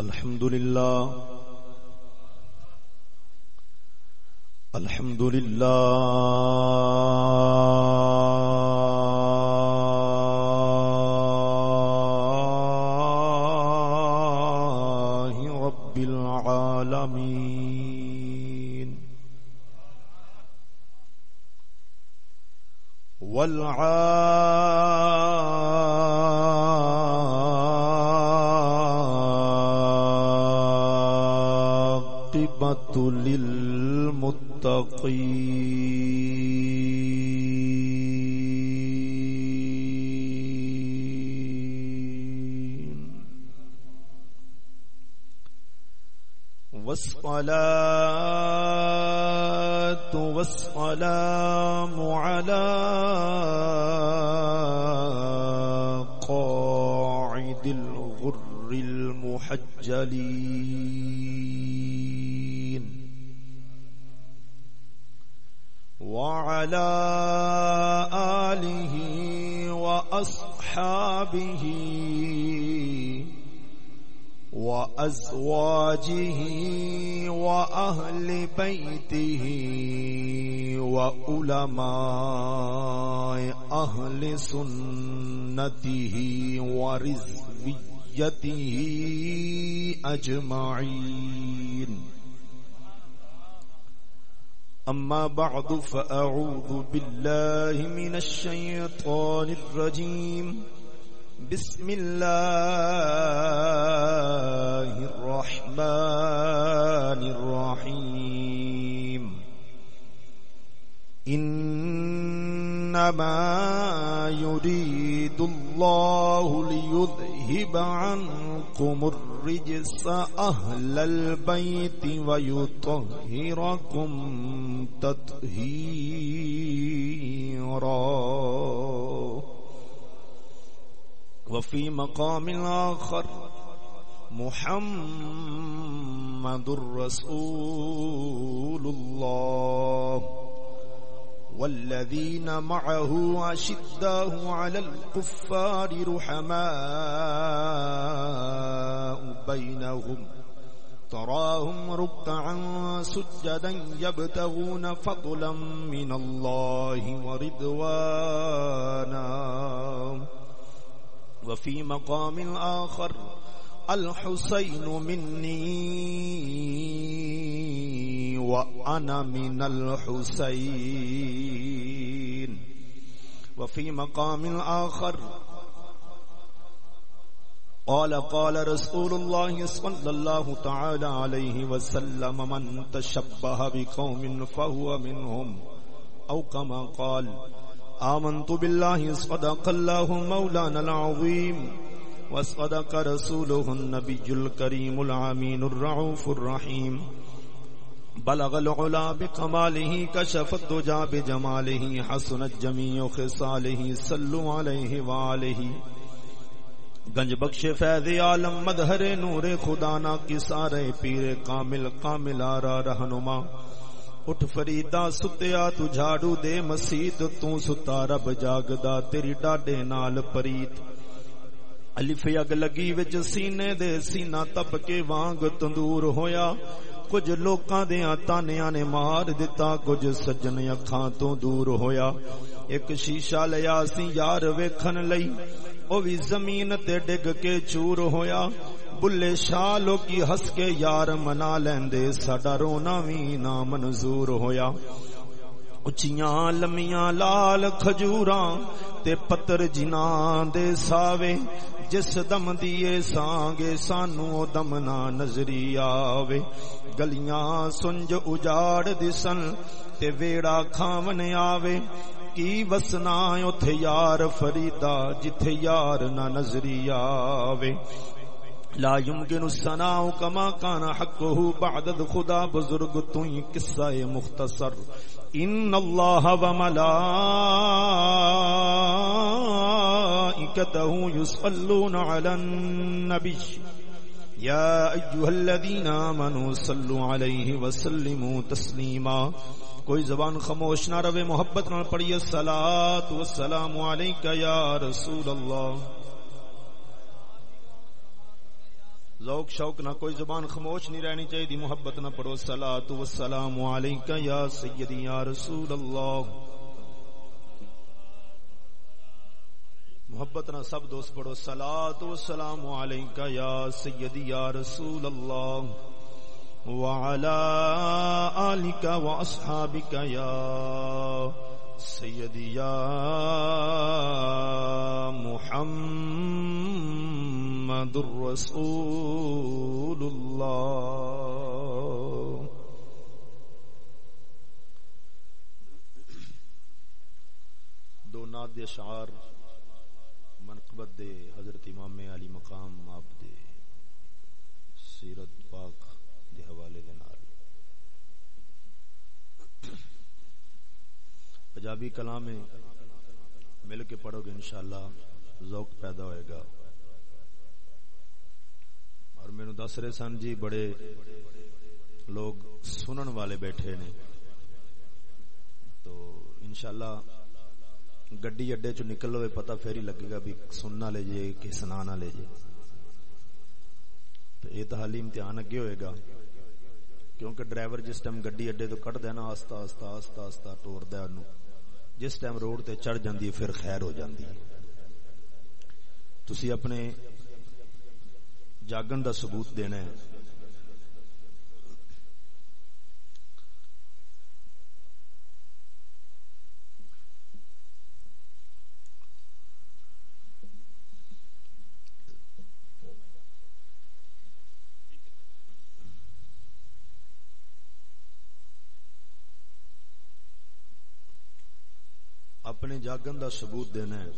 الحمد لله الحمد لله رب العالمين والعاقبة بيته وعلماء أهل سنته ورزويته أجمعين أما بعد فأعوذ بالله من الشيطان الرجيم بسم الله الرحمن الرحيم إنما يريد الله ليذهب عنكم الرجس أهل البيت ويطهركم تطهيرا. وفي مقام آخر محمد رسول الله. والذين معه أشداه على الكفار رحماء بينهم. تراهم ركعا سجدا يبتغون فضلا من الله ورضوانا. وفي مقام آخر الحسين مني وأنا من الحسين وفي مقام آخر. قال قال رسول الله صلى الله تعالى عليه وسلم من تشبه بقوم فهو منهم أو كما قال آمنت بالله صدق الله مولانا العظيم. وصدق رسوله النبي الكريم العمين الرعوف الرحيم. بلغ العلا بكماله، كشف الدجى بجماله حسنت جميع خصاله، صلوا عليه وآله. گنج بخش فیض عالم مدہر نور خدا نا کی سارے پیر کامل کامل آرا رہنما. اٹھ فریدا ستیا، تو جھاڑو دے مسیت، تو ستا رب جاگدا، تیری ڈاڈے نال پریت. الف اگ لگی وچ سینے دے سینہ تپ کے وانگ تندور ہویا کچھ لوکاں دیاں تانیاں نے مار دتا کچھ سجن اکھاں تو دور ہویا ایک شیشہ لیا سی یار ویکھن لئی او وی زمین تے ڈگ کے چور ہویا بلے شاہ لوکی ہس کے یار منا لیندے ساڈا رونا وی نا منظور ہویا اچیاں لمیاں لال کھجوراں تے پتر جناں دے ساوے جس دم دیے سانگے، سانو دم نہ نظری آوے۔ گلیاں سنج اجاڑ دسن تے ویڑا کھاون آوے۔ کی وسنا اتھے یار فریدا جتھے یار نہ نظری آوے۔ لا يمكن الثناء كما كان حقه بعد خدا بزرگ تو ہی قصہ مختصر۔ ان اللہ وملائکته يصلون على النبي. يا ايها الذين امنوا صلوا عليه وسلموا تسليما. کوئی زبان خاموش نہ رہے محبت نہ پڑھیے. الصلات والسلام علیک یا رسول اللہ. ذوق شوق نہ کوئی زبان خاموش نہیں رہنی چاہیے محبت نہ پڑھو۔ سلاۃ والسلام علیکہ یا سیدی، یا رسول اللہ۔ محبت نہ سب دوست پڑھو۔ سلاۃ والسلام علیکہ یا سیدی، یا رسول اللہ۔ وعلى آلك وأصحابك يا سيدي يا محمد رسول اللہ۔ دو ناد اشعار منقبت دے حضرت امام علی مقام آپ دے۔ سیرت پاک دے حوالے دے نال پنجابی کلام میں مل کے پڑھو گے انشاءاللہ، ذوق پیدا ہوئے گا۔ اور مینو دس رہے سن جی بڑے لوگ سنن والے بیٹھے نے۔ تو انشاءاللہ گڈی اڈے چ نکل ہوئے، پتہ پھر ہی لگے گا بھی سننا لے جے کہ سنانا لے جے۔ تو یہ تو حالی امتحان اگے ہوئے گا۔ کیونکہ ڈرائیور جس ٹائم گڈی اڈے تو کٹ دینا آستا آستا آستا آستا ٹور دیا جس ٹائم روڈ تے چڑھ جاندی ہے، پھر خیر ہو جاندی ہے۔ تسی اپنے جاگن دا ثبوت دینا ہے اپنے جاگن دا ثبوت دینا ہے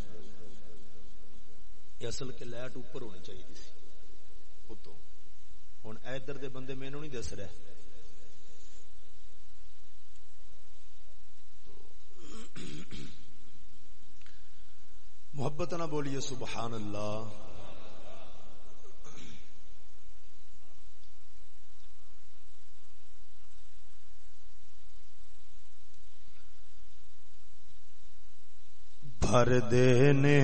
اصل کے لائٹ اوپر ہونی چاہیے تھی ہوں ادھر دے بندے مینو نہیں دس رہے محبت نہ بولیے سبحان اللہ بھر دینے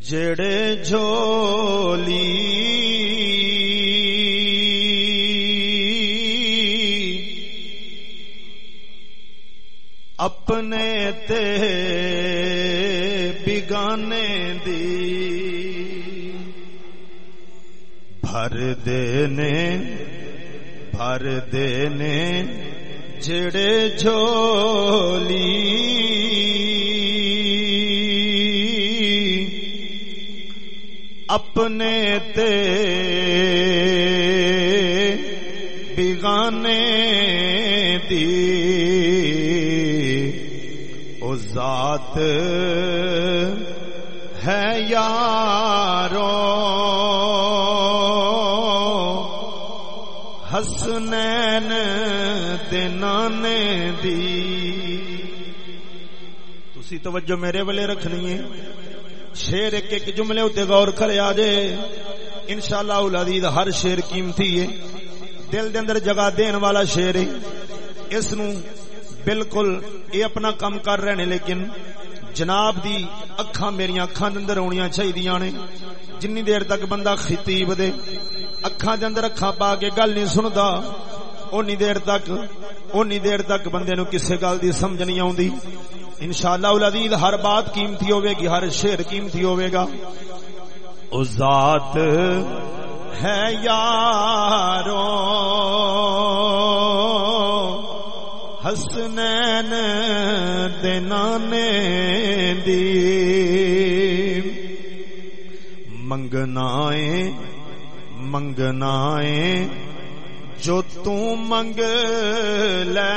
جڑے جھولی اپنے تے بگانے دی بھر دینے بھر دینے جڑے جھولی اپنے تے بگانے دی او ذات ہے یارو حسنین دنانے دی۔ تسی توجہ میرے والے رکھنی ہے۔ شیر ایک ایک جملے اتنے غور کرے آ جائے ان شاء ہر شیر قیمتی ہے۔ دل دے اندر جگہ دین والا شیر ہے۔ اس نو بالکل یہ اپنا کام کر رہے ہیں لیکن جناب دی اکھاں میری اکھاں اندر ہونیاں چاہیے نے۔ جنی دیر تک بندہ خطیب دے۔ اکھاں دے اندر اکھاں پا کے گل نہیں سندا اونی دیر تک اونی دیر تک بندے نو کسے گل دی سمجھ نہیں آوندی انشاءاللہ العزیز ہر بات قیمتی ہوے گی ہر شعر قیمتی ہوے گا او ذات ہے یارو حسنین دنانے دی منگنائیں منگنائیں جو تو منگ لے۔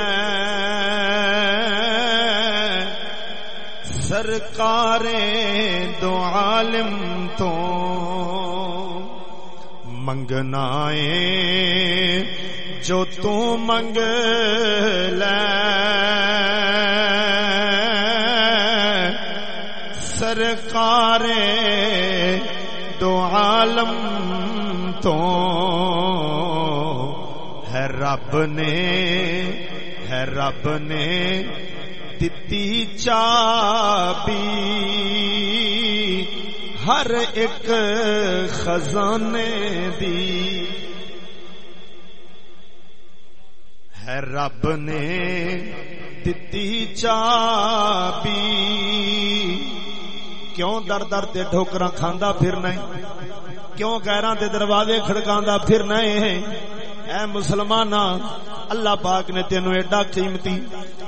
سرکار دو عالم تو منگنا ہے جو تو منگ لے۔ سرکار دو عالم تو ہے رب نے، ہے رب نے دتی چابی۔ ہر ایک خزانے دی۔ ہے رب نے دتی چابی۔ کیوں در در تے ٹھوکراں کھاندا پھرنا کیوں غیراں دے دروازے کھڑکاندا پھرنا ہے اے مسلماناں اللہ پاک نے تینو ایڈا قیمتی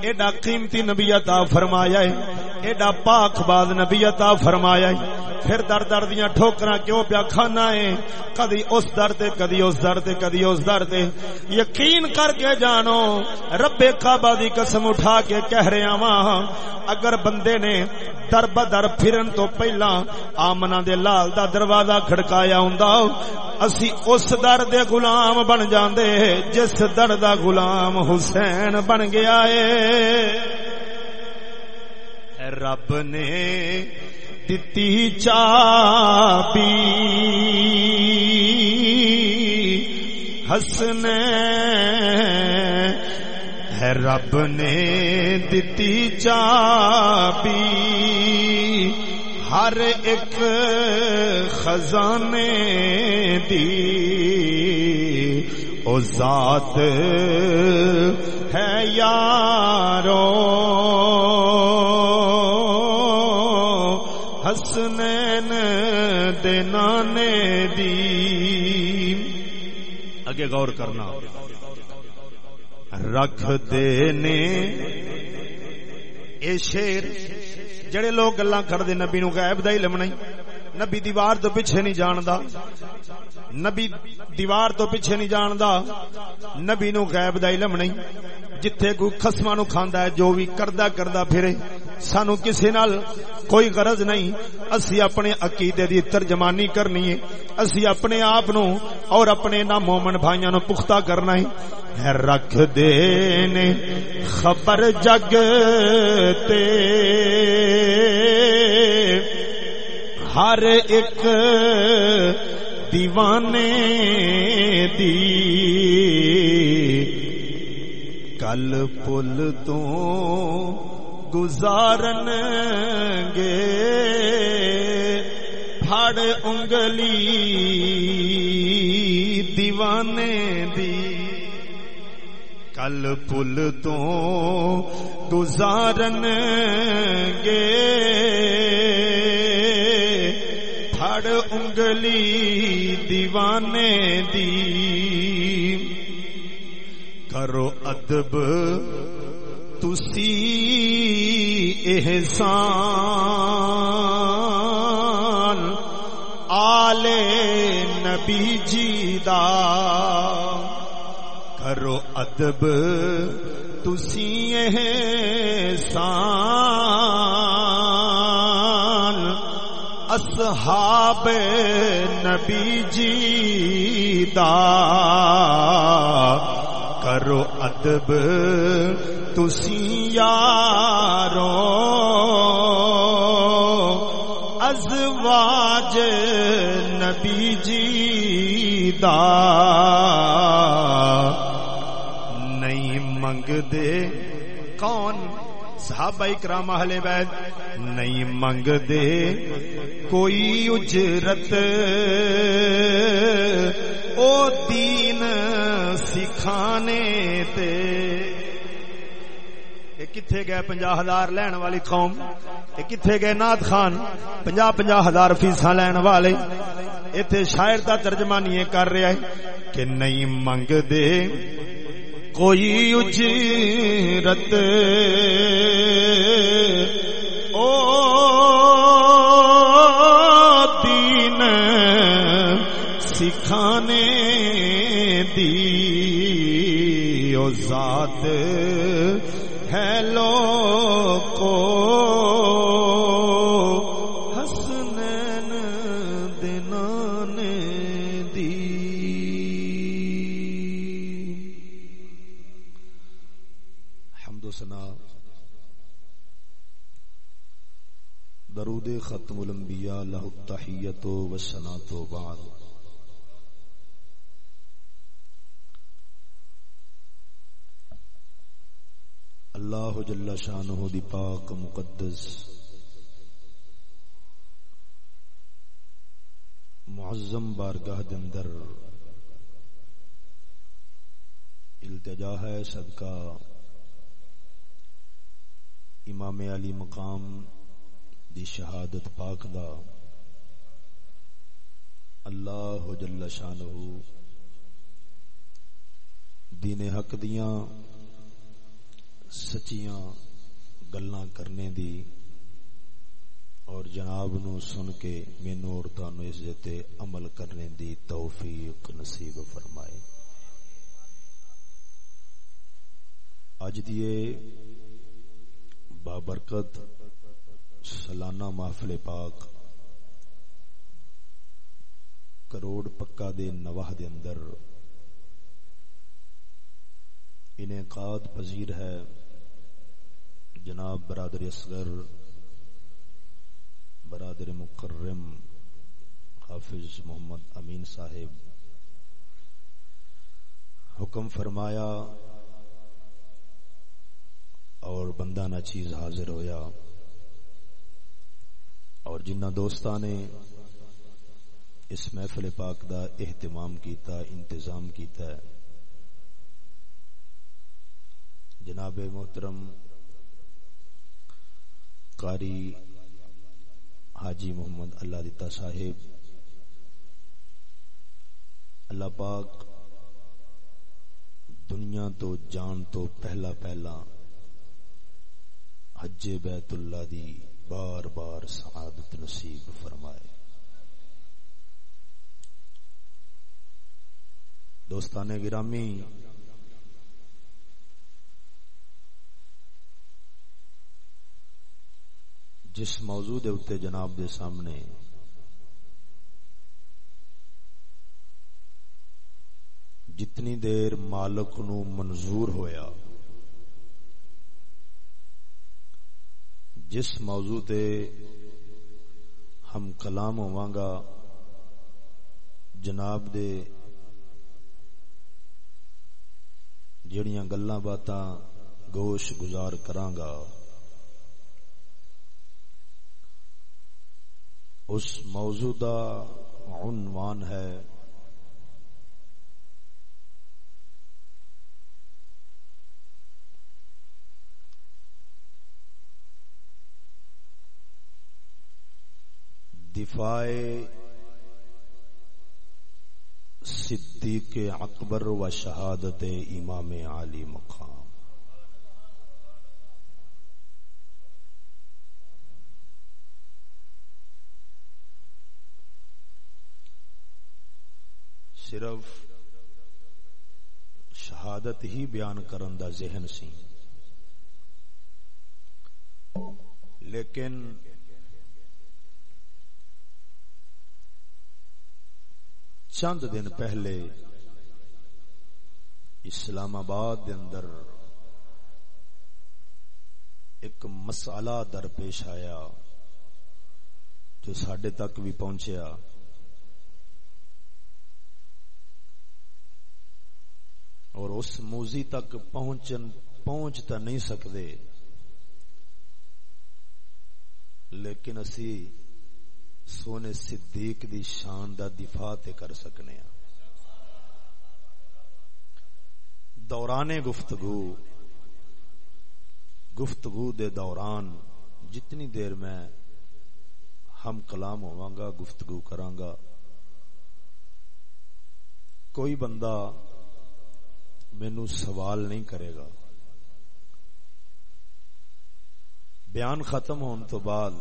ایڈا قیمتی نبی عطا فرمایا ہے، ایڈا پاک باز نبی عطا فرمایا ہے۔ پھر در در دیاں ٹھوکراں کیوں پیا کھانا ہے؟ کدی اس در تے، کدی اس در تے، کدی اس در تے۔ یقین کر کے جانو، رب کعبہ دی قسم اٹھا کے کہہ رہا ہاں اگر بندے نے در بدر پھرن تو پہلا آمنا دے لال دا دروازہ کھڑکایا ہوندا، اسی اس در دے غلام بن جا۔ جاندے جس در دا غلام حسین بن گیا ہے رب نے دتی چابی۔ ہسن ہے رب نے دتی چابی۔ ہر ایک خزانے دی۔ او ذات ہے یارو حسنین دینانے دی اگے غور کرنا۔ رکھ دینے۔ اے شیر، جڑے لوگ گلا کرتے نبی نو غائب دا علم نہیں نبی دیوار تو پیچھے نہیں جاندا۔ نبی دیوار تو پیچھے نہیں جاندا۔ نبی نو غائب دا علم نہیں۔ جتھے کوئی خسما نو کھاندا ہے، جو بھی کردا کردا پھرے، سانو کسی نال کوئی غرض نہیں۔ اسی اپنے عقیدے دی ترجمانی کرنی ہے۔ اسی اپنے آپ نو اور اپنے نا مومن بھائیاں نو پختہ کرنا ہے۔ رکھ دینے خبر جگ تے۔ ہر ایک دیوانے دی۔ کل پل تو گزارن گے پھڑ انگلی دیوانے دی۔ کل پل تو گزارن گے پھڑ انگلی دیوانے دی۔ کرو ادب تسی احسان، آل نبی جی دا۔ کرو ادب تسی احسان اصحاب نبی جی دا کرو ادب تسی یارو۔ ازواج نبی جی دا نہیں منگ دے کون صحابہ اکرام اہل بیت نہیں منگ دے کوئی اجرت۔ او دین سکھانے تے۔ کتنے گئے پنجا ہزار لین والی قوم؟ کتنے گئے ناد خان؟ پنجا پنجا ہزار فیسا لین والے۔ اتنے شاعر کا ترجمانی کر رہا ہے کہ نہیں منگ دے کوئی اجرت۔ او دین سکھانے دی او ذات ہے کو ختم الانبیاء لہ التحیت و سنات و بعد۔ اللہ جل شانہ دی پاک مقدس۔ معظم بارگاہ دندر التجا ہے صدقہ۔ امام علی مقام دی شہادت پاک دا اللہ جل شانہ دین حق دیاں سچیاں گلاں کرنے دی اور جناب نو سن کے مینو اور تانو اس جتے عمل کرنے دی توفیق نصیب فرمائے۔ اج دیے بابرکت سالانہ محفل پاک کروڑ پکا دے نواہ دے اندر انعقاد پذیر ہے جناب برادر اصغر، برادر مکرم حافظ محمد امین صاحب۔ حکم فرمایا اور بندہ نہ چیز حاضر ہویا۔ اور جنہ دوستان نے اس محفل پاک دا اہتمام کیتا، انتظام کیتا ہے۔ جناب محترم قاری حاجی محمد اللہ دتا صاحب، اللہ پاک دنیا تو جان تو پہلا پہلا حج بیت اللہ دی بار بار سعادت نصیب فرمائے۔ دوستان گرامی، جس موضوع دے اتے جناب دے سامنے جتنی دیر مالک نو منظور ہویا جس موضوع تے ہم کلام گا جناب دے جڑیاں گلاں باتاں گوش گزار کرانگا، اس موضوع دا عنوان ہے دفاع صدیق اکبر و شہادت امام علی مقام۔ صرف شہادت ہی بیان کرن دا ذہن سی۔ لیکن چند دن پہلے اسلام آباد دے اندر ایک مسالہ درپیش آیا جو سڈے تک بھی پہنچیا۔ اور اس موزی تک پہنچن پہنچ تو نہیں سکتے لیکن اسی سونے صدیق دی شان دا دفاع تے کر سکنے ہیں دوران گفتگو گفتگو دے دوران جتنی دیر میں ہم کلام گا گفتگو گا کوئی بندہ مینو سوال نہیں کرے گا۔ بیان ختم ہونے تو بعد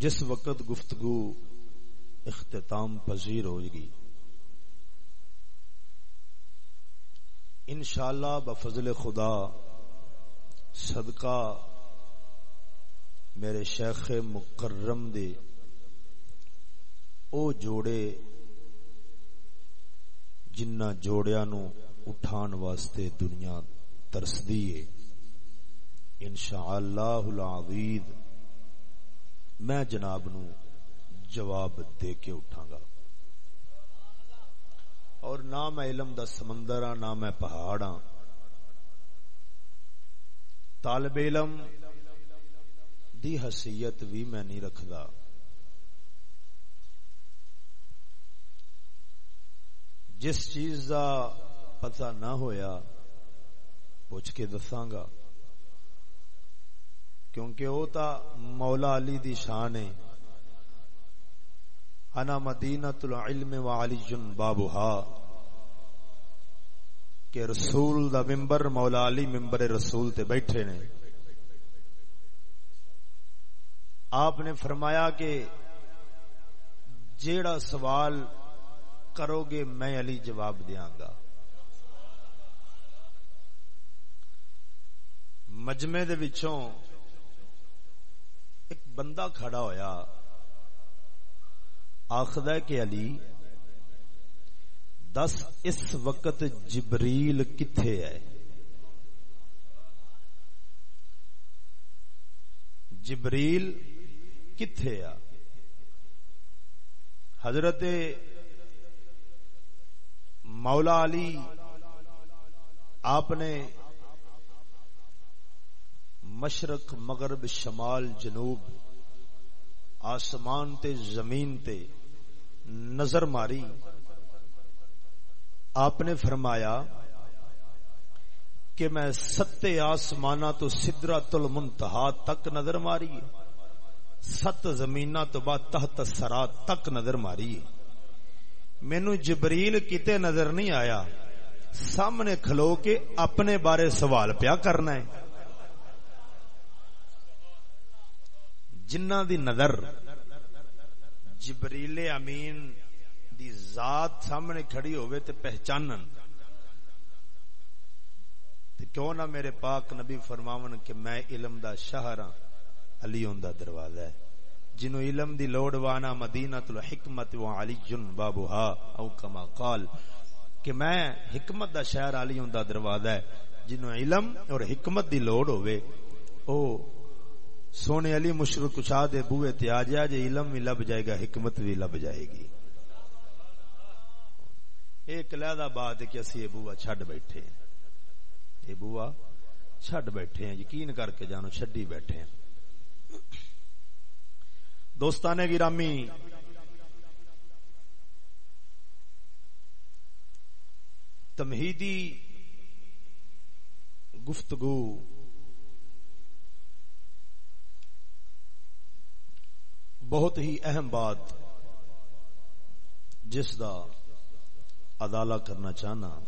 جس وقت گفتگو اختتام پذیر ہوئے گی، انشاءاللہ بفضل خدا صدقہ میرے شیخ مکرم دے او جوڑے جنہ جوڑیا نو اٹھان واسطے دنیا ترسدی ہے، انشاءاللہ العظیم میں جناب نو جواب دے کے اٹھا گا اور نہ میں علم دا سمندر ہاں نہ میں پہاڑ ہاں۔ طالب علم دی حیثیت بھی میں نہیں رکھدا۔ جس چیز دا پتہ نہ ہویا، پوچھ کے دساں گا کیونکہ وہ تا مولا علی دی شان ہے۔ انا مدینت العلم و علی جن بابوہا کہ رسول دا ممبر مولا علی ممبر رسول تے بیٹھے نے۔ آپ نے فرمایا کہ جیڑا سوال کرو گے میں علی جواب دیاں گا۔ مجمے دے وچوں بندہ کھڑا ہویا آخد کہ علی، دس اس وقت جبریل کتھے ہے؟ جبریل کتھے ہے؟ حضرت مولا علی، آپ نے مشرق، مغرب، شمال، جنوب، آسمان تے، زمین تے نظر ماری۔ آپ نے فرمایا کہ میں ستے آسمانا تو سدرا تل منتہا تک نظر ماری ست زمین تو بعد تحت سرا تک نظر ماری مینو جبریل کتے نظر نہیں آیا۔ سامنے کھلو کے اپنے بارے سوال پیا کرنا ہے۔ جنہ دی نظر جبریل امین دی ذات سامنے کھڑی ہوئے تے پہچانن۔ تے کیوں نہ میرے پاک نبی فرماون کہ میں علم دا شہر ہاں علی دا دروازہ ہے۔ جنو علم دی لوڑ وانا مدینہ الحکمت و علی جن بابوہا، او کما قال کہ میں حکمت دا شہر علی دا دروازہ ہے۔ جنو علم اور حکمت دی لوڑ ہوئے او سونے علی مشرق کچھا دے بوئے تے آ جائے، جے علم بھی لب جائے گا، حکمت بھی لب جائے گی۔ ایک لہذا بات ہے کہ اسی یہ بوا چھڈ بیٹھے ہیں۔ یہ بوا چھڈ بیٹھے ہیں، یقین کر کے جانو چھڈی بیٹھے ہیں۔ دوستان گرامی، تمہیدی گفتگو بہت ہی اہم بات جس دا ادالہ کرنا چاہنا۔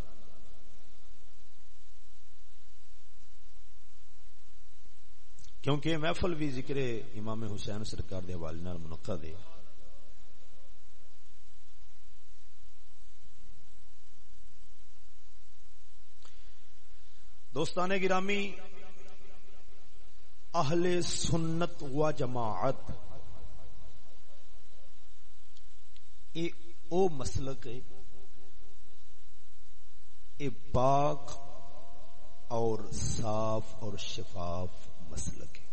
کیونکہ محفل بھی ذکر امام حسین سرکار دے حوالے منعقد ہے۔ دوستان گرامی، اہل سنت و جماعت اے او مسلک ہے۔ اے پاک اور صاف اور شفاف مسلک ہے۔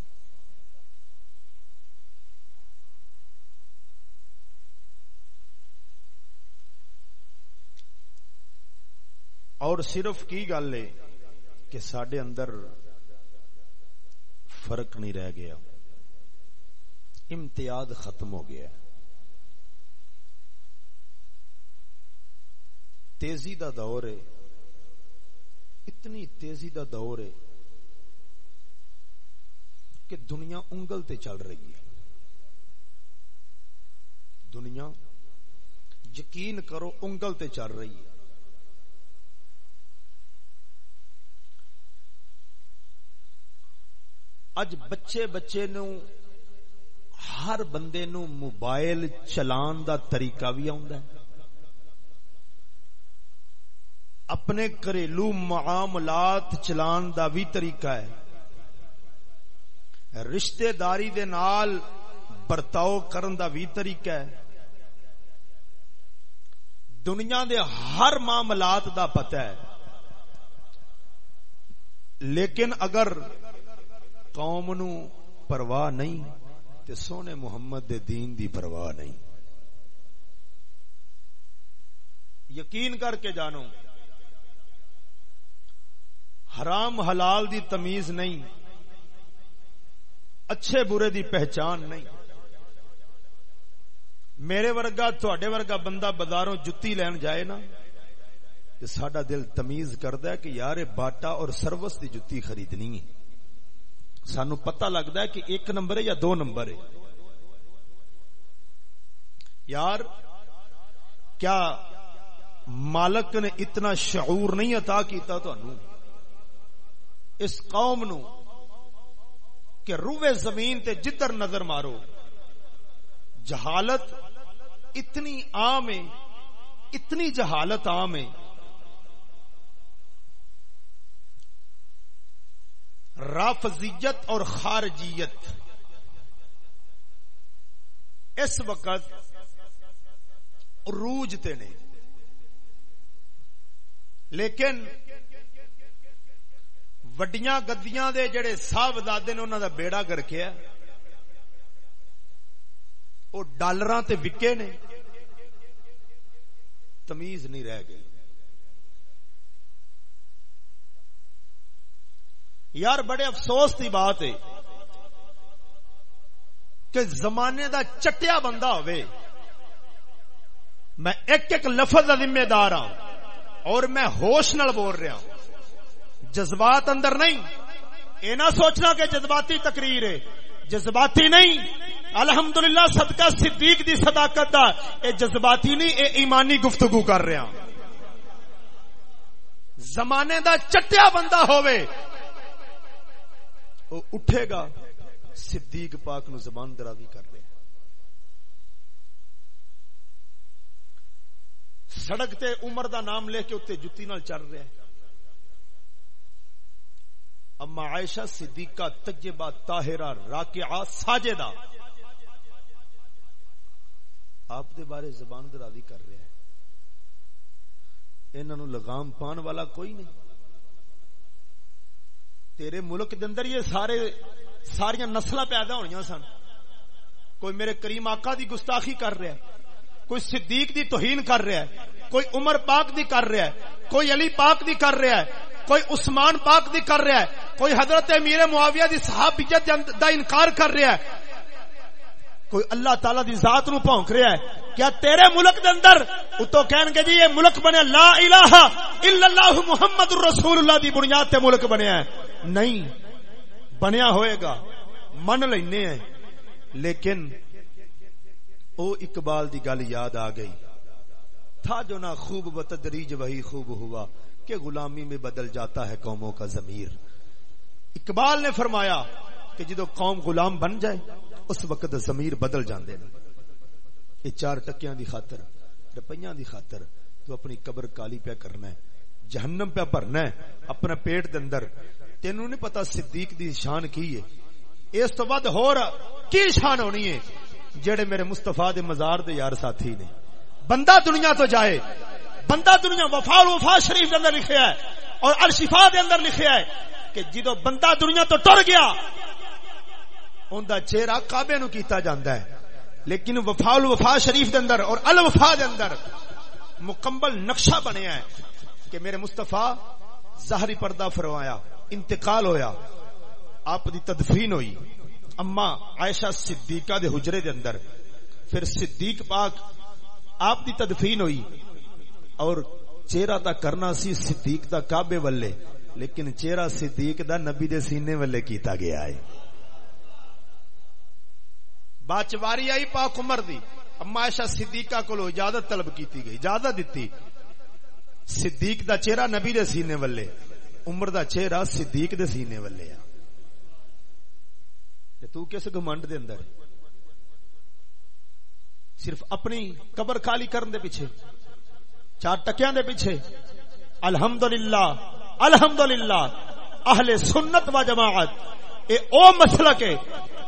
اور صرف کی گل ہے کہ سڈے اندر فرق نہیں رہ گیا۔ امتیاز ختم ہو گیا۔ تیزی دا دور ہے۔ اتنی تیزی دا دور ہے کہ دنیا انگل تے چل رہی ہے۔ دنیا یقین کرو انگل تے چل رہی ہے۔ اج بچے بچے نو ہر بندے نو موبائل چلان دا طریقہ بھی آ اپنے گھریلو معاملات چلان دا بھی طریقہ ہے۔ رشتے داری دے نال برتاؤ کرن دا بھی طریقہ ہے۔ دنیا دے ہر معاملات دا پتہ ہے۔ لیکن اگر قوم نو پرواہ نہیں تے سونے محمد دے دین دی پرواہ نہیں۔ یقین کر کے جانو۔ حرام حلال دی تمیز نہیں، اچھے برے دی پہچان نہیں۔ میرے ورگا، تھوڑے ورگا بندہ بازاروں جتی لین جائے نا ساڈا دل تمیز کردا ہے کہ یار باٹا اور سروس دی جتی خریدنی ہے۔ سانو پتہ لگتا ہے کہ ایک نمبر ہے یا دو نمبر ہے۔ یار، کیا مالک نے اتنا شعور نہیں عطا کیتا تو اس قوم نو کہ روے زمین تے جدر نظر مارو۔ جہالت اتنی عام ہے، اتنی جہالت عام ہے۔ رافضیت اور خارجیت۔ اس وقت روج تے نے۔ لیکن وڈیاں گدیاں دے جڑے صاحب دادے نے انہوں دا بیڑا گرکیا وہ ڈالراں تے وکے نے تمیز نہیں رہ گئی یار بڑے افسوس کی بات ہے کہ زمانے دا چٹیا بندہ ہوئے میں ایک ایک لفظ کا ذمہ دار ہاں اور میں ہوش نال بول رہا ہوں جذبات اندر نہیں۔ یہ نہ سوچنا کہ جذباتی تقریر ہے۔ جذباتی نہیں۔ الحمدللہ صدقہ صدیق دی صداقت دا۔ اے جذباتی نہیں اے ایمانی گفتگو کر رہا زمانے دا چٹیا بندہ ہوئے وہ اٹھے گا۔ صدیق پاک نو زبان درازی کر لے سڑک تے عمر دا نام لے کے اتنے جتی نال چل رہا ہے اما عائشہ صدیقہ تجبہ طاہرہ، راکعہ، ساجدہ۔ آپ دے بارے زبان درازی کر رہا ہے انہوں لگام پان والا کوئی نہیں۔ تیرے ملک دے اندر یہ سارے ساری نسل پیدا ہونی سن۔ کوئی میرے کریم آقا دی گستاخی کر رہا ہے، کوئی صدیق دی توہین کر رہا ہے، کوئی عمر پاک دی کر رہا ہے، کوئی علی پاک دی کر رہا ہے۔ کوئی عثمان پاک دی کر رہا ہے، کوئی حضرت امیر معاویہ دی صحابیت دا انکار کر رہا ہے۔ کوئی اللہ تعالی دی ذات نو پونک رہا ہے۔ کیا تیرے ملک دے اندر اتو کہن گے جی یہ ملک بنے لا الہ الا اللہ محمد الرسول اللہ دی بنیاد تے ملک بنیا ہے۔ نہیں، بنیا ہوئے گا، من لینے ہیں۔ لیکن او اقبال دی گل یاد آ گئی۔ تھا جو نہ خوب بتدریج وہی خوب ہوا۔ کہ غلامی میں بدل جاتا ہے قوموں کا ضمیر۔ اقبال نے فرمایا کہ جدو قوم غلام بن جائے، اس وقت ضمیر بدل جاندے ہیں یہ چار ٹکیاں دی خاطر، روپیاں دی خاطر تو اپنی قبر کالی پہ کرنا ہے، جہنم پہ بھرنا ہے، اپنا پیٹ دے اندر۔ تینوں نہیں پتا صدیق دی شان کی ہے۔ اس تو ود ہو کی شان ہونی ہے؟ جڑے میرے مستفا دے مزار دے یار ساتھی نے۔ بندہ دنیا تو جائے بندہ دنیا وفا وفا شریف دے اندر لکھیا ہے اور الشفا دے اندر لکھیا ہے کہ جدو بندہ دنیا تو ٹر گیا ان دا چہرہ کعبے نو کیتا جاندا ہے۔ لیکن وفا الوفا شریف دے اندر اور الوفا دے اندر مکمل نقشہ بنیا ہے کہ میرے مصطفی ظاہری پردہ فرمایا، انتقال ہویا، آپ دی تدفین ہوئی۔ اما عائشہ صدیقہ دے حجرے دے اندر، پھر صدیق پاک آپ دی تدفین ہوئی۔ اور چہرہ تا کرنا سی صدیق دا کعبے والے، لیکن چہرہ صدیق دا نبی دے سینے والے کیتا گیا ہے۔ باچواری آئی پاک عمر دی، اما عائشہ صدیقہ کو اجازت طلب کیتی گئی، اجازت دیتی۔ صدیق دا چہرہ نبی دے سینے والے، عمر دا چہرہ صدیق دے سینے والے تو کس گمنڈ دے اندر؟ صرف اپنی قبر خالی کرن دے پیچھے۔ چار ٹکیاں دے پیچھے۔ الحمدللہ الحمدللہ، اہل سنت و جماعت، اے او مسلک ہے،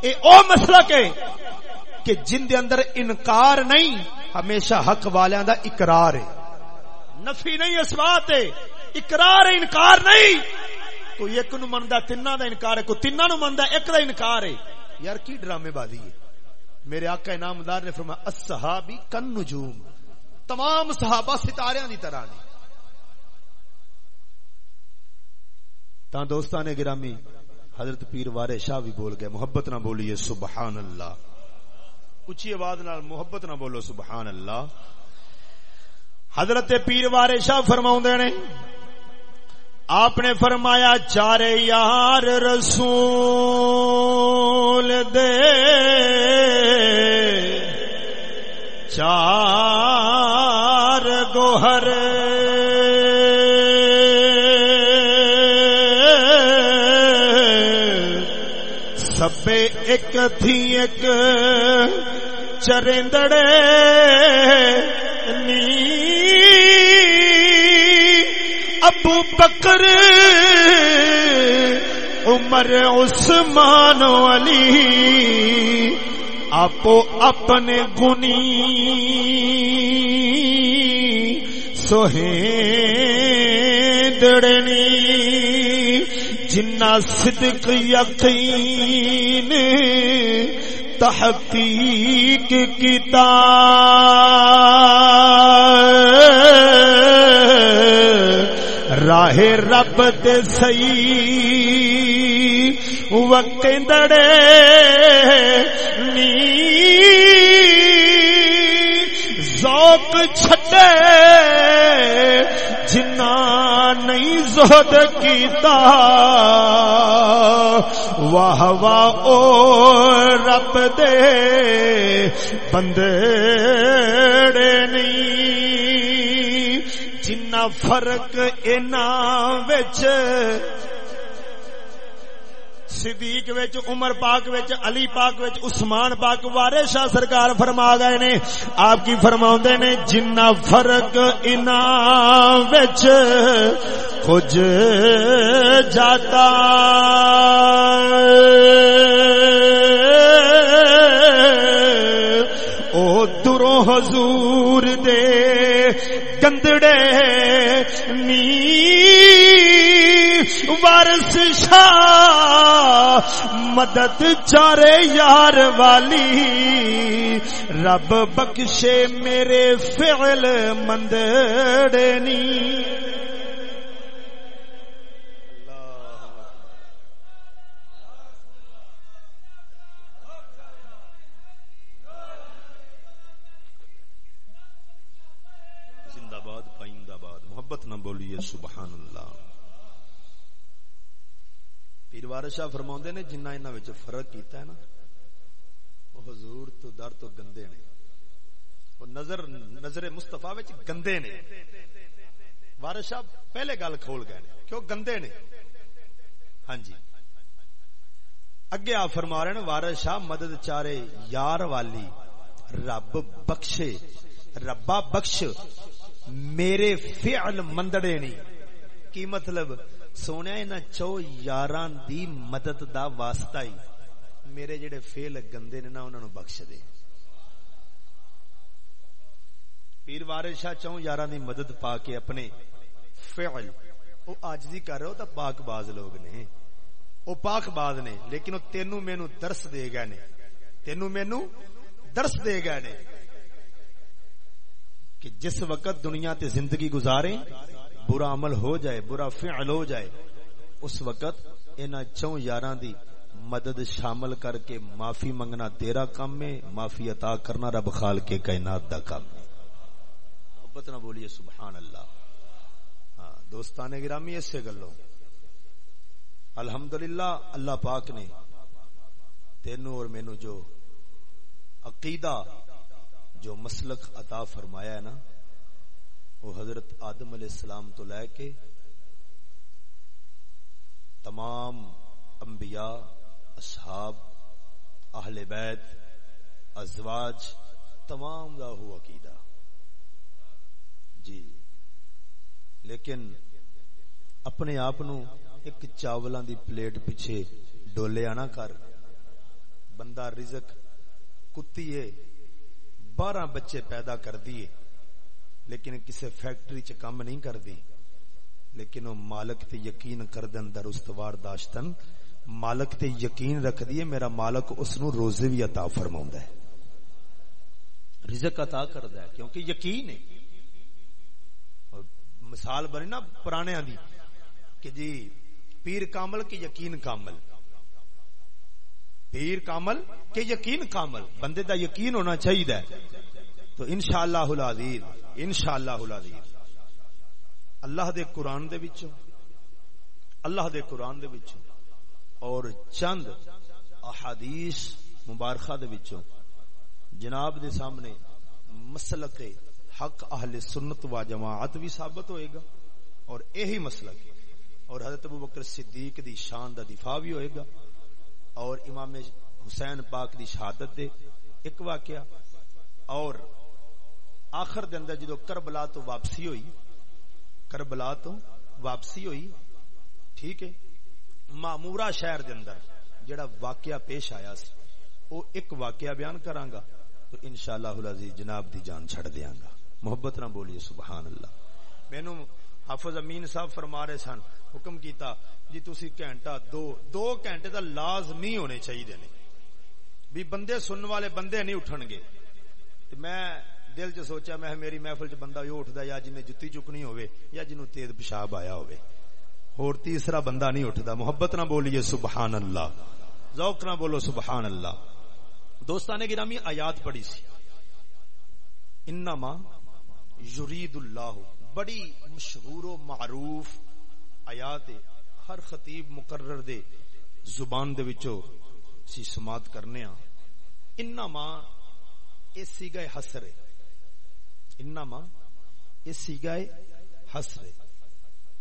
اے او مسلک ہے کہ جن دے اندر انکار نہیں، ہمیشہ حق والیاں دا اقرار ہے۔ نفی نہیں اس بات ہے، اقرار انکار نہیں۔ کوئی ایک نو مندا تینا دا انکار ہے، کوئی تینا نو مندا، ایک دا انکار ہے۔ یار کی ڈرامے بازی ہے؟ میرے آقا انعامدار نے فرمایا، الصحابی کن نجوم تمام صحابہ ستاریاں دی طرح نے تا دوستان گرامی، حضرت پیر وارے شاہ بھی بول گئے، محبت نہ بولیے سبحان اللہ اچھی آواز نال محبت نہ بولو سبحان اللہ حضرت پیر وارے شاہ فرما نے، آپ نے فرمایا، چارے یار رسول دے۔ چار گوہر۔ سبے ایک تھی ایک چرندڑے۔ ابو بکر عمر عثمان علی۔ آپ اپنے گنی سوہے دڑنی جنا صدق یقین تحقیق کتاب راہ رب دے سی وکندڑے نی ذوق چھٹے جنا نہیں زہد کیتا واہ واہ او رب دے بندڑے نہیں جنا فرق وچ۔ صدیق وچ، عمر پاک وچ، علی پاک وچ، عثمان پاک وارے شاہ سرکار فرما گئے نے۔ آپ کی فرما نے جنا فرق وچ، کچھ جاتا۔ او درو حضور گندڑے نی وارس شاہ مدد چارے یار والی رب بخشے میرے فعل مندڑنی نی سبحان اللہ پیر وارث شاہ فرما نے، جنہ انہوں نے فرق کیتا ہے نا، وہ حضور تو در تو گندے نے۔ وہ نظر نظر مستفا گندے نے۔ وارث شاہ پہلے گل کھول گئے کیوں گندے نے۔ ہاں جی۔ اگے آپ فرما رہے ہیں وارث شاہ مدد چارے یار والی، رب بخشے، ربا بخش۔ میرے فعل مندڑے نہیں۔ کی مطلب؟ سونے، انہاں چو یاران دی مدد دا واسطہ ہی میرے جڑے فعل گندے نے نا انہاں نو بخش دے۔ پیر وارث شاہ چوں یاران دی مدد پا کے اپنے فعل، او عاجزی کر رہے ہو تا پاک باز لوگ نے۔ او پاک باز نے، لیکن او تینو مینوں درس دے گئے نے۔ تینو مینوں درس دے گئے نے۔ کہ جس وقت دنیا تے زندگی گزارے، برا عمل ہو جائے، برا فعل ہو جائے، اس وقت انہاں چوں یاراں دی مدد شامل کر کے معافی منگنا تیرا کام ہے، معافی عطا کرنا رب خال کے کائنات دا کام ہے۔ محبت نہ بولیے سبحان اللہ۔ ہاں دوستان گرامی اس سے گلو الحمدللہ، اللہ پاک نے تینوں اور مینوں جو عقیدہ جو مسلک عطا فرمایا ہے نا، وہ حضرت آدم علیہ السلام تو لے کے تمام انبیاء، اصحاب، اہل بیت، ازواج، تمام دا ہو عقیدہ۔ جی۔ لیکن اپنے آپ ایک چاولاں دی پلیٹ پیچھے ڈولے آنا کر، بندہ رزق کتی ہے۔ بارہ بچے پیدا کر دیے، لیکن کسی فیکٹری چ کام نہیں کر دی۔ لیکن وہ مالک تے یقین کر دن در استوار داشتن۔ مالک تے یقین رکھ دیے میرا مالک اس نو روزے بھی عطا فرماؤں ہے۔ رزق عطا کر ہے، کیونکہ یقین ہے۔ مثال بنی نا پرانے دی کہ جی پیر کامل کی یقین کامل۔ پیر کامل کہ یقین کامل؟ بندے دا یقین ہونا چاہیے تو انشاءاللہ العزیز انشاءاللہ العزیز۔ اللہ دے قرآن دے وچوں، اللہ دے قرآن دے وچوں، اور چند احادیث مبارکہ دے وچوں۔ جناب دے سامنے مسلک حق اہل سنت و جماعت بھی ثابت ہوئے گا، اور یہی مسلک، اور حضرت ابو بکر صدیق دی شان دا دفاع بھی ہوئے گا۔ اور امام حسین پاک دی شہادت دے ایک واقعہ اور آخر دے اندر جدو کربلا تو واپسی ہوئی، کربلا تو واپسی ہوئی، ٹھیک ہے معمورہ شہر دے اندر جڑا واقعہ پیش آیا سی وہ ایک واقعہ بیان کراں گا تو انشاءاللہ العزیز جناب دی جان چھڑ دیاں گا محبت نہ بولیے، سبحان اللہ۔ مینوں حافظ امین صاحب فرما رہے سن، حکم کیتا جی تسی گھنٹہ دو دو گھنٹے دا لازمی ہونے چاہیے نے۔ بھی بندے سننے والے بندے نہیں اٹھن گے۔ تے میں دل چ سوچا، میں میری محفل چ بندہ یہ اٹھتا یا جی جن جتی چکنی ہوئے یا جنوں تیز پیشاب آیا ہوئے اور تیسرا بندہ نہیں اٹھتا محبت نہ بولیے سبحان اللہ ذوق نہ بولو سبحان اللہ دوستان گرامی آیات پڑھی سی۔ انما یرید اللہ بڑی مشہور و معروف آیات ہر خطیب مقرر دے زبان دے وچوں سی سماعت کرنے ہاں۔ انما اسی گئے حسر انما اسی گئے حسر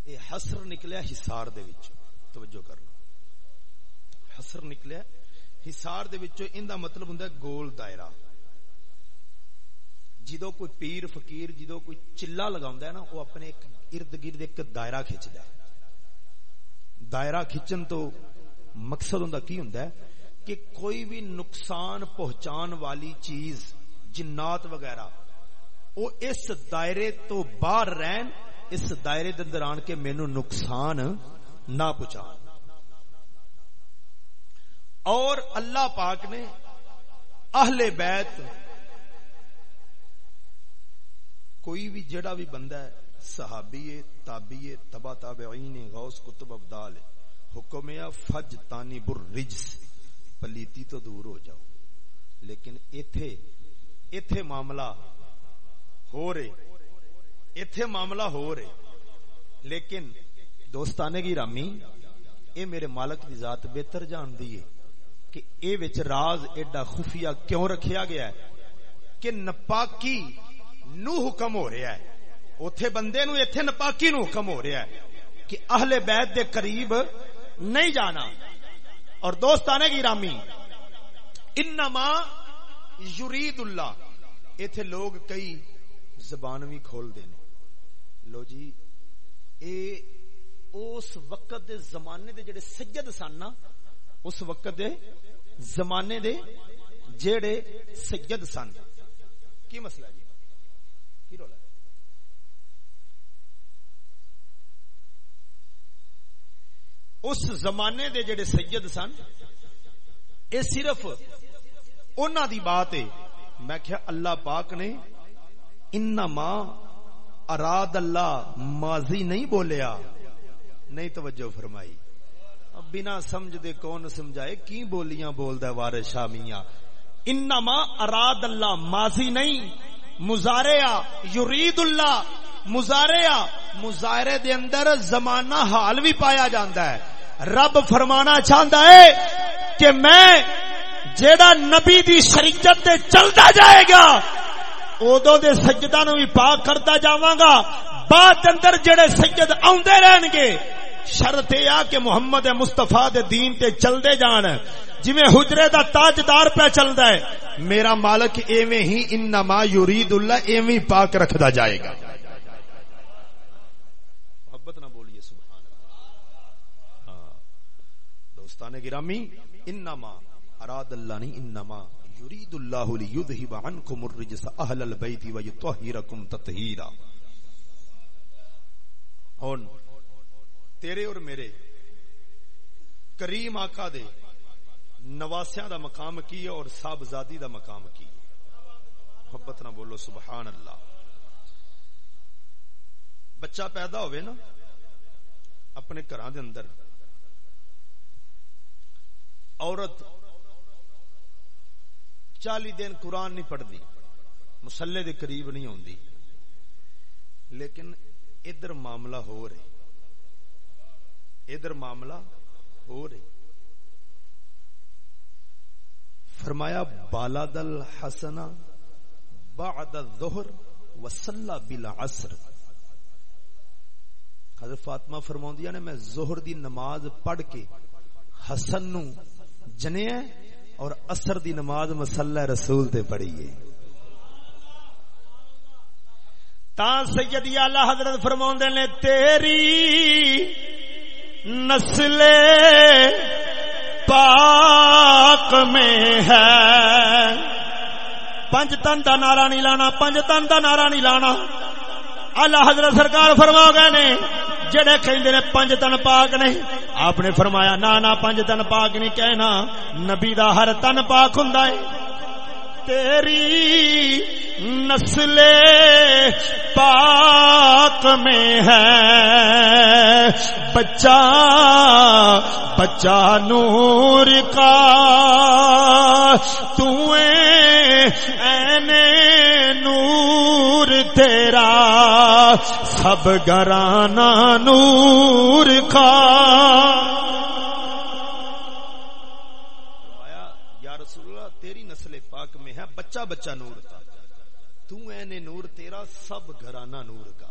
اے حسر نکلیا حصار دے وچوں۔ توجہ کرنا حسر نکلیا حصار دے وچوں۔ ان دا مطلب ہوندا ہے گول دائرہ۔ جدو کوئی پیر، فقیر جدو کوئی چلا لگاوندا ہے نا، وہ اپنے ایک ارد گرد ایک دائرہ کھچدا ہے۔ دائرہ کھچن تو مقصد ہوندا کی ہوندا ہے؟ کہ کوئی بھی نقصان پہنچان والی چیز، جنات وغیرہ، وہ اس دائرے تو باہر رہن، اس دائرے دے اندر آن کے مینوں نقصان نہ پہنچا اور اللہ پاک نے اہل بیت کوئی بھی جڑا بھی بندہ ہے، صحابی ہے تبا تابعین غوث کتب ابدال حکم یا فج تانی بر رجس، پلیتی تو دور ہو جاؤ۔ لیکن ایتھے ایتھے معاملہ ہو رہے، ایتھے معاملہ ہو رہے۔ لیکن دوستانے کی رامی، اے میرے مالک دی ذات بہتر جان دی ہے کہ اے وچ راز ایڈا خفیہ کیوں رکھیا گیا ہے کہ نپاکی نو حکم ہو رہا ہے۔ اوتھے بندے نو ایتھے نپاکی نو حکم ہو رہا ہے کہ اہل بیت دے قریب نہیں جانا۔ اور دوستانے کی رامی، انما یرید اللہ۔ ایتھے لوگ کئی زبان بھی کھول دینے لو جی اے اس وقت دے زمانے دے جڑے سجد سن نا، اس وقت دے زمانے دے جڑے سجد سن۔ کی مسئلہ جی؟ کی اس زمانے دے جڑے سید سن اے صرف انہاں دی بات ہے میں کہا اللہ پاک نے انما اراد اللہ ماضی نہیں بولیا نہیں توجہ فرمائی اب بنا سمجھ دے کون سمجھائے کی بولیاں بول دے وارث شامیاں انما اراد اللہ ماضی نہیں مزاریا یرید اللہ مزاریا مظاہرے دے اندر زمانہ حال بھی پایا جاندہ ہے۔ رب فرمانا چاہتا ہے کہ میں جیڑا نبی دی شریعت تے چلتا جائے گا ادو دے سجدہ نو بھی پاک کرتا جاواں گا۔ بعد اندر جڑے سجد آندے رہن گے، شرط یہ کہ محمد مصطفیٰ دے دین تے چل دے جان۔ جویں حجرے دا تاجدار پہ چلدا ہے۔ میرا مالک ایویں ہی انما یرید اللہ، ایویں پاک رکھدا جائے گا۔ محبت نہ بولیے، سبحان اللہ۔ ہاں۔ دوستان گرامی، انما اراد اللہ نہیں، انما یرید اللہ لیذہب عنکم الرجس اہل البیت ویطہرکم تطہیرا۔ ہن تیرے اور میرے، کریم آقا دے نواسیاں دا مقام کی ہے اور صاحبزادی دا مقام کی ہے۔ محبت نہ بولو سبحان اللہ بچہ پیدا ہوئے نا، اپنے گھراں دے اندر۔ عورت چالی دن قرآن نہیں پڑھتی مسلے دے قریب نہیں ہوندی۔ لیکن ادھر معاملہ ہو رہے ادھر معاملہ ہو رہے فرمایا، بالادل حسنا بعد الظہر وصلى بالعصر. حضرت فاطمہ فرماؤندیا نے میں ظہر دی نماز پڑھ کے حسن نو جنیا اور اثر دی نماز مسلح رسول تے پڑھی ہے۔ تا سیدی اعلی حضرت فرماوندے نے، تیری نسل پاک میں ہے۔ پنج تن کا نعرہ نہیں لانا، پنج تن کا نعرہ نہیں لانا۔ اللہ حضرت سرکار فرما گئے نے، جڑے کہیں پنج تن پاک نہیں آپ نے فرمایا نا نا پنج تن پاک نہیں کہنا، نبی دا ہر تن پاک ہوں تیری نسل پاک میں ہے بچہ بچہ نور کا نور تیرا، سب گرانا نور کا۔ بچہ بچہ نور کا تو نور تیرا سب گھرانہ نور کا۔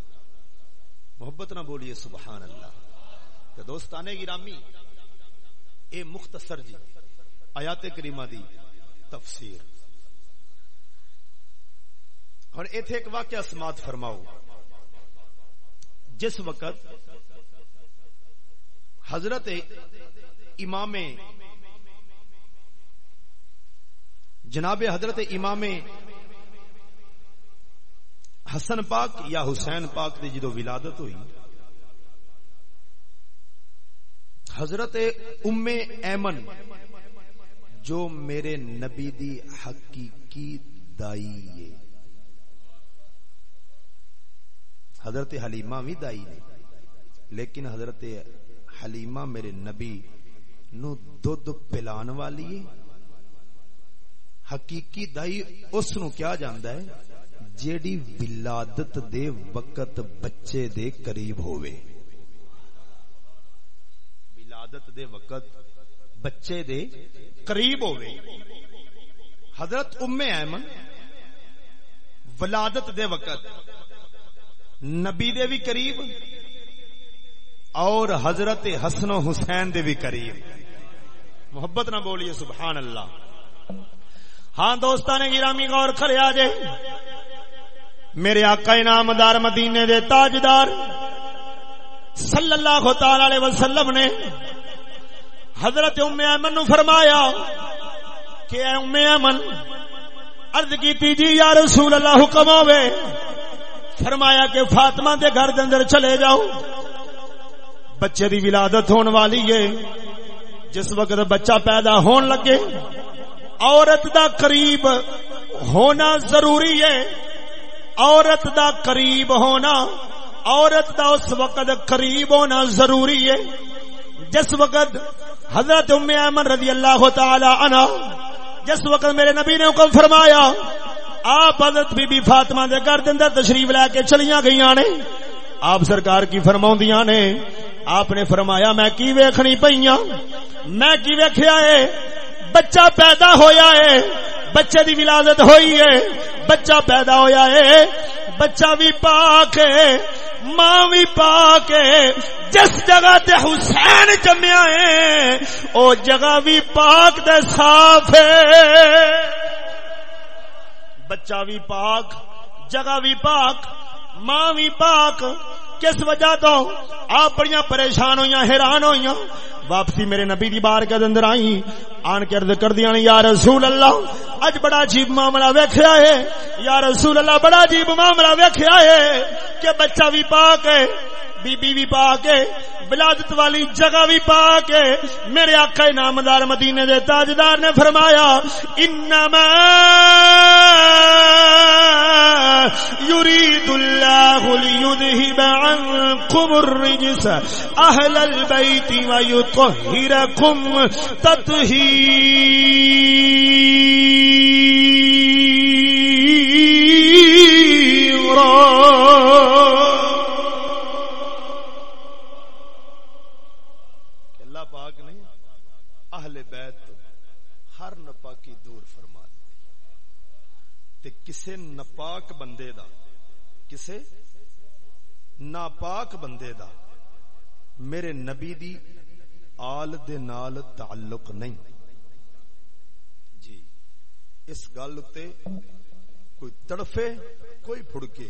محبت نہ بولیے سبحان اللہ کہ گرامی، اے مختصر جی آیات کریمہ دی تفسیر۔ اور ایتھے ایک واقعہ سماعت فرماؤ۔ جس وقت حضرت امام جناب حضرت امام حسن پاک یا حسین پاک کی جدو ولادت ہوئی، حضرت ام ایمن، جو میرے نبی دی حقیقی دائی ہے۔ حضرت حلیمہ بھی دائی نے، لیکن حضرت حلیمہ میرے نبی نو دودھ پلان والی ہے۔ حقیقی دائی اس نو کیا جاندا ہے؟ جیڑی ولادت دے وقت بچے دے قریب ہوئے ولادت دے وقت بچے دے قریب ہوئے حضرت ام ایمن، ولادت دے وقت نبی دے بھی قریب اور حضرت حسن و حسین دے بھی قریب۔ محبت نہ بولیے، سبحان اللہ۔ ہاں دوستان گرامی غور کھڑے آ جائے میرے آقا انعامدار مدینے دے تاجدار صلی اللہ تعالی علیہ وسلم نے حضرت ام ایمن نو فرمایا کہ اے ام ایمن، عرض کی جی یا رسول اللہ حکم ہوے فرمایا کہ فاطمہ دے گھر دے اندر چلے جاؤ۔ بچے دی ولادت ہون والی ہے۔ جس وقت بچہ پیدا ہون لگے عورت دا قریب ہونا ضروری ہے۔ عورت دا قریب ہونا، عورت دا اس وقت قریب ہونا ضروری ہے۔ جس وقت حضرت ام ایمن رضی اللہ تعالی عنہ، جس وقت میرے نبی نے حکم فرمایا، آپ حضرت بی بی فاطمہ دے گھر دے اندر تشریف لے کے چلیاں گئیاں نے۔ آپ سرکار کی فرماؤندیاں نے۔ آپ نے فرمایا، میں کی ویکھنی پئیاں؟ میں کی ویکھیا ہے؟ بچہ پیدا ہویا ہے، بچے دی ولادت ہوئی ہے، بچہ پیدا ہویا ہے، بچہ بھی پاک ہے، ماں بھی پاک ہے، جس جگہ تے حسین جمیا ہے، او جگہ بھی پاک دے صاف ہے۔ بچہ بھی پاک، جگہ بھی پاک، ماں بھی پاک کس وجہ تو آپ بڑی پریشان ہوئی حیران ہوئی واپسی میرے نبی دی بار کے اندر آئی، آن کے ارد کر دیا یا رسول اللہ، اج بڑا عجیب معاملہ ویکھیا ہے۔ یا رسول اللہ، بڑا عجیب معاملہ ویکھیا ہے کہ بچہ بھی پاک ہے۔ بی بی بھی پاک ہے بلادت والی جگہ بھی پاک ہے میرے آقا نامدار مدینے دے تاجدار نے فرمایا، انما يريد الله ليذهب عنكم الرجس اهل البيت ويطهركم تطهيرا کسے نپاک بندے دا، کسے ناپاک بندے دا میرے نبی دی آل دے نال تعلق نہیں۔ جی اس گل تے کوئی تڑفے، کوئی پھڑکے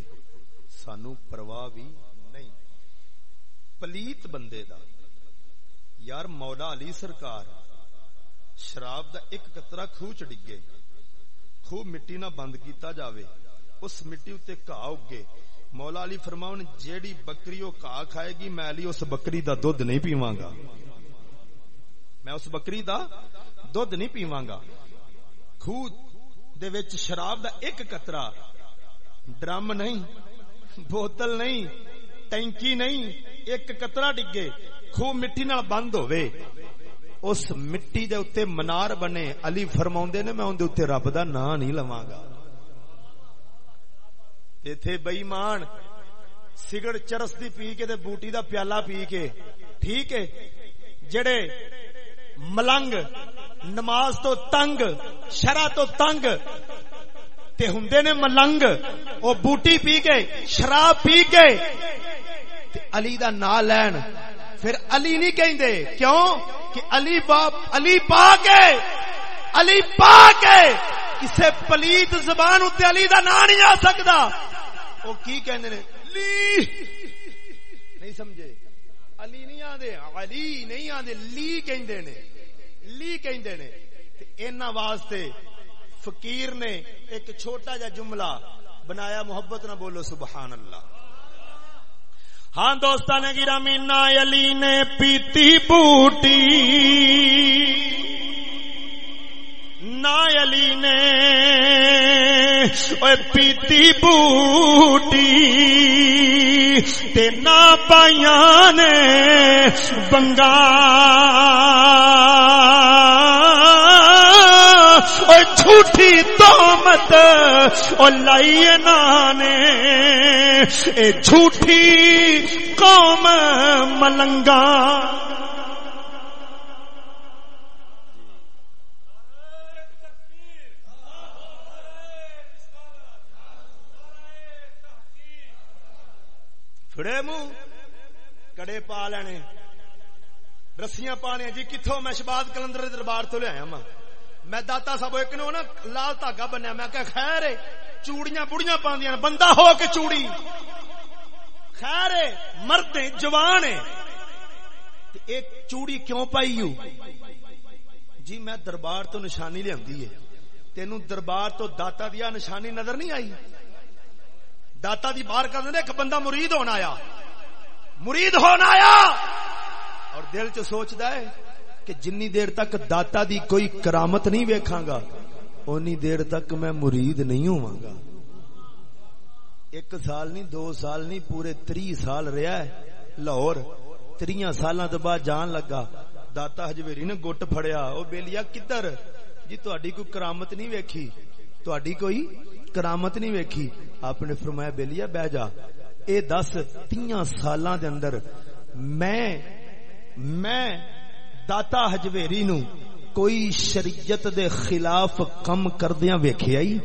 سانو پرواہ بھی نہیں۔ پلیت بندے دا، یار مولا علی سرکار شراب دا ایک قطرہ خوہ چ ڈگے۔ خوہ مٹی نہ بند کیتا جاوے اس مٹی اتے گھا اگے مولا علی فرماؤن جیڑی بکری وہ گھا کھائے گی میں علی اس بکری دا دودھ نہیں پیواں گا میں اس بکری دا دودھ نہیں پیواں گا خوہ دے وچ شراب دا ایک قطرہ ڈرم نہیں بوتل نہیں ٹینکی نہیں ایک قطرہ ڈگے خوہ مٹی نال بند ہوئے اس مٹی دے اتے منار بنے، علی فرماؤں نے، میں اندے اتے رب دا نا نہیں لواں گا تھے بئی مان سگڑ چرس دی پی کے دے بوٹی دا پیالہ پی کے، ٹھیک ہے؟ جڑے ملنگ، نماز تو تنگ، شرع تو تنگ، تے ہندے نے ملنگ، او بوٹی پی کے، شراب پی کے، تے علی دا نا لین پھر علی نہیں کہندے کیوں؟ کہ علی باپ، علی پا کے علی پا کے کسے پلیت زبان اتنے علی دا نا نہیں آ سکتا۔ وہ کی کہندے نے؟ لی نہیں سمجھے۔ علی نہیں آدھے علی نہیں آدھے لی کہندے نے۔ لی کہندے نے۔ اینا واسطے فقیر نے ایک چھوٹا جا جملہ بنایا، محبت نہ بولو، سبحان اللہ۔ ہاں دوستان گرامی نا علی نے پیتی بوٹی۔ نا علی نے پیتی بوٹی۔ تے نا پائیا نے بنگا جھوٹی تو مت لائیے نانے اے جھوٹی قوم ملنگا۔ فڑے منہ، کڑے پا لینے۔ رسیاں پانے جی کتوں میں شباد کلندر دربار تو لیا ماں۔ میں داتا صاحب ایک نے نا لال دھاگا بنیا، میں کہ خیر چوڑیاں بڑیاں پاندیاں بندہ ہو کے چوڑی۔ خیر مرد جوان ایک چوڑی کیوں پائی ہو جی میں دربار تو نشانی لیا تینو دربار تو داتا دیا نشانی نظر نہیں آئی؟ داتا دی بار کر ایک بندہ مرید ہونا آیا۔ مرید ہونا آیا! اور دل چ سوچتا ہے کہ جنی دیر تک داتا دی کوئی کرامت نہیں ویکھاں گا، اونی دیر تک میں مرید نہیں ہوا گا۔ ایک سال نہیں، دو سال نہیں، پورے تری سال رہا ہے۔ لاہور تری سال تو بعد جان لگا۔ داتا ہجویری نے گٹ فڑیا وہ بےلیا کدھر؟ جی تھی کوئی کرامت نہیں ویکھی۔ تھی کوئی کرامت نہیں ویکھی۔ آپ نے فرمایا بےلیا بہ جا۔ اے دس، تیاں سالاں دے اندر میں میں داتا ہجویری نو کوئی شریعت دے خلاف کم کردیاں ویکھیا ہی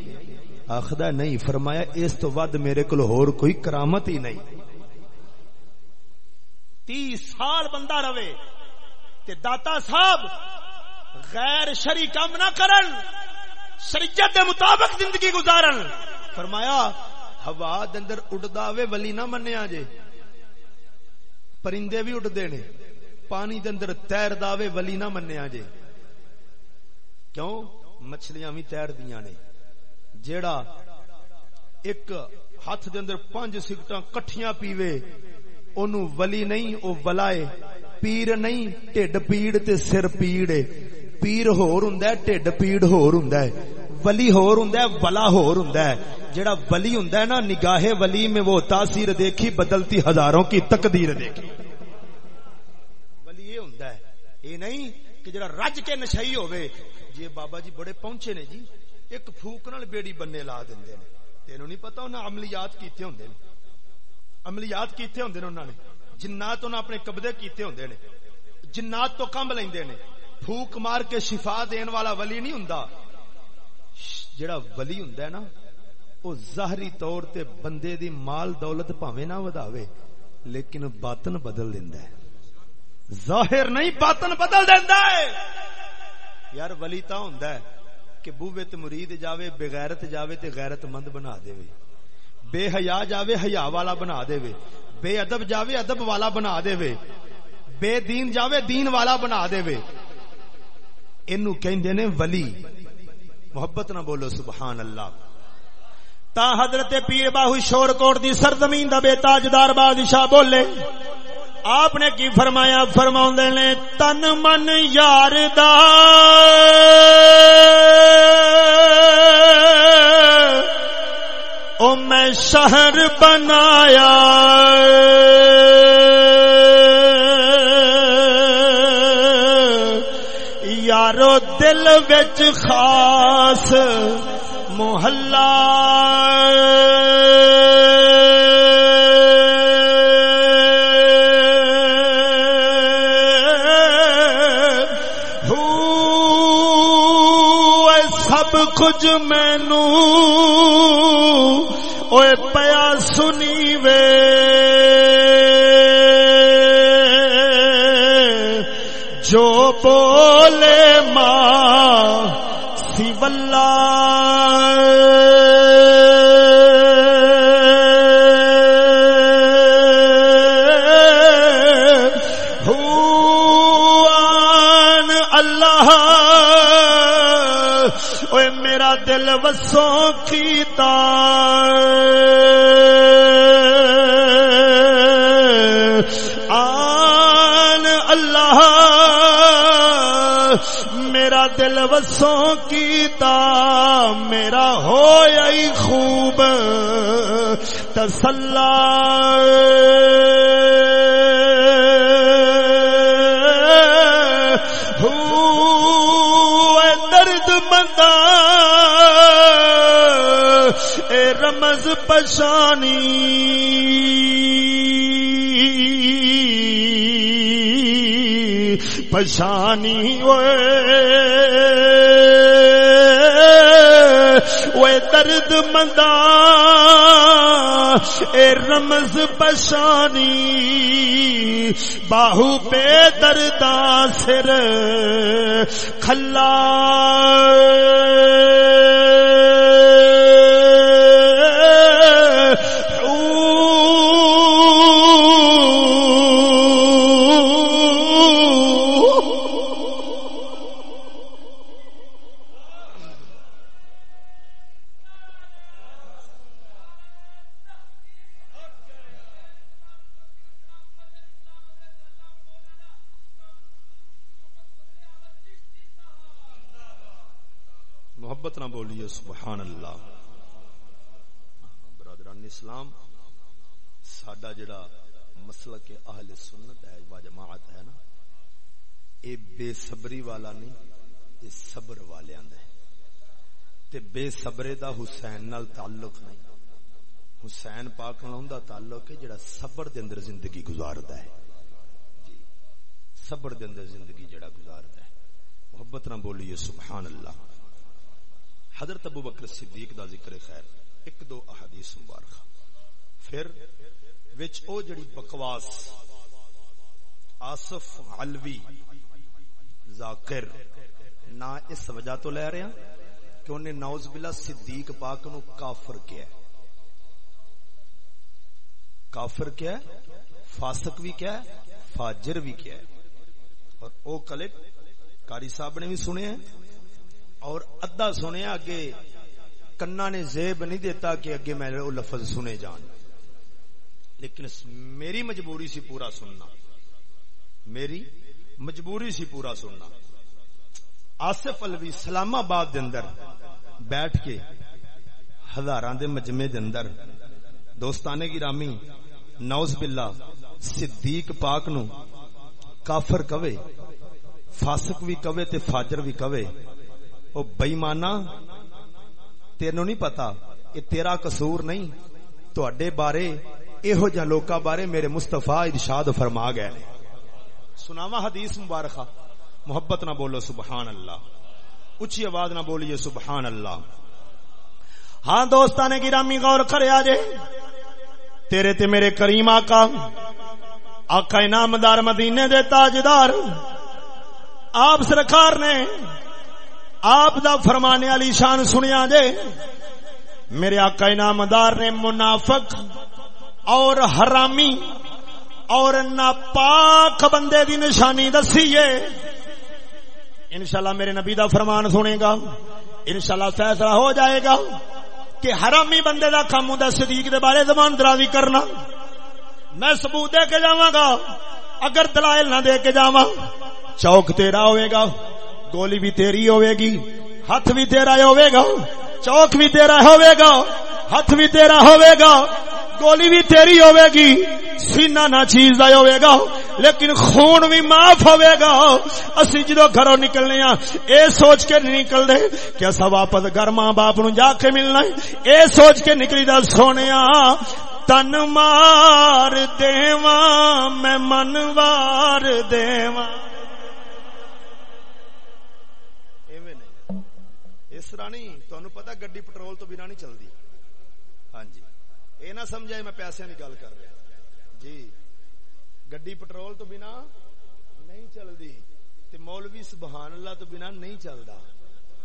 آخدا نہیں، فرمایا اس تو ود میرے کول ہور کوئی کرامت ہی نہیں۔ تیس سال بندہ رہے تے داتا صاحب غیر شری کم نہ کرن، شریعت دے مطابق زندگی گزارن۔ فرمایا، ہوا اندر اڑدا وے ولی نہ منیا جے، پرندے بھی اڑدے نے۔ پانی دے اندر تیر داوے ولی نہ منیا جے۔ کیوں؟ مچھلیاں بھی تیر دیاں نے۔ جیڑا ایک ہاتھ دے اندر پانچ سگٹاں کٹھیاں پیوے، اونوں ولی نہیں، او ولائے۔ پیر نہیں، ٹھڈ پیڑ تے سر پیڑ پیر ہور ہوندا ہے، ٹھڈ پیڑ ہور ہوندا ہے۔ ولی ہور ہوندا ہے، ولا ہور ہوندا ہے۔ جیڑا ولی ہوندا ہے نا، نگاہ ولی میں وہ تاثیر دیکھی، بدلتی ہزاروں کی تقدیر دیکھی۔ یہ نہیں کہ جڑا رج کے نشائی ہوئے جی بابا جی بڑے پہنچے نے جی ایک پھوک نال بیڑی بننے لا دیں تینوں نہیں پتا انہیں عملیات کیتے ہوں نے۔ عملیات کیتے ہوں نے انہوں نے۔ جنات انہیں اپنے قبضے کیتے ہوں نے۔ جنات تو کم لیندے نے۔ پھوک مار کے شفا دین والا ولی نہیں ہوں جڑا ولی ہوندا ہے نا، او ظاہری طور تے بندے دی مال دولت پاویں نہ وداوے، لیکن باطن بدل دیندا ہے۔ ظاہر نہیں، باطن بدل دیندا ہے۔ یار ولی تا ہوندا ہے کہ بوے تے مرید جاوے، بغیرت جاوے تے غیرت مند بنا دے۔ وے بے حیا جاوے، حیا والا بنا دے۔ وے بے ادب جاوے، ادب والا بنا دے۔ وے بے دین جاوے، دین والا بنا دے۔ وے اینو کہندے نے ولی۔ محبت نہ بولو، سبحان اللہ۔ تا حضرت پیر باہو شور کوٹ دی سرزمین دا بے تاجدار بادشاہ بولے۔ آپ نے کی فرمایا؟ فرما نے، تن من یار دا او میں شہر بنایا۔ یارو دل بچ خاص محلہ کچھ مینو میرا دل وسوں کیتا آن اللہ میرا دل وسوں کیتا میرا ہو خوب تسلا رمز پشانی۔ پشانی وہ درد مندا اے رمز پشانی۔ باہو پہ دردا سر کھلا۔ بے صبری والا نہیں اے صبر والیاں دا ہے تے بے صبرے دا حسین نال تعلق نہیں۔ حسین پاک نال ہوندا تعلق ہے جڑا صبر دے اندر زندگی گزاردا ہے۔ جی صبر دے اندر زندگی جڑا گزاردا ہے۔ محبت نہ بولیے سبحان اللہ حضرت ابو بکر صدیق دا ذکر خیر، ایک دو احادیث مبارک پھر، وچ او جڑی بکواس، آصف علوی ذاکر۔ نہ اس وجہ تو لے رہے ہیں کہ انہیں نوز بلا صدیق پاک نو کافر کیا ہے۔ کافر کیا ہے؟ فاسق بھی کیا ہے؟ فاجر بھی کیا ہے۔ اور او کلپ کاری صاحب نے بھی سنے ہیں اور ادھا سنیا اگے کنا نے زیب نہیں دیتا کہ اگے میں وہ لفظ سنے جان۔ لیکن میری مجبوری سی پورا سننا۔ میری مجبوری سی پورا سننا۔ آصف الوی سلام آباد دے اندر بیٹھ کے ہزاراں دے مجمع دے اندر دوستانے کی رامی نوز باللہ، صدیق پاک نو کافر کوے فاسق بھی کوے تے فاجر بھی کوے او بےمانا تینو نہیں پتا یہ تیرا قصور نہیں تڈے بارے یہو جہ لوکا بارے میرے مستفا ارشاد فرما گئے۔ سناوا حدیث مبارکہ۔ محبت نہ بولو سبحان اللہ۔ اچھی آواز نہ بولیے سبحان اللہ۔ ہاں دوستان نے گرامی غور کرے آجے۔ تیرے تے میرے کریم آقا۔ آقا انعامدار مدینے دے تاجدار۔ آپ سرکار نے آپ دا فرمانے والی شان سنیا جے میرے آقا انعامدار نے منافق اور حرامی اور ناپاک بندے دی نشانی دسی ہے انشاءاللہ میرے نبی دا فرمان سنے گا۔ انشاءاللہ فیصلہ ہو جائے گا کہ حرامی بندے دا کام ہوں صدیق دے بارے زمان درازی کرنا۔ میں ثبوت دے کے جاواں گا۔ اگر دلائل نہ دے کے جاواں، چوک تیرا ہوئے گا، گولی بھی تیری ہوئے گی، ہاتھ بھی تیرا ہوئے گا، چوک بھی تیرا ہوئے گا، ہاتھ بھی تیرا ہوئے گا۔ گولی بھی تیری ہوئے گی سینہ نہ چیز دا ہوئے گا لیکن خون بھی معاف ہوئے گا اسی جدو گھروں نکلنے ہاں اے سوچ کے نہیں نکل دے کہ اسا واپس گھر ماں باپ نو جا کے ملنا ہے۔ اے سوچ کے نکلی دا سونے تن مار دیواں، میں منوار دیواں۔ اس طرح نہیں تہن پتا گڈی پٹرول تو بنا نہیں چلتی ہاں یہ نہ سمجھائے میں پیسے کی گل کر رہا۔ جی۔ گڈی پٹرول تو بنا نہیں چلتی مولوی سبحان اللہ تو بنا نہیں چلتا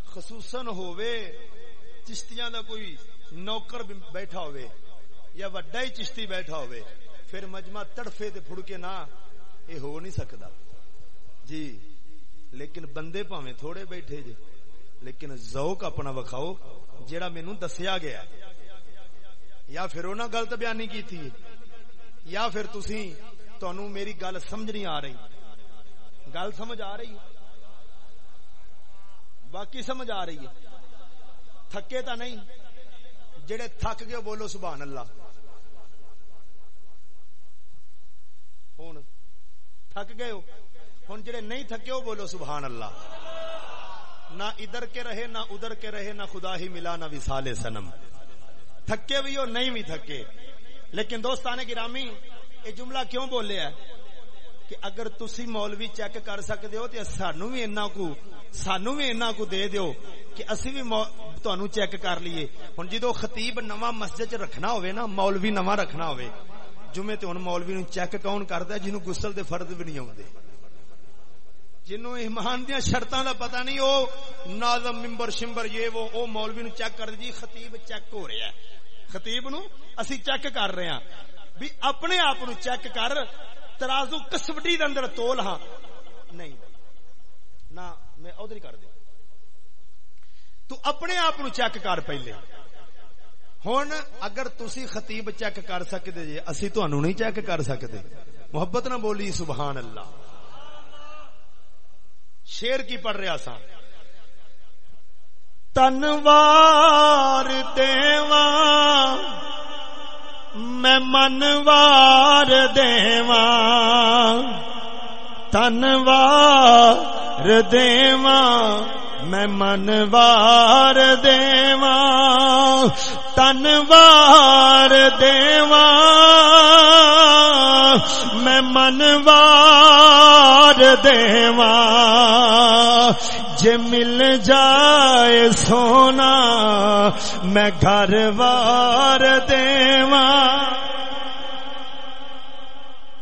خصوصاً ہووے چشتیاں دا کوئی نوکر بیٹھا ہوئے یا وڈا ہی چشتی بیٹھا ہوئے پھر مجمع تڑفے تے پھڑکے نہ یہ ہو نہیں سکتا جی۔ لیکن بندے پاویں تھوڑے بیٹھے جے، لیکن ذوق اپنا وکھاؤ، جیڑا مینوں دسیا گیا۔ یا پھر انہاں غلط بیانی کی تھی یا پھر تسی تانوں میری گل سمجھ نہیں آ رہی۔ گل سمجھ آ رہی؟ باقی سمجھ آ رہی ہے۔ تھکے تا نہیں، جڑے تھک گئے بولو سبحان اللہ۔ ہوں تھک گئے ہو ہوں جڑے نہیں تھکے ہو بولو سبحان اللہ۔ نہ ادھر کے رہے، نہ ادھر کے رہے، نہ خدا ہی ملا، نہ وسال سنم۔ تھکے بھی ہو، نہیں بھی تھکے۔ لیکن دوستانے گرامی، یہ جملہ کیوں بولے ہے؟ کہ اگر تسی مولوی چیک کر سکتے ہو تو سانو بھی اینا کو، سانو بھی اینا کو دے دیو کہ اسی بھی تانوں چیک کر لیے۔ ہن جدو خطیب نواں مسجد چ رکھنا ہوئے نا، مولوی نواں رکھنا ہوئے جمعے تے ہن مولوی نو چیک کون کردا ہے؟ جنوں غسل دے فرض بھی نہیں اوندے جنوں ایمان دیا شرطاں دا پتہ نہیں او ناظم ممبر شمبر یہ وہ او مولوی نو چیک کر جی خطیب چیک ہو رہا ہے۔ خطیب نو اسی چیک کر رہے ہیں۔ بھی اپنے آپ نو چیک کر، ترازو کسوٹی دے اندر تول ہاں۔ نہیں نہ، میں ادھر کر دے۔ تو اپنے آپ نو چیک کر پہلے۔ ہن اگر تسی خطیب چیک کر سکتے جی اسی تانوں نہیں چیک کر سکتے محبت نہ بولی، سبحان اللہ۔ شیر کی پڑھ رہا سا۔ تنوار دیوا میں منوار دیوا تنوار دیوا میں منوار دیوا تنوار دیوا میں منوار دیوا مل جائے سونا، میں گھر وار دیوا۔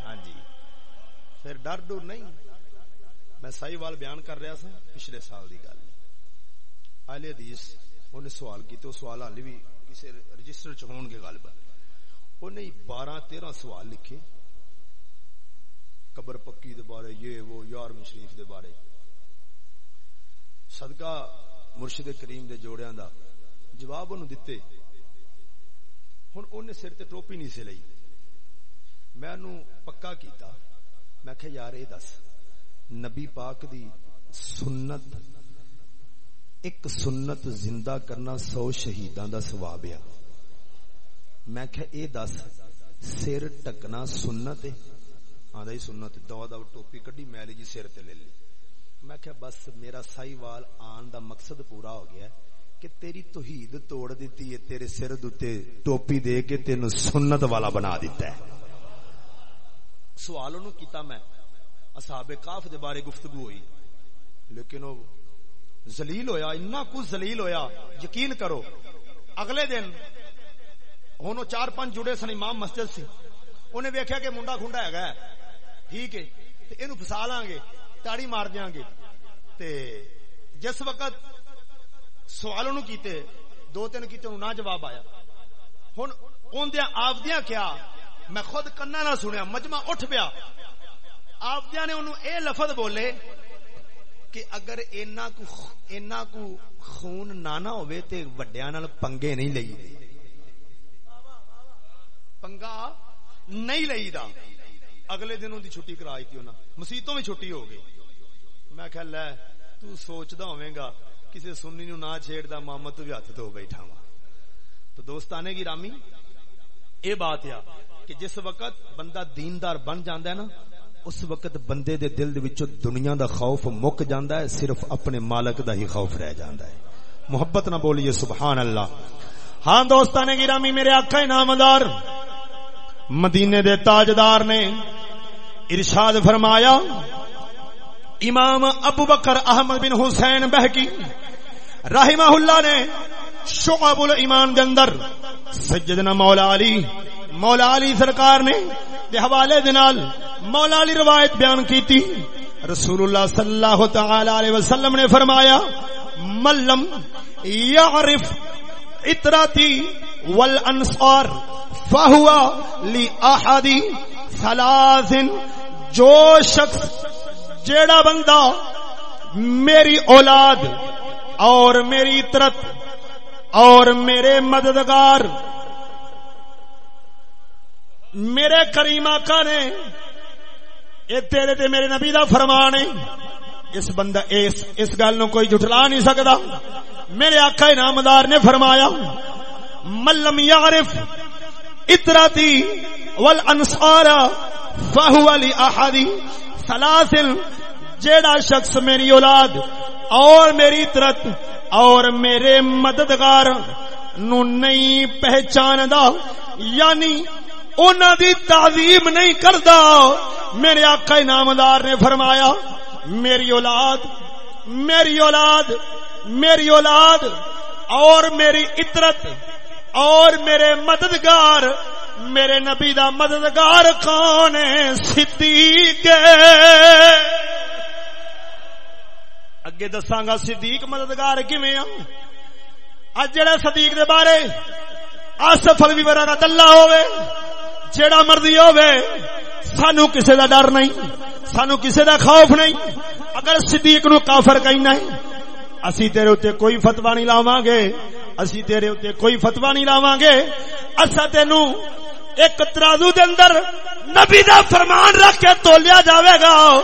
ہاں جی پھر ڈر ڈر نہیں، میں سائی وال بیان کر رہا سا پچھلے سال کی گل۔ آل حدیث انہیں سوال کی تو سوال حال بھی کسی رجسٹر چ ہون گے گل انہیں بارہ تیرہ سوال لکھے۔ قبر پکی دے بارے، یہ وہ یار مشریف دے بارے۔ صدقہ مرشد کریم دے جوڑیاں دا جواب انہوں دیتے۔ ہن انہیں سر تے ٹوپی نہیں سے لئی۔ میں انہوں پکا کیتا۔ میں کہ یار اے دس، نبی پاک دی سنت، ایک سنت زندہ کرنا سو شہیدان دا ثواب ہے۔ میں کہ اے دس، سر ٹکنا سنت ہے۔ آدھا ہی سنت دوا دا ٹوپی کڈی میلی جی سر تے لے لی میں کہ بس میرا سائی وال آن دا مقصد پورا ہو گیا ہے کہ تیری توحید توڑ دیتی ہے، تیرے سر دوتے ٹوپی دے کے تینو سنت والا بنا دیتا ہے۔ سوال انہوں کیتا میں، اصحاب کاف دے بارے گفتگو ہوئی۔ لیکن وہ زلیل ہویا انہا کو زلیل ہویا۔ یقین کرو، اگلے دن ہوں چار پانچ جڑے سن، امام مسجد سے انہیں ویکیا کہ منڈا خنڈا ہے۔ ٹھیک ہے یہ فسا لاں گے، تاڑی مار دیا گے۔ تے جس وقت سوال کیتے، دو تین کیتے انہوں نہ جواب آیا۔ ہوں اندیا آپدیا کیا، میں خود کنا نہ سنیا، مجمع اٹھ پیا۔ آپدیا نے انہوں اے لفظ بولے کہ اگر اینا کو اینا کو خون نانا ہوئے تے وڈیاں نال پنگے نہیں لئی پنگا نہیں لئی دا اگلے دن ان دی چھٹی کرائی تھی انہاں مسیتوں میں چھٹی ہو گئی۔ میں کہا، لے، تو سوچدا ہویں گا کسی سنی نو نہ چھیڑ دا محمد تو بھی ہاتھ تو بیٹھا ہوا تو دوستانے کی رامی، اے بات ہے کہ جس وقت بندہ دیندار بن جاندا ہے نا، اس وقت بندے دے دل دے وچوں دنیا دا خوف مک جاندا ہے، صرف اپنے مالک دا ہی خوف رہ جاندا ہے۔ محبت نہ بولیے، سبحان اللہ۔ ہاں دوستانے کی رامی، میرے آقا نامدار مدینے دے تاجدار نے ارشاد فرمایا، امام ابو بکر احمد بن حسین بہکی رحمہ اللہ نے شعب الایمان دے اندر سجدنا مولا علی مولا علی سرکار نے دے حوالے دے نال مولا علی روایت بیان کیتی۔ رسول اللہ صلی اللہ تعالی علیہ وسلم نے فرمایا، ملم یعرف اطراتی والانصار فہوا لی احدی جو شخص جیڑا بندہ میری اولاد اور میری اطرت اور میرے مددگار میرے کریم آقا نے، اے تیرے تے میرے نبی دا فرمان ہے۔ اس بندہ، اس اس گل نو کوئی جھٹلا نہیں سکتا میرے آقا انعامدار نے فرمایا ملم یعرف اطراتی والانصار فہو لی احدی سلاسل جیڑا شخص میری اولاد اور میری اطرت اور میرے مددگار نو نہیں پہچاندا یعنی انہوں دی تعظیم نہیں کردا۔ میرے آقا نامدار نے فرمایا، میری اولاد میری اولاد میری اولاد اور میری اطرت اور میرے مددگار، میرے نبی دا مددگار کون صدیق اگے دساگا صدیق مددگار کیویں اج جڑا صدیق دے بارے آصف الوی ورا دلہ ہوے جیڑا مرضی ہوے سانو کسے دا ڈر نہیں، سانو کسے دا خوف نہیں۔ اگر صدیق نو کافر کہنا ہے اسی تیرے اتنے کوئی فتوا نہیں لاواں گے۔ اسی تیرے اتنے کوئی فتوا نہیں لاواں گے۔ اسا تینو ایک ترازو دے اندر نبی دا فرمان رکھ کے تولیا جاوے گا۔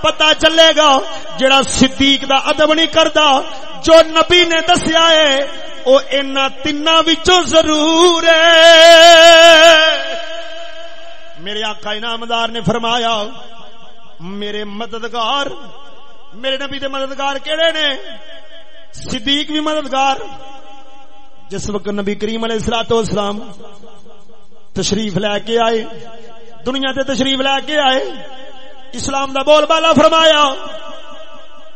پتا چلے گا جڑا صدیق دا ادب نہیں کردا، جو نبی نے دسیا ہے، او اینا تینا وچوں ضرور ہے۔ میرے آقا انعامدار نے فرمایا، میرے مددگار میرے نبی دے مددگار کہڑے نے؟ صدیق بھی مددگار۔ جس وقت نبی کریم علیہ السلام اسلام تشریف لے کے آئے، دنیا تے تشریف لے کے آئے، اسلام دا بول بالا فرمایا۔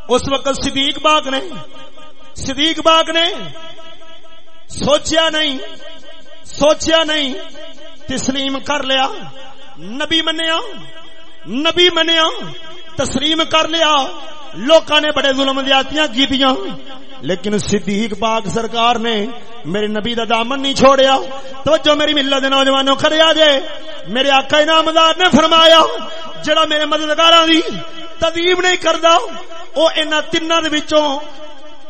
اس وقت صدیق باغ نے، صدیق باغ نے سوچیا نہیں سوچیا نہیں، تسلیم کر لیا۔ نبی منیا نبی منیا، تسلیم کر لیا۔ لوکاں نے بڑے ظلم زیادتیاں کیتیاں لیکن صدیق پاک سرکار نے میرے نبی دا دامن نہیں چھوڑیا۔ توجہ میری ملت دے نوجوانوں کرے آ میرے آقا انعامدار نے فرمایا، جڑا میرے مددگاراں دی تدیب نہیں کردا، او انہاں تیناں دے وچوں،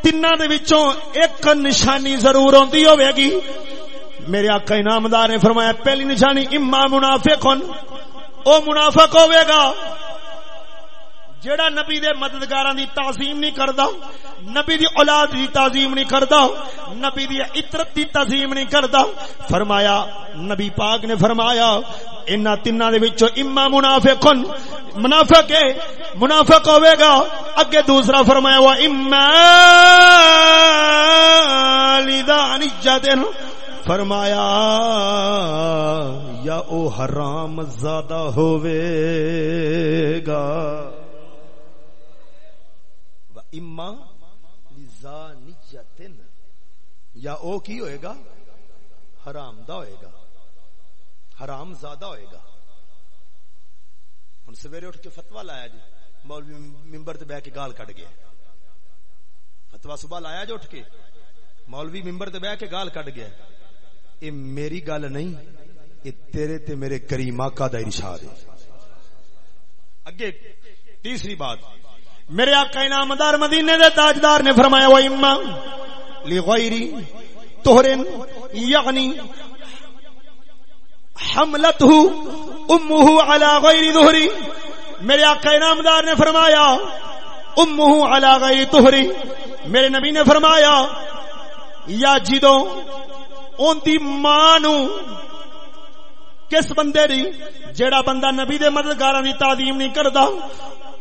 تیناں دے وچوں ایک نشانی ضرور ہوندی ہوے گی۔ میرے آقا انعامدار نے فرمایا، پہلی نشانی، اما منافق۔ او منافق ہوے گا۔ جیڑا نبی دے مددگاراں دی تعظیم نہیں کردا، نبی دی اولاد دی تعظیم نہیں کردا، نبی دی عطرت دی تعظیم نہیں کردا۔ فرمایا، نبی پاک نے فرمایا انہاں تیناں دے وچوں اما منافق منافق ہے، منافق ہوے گا۔ اگے دوسرا فرمایا وا اما لذان جدن فرمایا، یا او حرام زیادہ ہوے گا۔ اما لزانیتن، یا او کی ہوئے گا؟ حرام دا ہوئے گا حرام زیادہ ہوئے گا۔ ہوں سویرے اٹھ کے فتوا لایا جی مولوی ممبر تے بہ کے گال کٹ گیا فتوا صبح لایا جو اٹھ کے، مولوی ممبر تے بہ کے گال کٹ گیا یہ میری گل نہیں یہ تیرے تے میرے کریم آقا دا ارشاد ہے۔ اگے تیسری بات۔ میرے آقا انعامدار مدینے دے تاجدار نے فرمایا وہ اما لغیری توہرن یعنی حملته امه على غیر ظہری میرے آقا انعامدار نے فرمایا امه على غیر طہری میرے نبی نے فرمایا، یا جدوں اون دی ماں نو کس بندے دی جیڑا بندہ نبی دے مددگاراں دی تعظیم نہیں کردا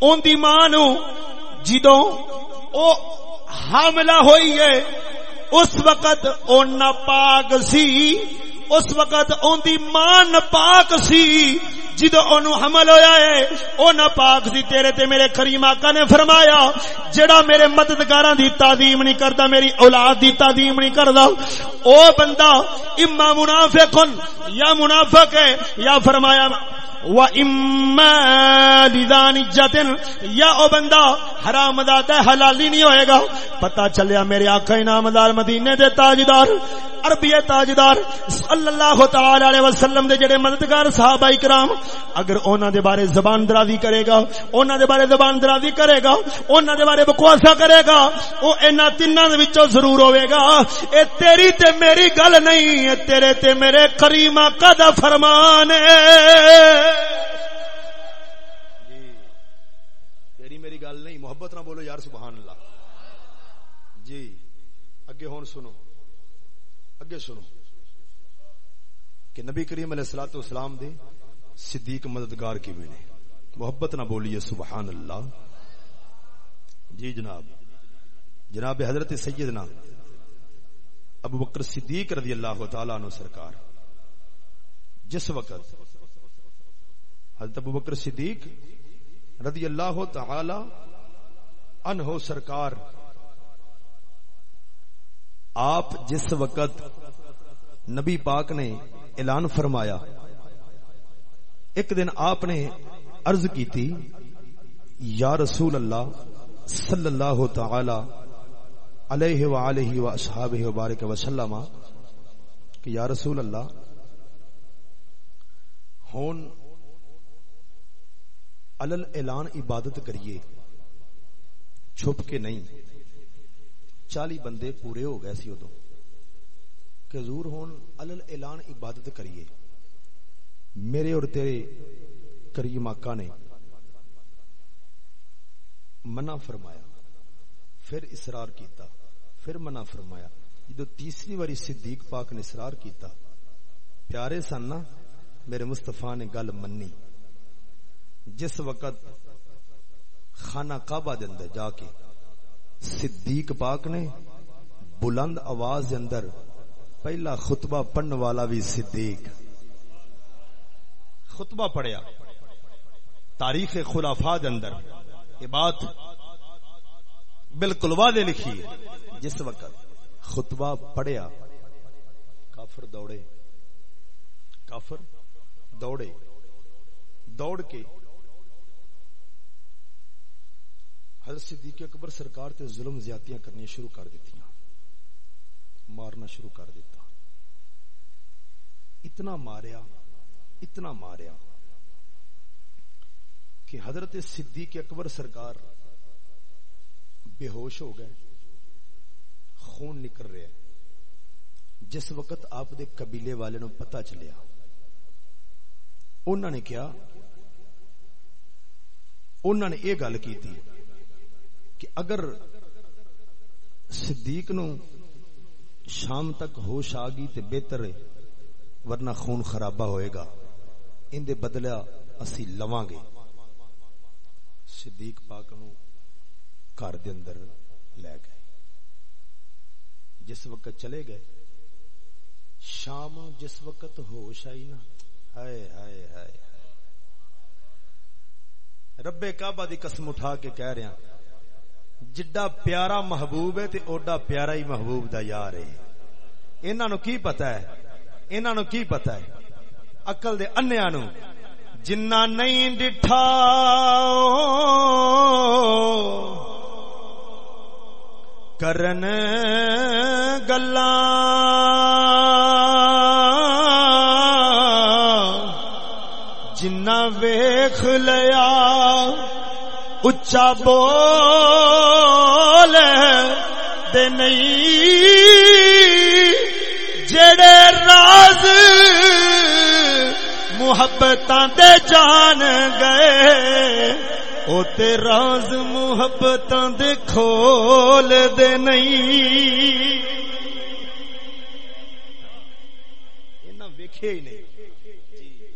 اون دی ماں نو جدوں او حاملہ ہوئی ہے، اس وقت او ناپاک سی، اس وقت اون دی ماں ناپاک سی جدو اونوں حمل ہویا ہے، او ناپاک سی، تیرے تے میرے کریم آقا نے فرمایا، جڑا میرے مددگاراں دی تعظیم نہیں کردا، میری اولاد دی تعظیم نہیں کردا، او بندہ، اما منافقن، یا منافق ہے، یا فرمایا و اما لذانجتن یا او بندہ حرام داتا ہے حلالی نہیں ہوئے گا پتہ چلیا میرے آقا انعامدار مدینے دے تاجدار عربی تاجدار صلی اللہ تعالی علیہ وسلم دے جڑے مددگار صحابہ کرام اگر انہاں دے بارے زبان درازی کرے گا انہاں دے بارے زبان درازی کرے گا انہاں دے بارے بکواسا کرے گا او انہاں تیناں دے وچوں ضرور ہوے گا اے تیری تے میری گل نہیں اے تیرے تے میرے کریم آقا دا فرمان ہے جی۔ تیری میری گل نہیں، محبت نہ بولو یار، سبحان اللہ۔ جی اگے ہون سنو۔ اگے سنو۔ کہ نبی کریم علیہ السلام اسلام دے صدیق مددگار کی میں نے؟ محبت نہ بولیے، سبحان اللہ۔ جی جناب جناب حضرت سیدنا ابو بکر صدیق رضی اللہ تعالیٰ عنہ سرکار، جس وقت حضرت ابو بکر صدیق رضی اللہ تعالی عنہ سرکار، آپ جس وقت نبی پاک نے اعلان فرمایا، ایک دن آپ نے عرض کی تھی، یا رسول اللہ صلی اللہ تعالی علیہ وآلہ و اصحابہ وبارک وسلم، کہ یا رسول اللہ، ہون علل اعلان عبادت کریے۔ چھپ کے نہیں۔ چالی بندے پورے ہو گئے سی ادو کہ زور ہون علل اعلان عبادت کریے۔ میرے اور تیرے کریم آقا نے منع فرمایا، پھر اسرار کیتا، پھر منع فرمایا۔ جدو تیسری باری صدیق پاک نے اسرار کیتا، پیارے سن نا میرے مصطفیٰ نے گل منی۔ جس وقت خانہ کعبہ دے اندر جا کے صدیق پاک نے بلند آواز دے اندر پہلا خطبہ پڑھنے والا بھی صدیق۔ خطبہ پڑھیا۔ تاریخ خلافا دے اندر یہ بات بالکل واضح لکھی ہے۔ جس وقت خطبہ پڑھیا، کافر دوڑے۔ کافر دوڑے۔ دوڑ کے حضرت صدیق اکبر سرکار تے ظلم زیادتیاں کرنی شروع کر دیتی مارنا شروع کر دیتا۔ اتنا ماریا اتنا ماریا کہ حضرت صدیق اکبر سرکار بے ہوش ہو گئے، خون نکل رہا ہے۔ جس وقت آپ دے قبیلے والے نو پتا چلیا انہوں نے کیا انہوں نے یہ گل کی تھی کہ اگر صدیق نو شام تک ہوش آ گئی تو بہتر ہے، ورنہ خون خرابہ ہوئے گا۔ ان دے بدلیا اسی لواں گے۔ صدیق پاک نو گھر دے اندر لے گئے۔ جس وقت چلے گئے، شام جس وقت ہوش آئی نا، ہائے ہائے ہائے ربے کعبہ دی قسم اٹھا کے کہہ رہے ہیں جڈا پیارا محبوب ہے تے اوڈا پیارا ہی محبوب دا یار ہے۔ انہاں نو کی پتہ ہے؟ انہاں نو کی پتہ ہے؟ عقل دے انیاں نو۔ جنہ نہیں ڈٹھا۔ کرن گلا جنا ویخ لیا۔ اچا بول دے نہیں۔ جڑے راز محبت دے جان گئے، او تے راز محبت دے کھول دے نہیں۔ ویکھے ہی نہیں۔ جی،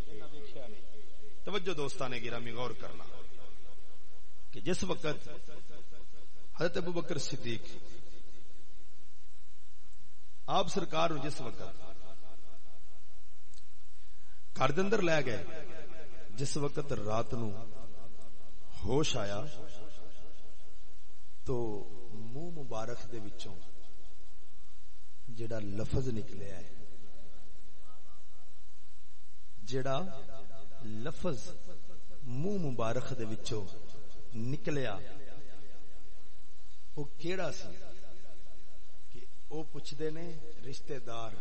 توجہ دوستان گرامی غور کرنا۔ کہ جس وقت حضرت ابو بکر صدیق آپ سرکار جس وقت گھر اندر لے گئے، جس وقت رات نو ہوش آیا، تو منہ مبارک دے وچوں جڑا لفظ نکلیا ہے جڑا لفظ منہ مبارک دے وچوں نکلیا۔ وہ کیڑا سی کہ او پوچھدے نے رشتہ دار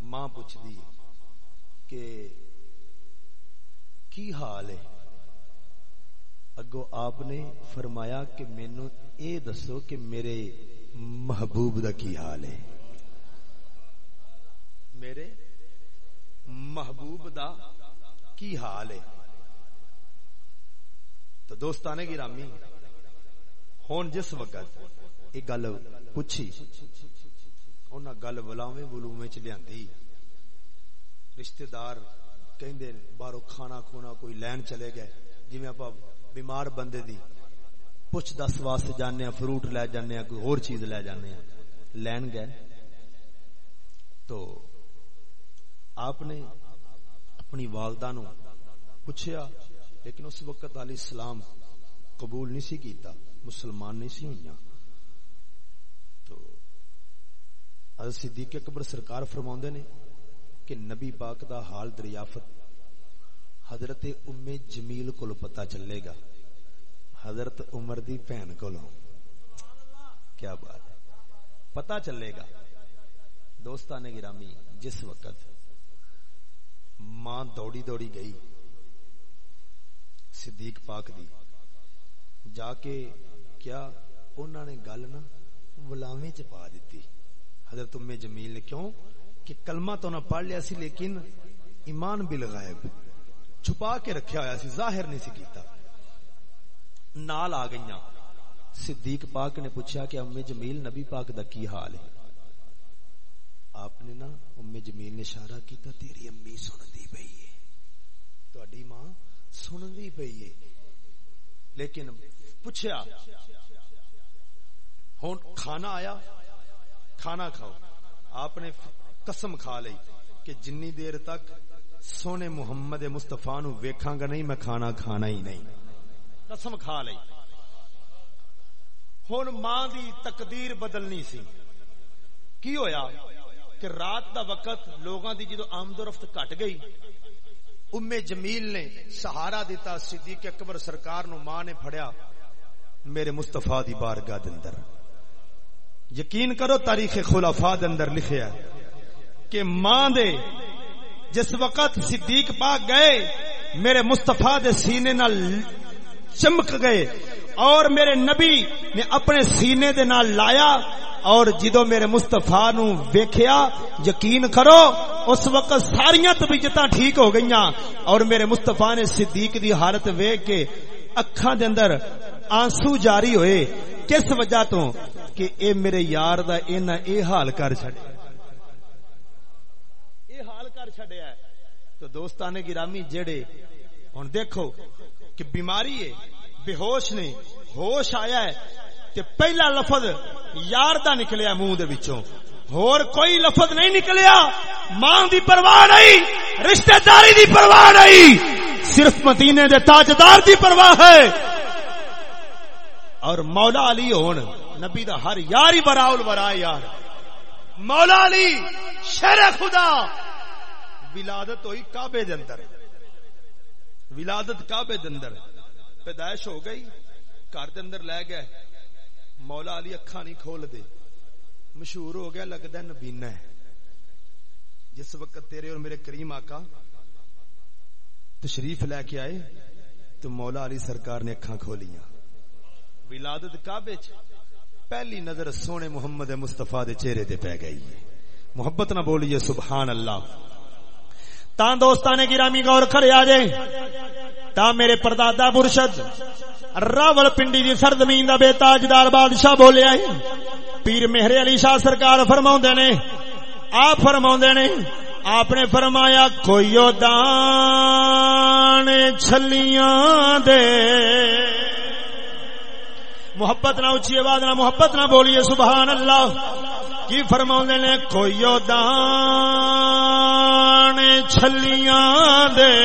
ماں پوچھدی کہ کی حال ہے؟ اگو آپ نے فرمایا کہ مینو اے دسو کہ میرے محبوب دا کی حال ہے۔ میرے محبوب دا کی حال ہے؟ تو دوستانے کی رامی۔ ہون جس وقت ایک گل پوچھی انہاں گل ولاویں ولومے چ لیاندی۔ رشتہ دار کہندے باہروں کھانا کھونا کوئی لین چلے گئے جویں اپا بیمار بندے دی پوچھ دس واسطے جانے ہیں فروٹ لے جانے ہیں کوئی اور چیز لے جانے ہیں لین گئے۔ تو آپ نے اپنی والدہ نو پوچھیا لیکن اس وقت علیہ السلام قبول نہیں سی کیتا، مسلمان نہیں سی ہوئی تو حضرت صدیق اکبر سرکار فرماؤندے نے کہ نبی پاک دا حال دریافت حضرت ام جمیل کو پتا چلے گا۔ حضرت عمر دی بہن کو کیا بات ہے؟ پتا چلے گا۔ دوستان گرامی، جس وقت ماں دوڑی دوڑی گئی صدیق پاک دی۔ جا کے کیا انہوں نے گل نا ولاویں چ پا دیتی۔ حضرت ام جمیل نے کیوں؟ کہ کلمہ تو نہ پڑھ لیا سی لیکن ایمان بالغائب چھپا کے رکھیا ہوا سی، ظاہر نہیں سی کیتا۔ نال آ گئی صدیق پاک نے پوچھا کہ امی جمیل، نبی پاک دا کی حال ہے؟ آپ نے نا امی جمیل نے اشارہ کیتا، تیری امی سن دی پئی ہے۔ تہاڈی ماں سن دی پئی ہے لیکن پوچھا ہن کھانا آیا کھانا کھاؤ آپ نے قسم کھا لی کہ جنی دیر تک سونے محمد مستفا نو ویکھاں گا نہیں میں کھانا کھانا ہی نہیں قسم کھا لی ہن ماں دی تقدیر بدلنی سی کی ہویا کہ رات دا وقت لوگاں دی جدو آمد و رفت کٹ گئی ام جمیل نے سہارا دیتا، صدیق اکبر سرکار نو ماں نے پھڑیا میرے مستفا دی بارگاہ دے اندر۔ یقین کرو تاریخ خلافا دے اندر لکھیا کہ ماں دے جس وقت صدیق پاک گئے، میرے مستفا دے سینے نال چمک گئے اور میرے نبی نے اپنے سینے دے نال لایا اور جدو میرے مستفا نو ویکھیا، یقین کرو اس وقت ساریاں طبیعتاں ٹھیک ہو گئیاں۔ اور میرے مستفا نے صدیق دی حالت ویکھ کے اکھاں دے اندر آنسو جاری ہوئے۔ کس وجہ تو؟ کہ اے میرے یار دا اینا اے حال کر چھڑے چڈیا تو دوستان گرامی جڑے ہوں دیکھو کہ بیماری ہے، بے ہوش نے، ہوش آیا ہے۔ تے پہلا لفظ یار دا نکلیا منہ دے وچوں۔ ہور کوئی لفظ نہیں نکلیا ماں دی پرواہ نہیں رشتہ داری دی پرواہ نہیں صرف مدینے دے تاجدار دی پرواہ ہے اور مولا علی ہون نبی دا ہر یار ہی برا یار مولا علی شیر خدا ولادت ہوئی کعبے دے اندر ولادت کعبے دے اندر پیدائش ہو گئی گھر دے اندر لے گئے مولا علی اکھا نہیں کھول دے مشہور ہو گیا، لگتا نبینا ہے۔ جس وقت تیرے اور میرے کریم آقا تشریف لے کے آئے، تو مولا علی سرکار نے اکھاں کھولیاں۔ ولادت کعبے پہلی نظر سونے محمد مصطفیٰ دے چہرے تے پہ گئی ہے۔ محبت نہ بولیے، سبحان اللہ۔ تا دوستانے گرامی غور کرے آ جائے۔ تا میرے پردادا برشد راول پنڈی دی سرزمین دا بے تاجدار بادشاہ بولیا پیر مہر علی شاہ سرکار فرما نے آپ فرما نے آپ نے فرمایا کوئی دان چھلیاں دے محبت نہ اچھی آواز نہ محبت نہ بولیے سبحان اللہ کی فرما نے؟ کوئی دان چھلیاں دے۔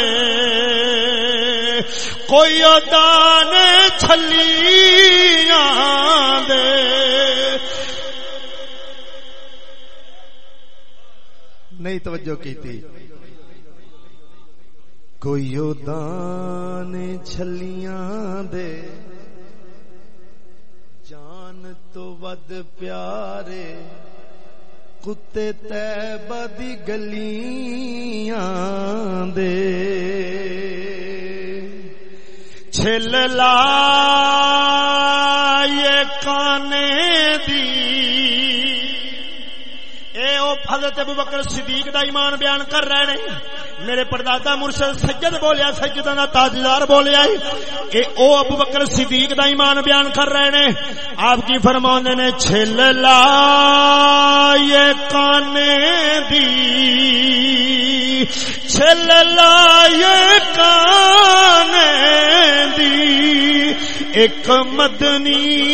کوئی دان چھلیاں دے۔ نہیں توجہ کی تھی۔ کوئی دان چھلیاں دے۔ جان تو ود پیارے۔ کتے تیبہ دی گلیاں دے۔ چھل لا یہ کانے دی۔ اے او حضرت ابو بکر صدیق دا ایمان بیان کر رہے ہیں۔ میرے پردادا مرشد سجد بولیا، سجدہ دا تاجدار بولیا کہ او ابو بکر صدیق دا ایمان بیان کر رہے ہیں آپ کی فرمانے نے، چھل لا یہ کانے دی۔ چھل لا یہ کانے دی۔ ایک مدنی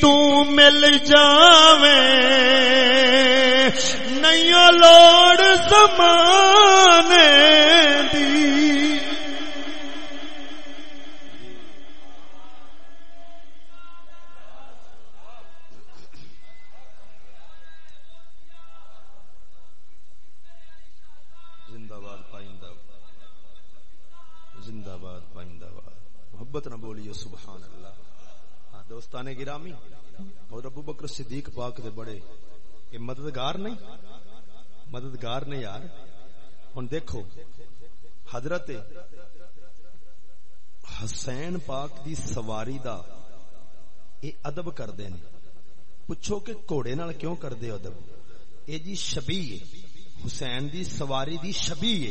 تو مل جاوے نہیں لوڑ زمانے دی۔ زندہ باد پائندہ زندہ باد پائندہ باد۔ محبت نہ بولیے، سبحان اللہ۔ ہاں، دوستان گرامی، اور ابو بکر صدیق پاک دے بڑے، یہ مددگار نہیں؟ مددگار نہیں یار۔ ہوں دیکھو، حضرت حسین پاک دی سواری دا اے ادب کردے ہیں۔ پوچھو کہ گھوڑے نال کیوں کردے ادب؟ اے جی شبی ہے۔ حسین دی سواری دی شبی ہے۔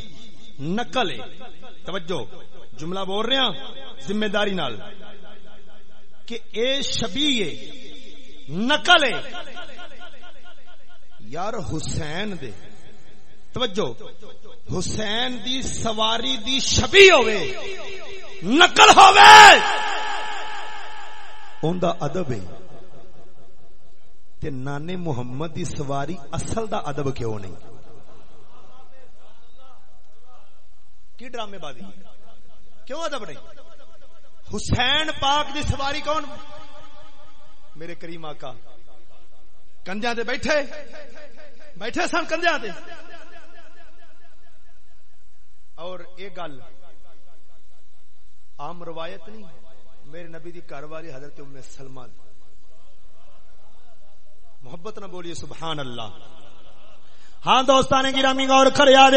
نقل ہے۔ توجہ، جملہ بول رہے ہیں ذمہ داری نال۔ کہ اے شبی نقل ہے۔ یار حسین دے۔ توجہ، حسین دی سواری دی شبی ہوے نقل ہوے اون دا ادب ہے۔ تے نانے محمد دی سواری اصل دا ادب کیوں نہیں؟ کی ڈرامے بازی؟ کیوں ادب نہیں؟ حسین پاک دی سواری کون؟ میرے کریم آقا کنجا دے بیٹھے بیٹھے سن کنجا دے۔ اور ایک گل عام روایت نہیں، میرے نبی دی گھر والی حضرت ام سلمان۔ محبت نہ بولیے سبحان اللہ ہاں دوستان گرامی، غور کر یاد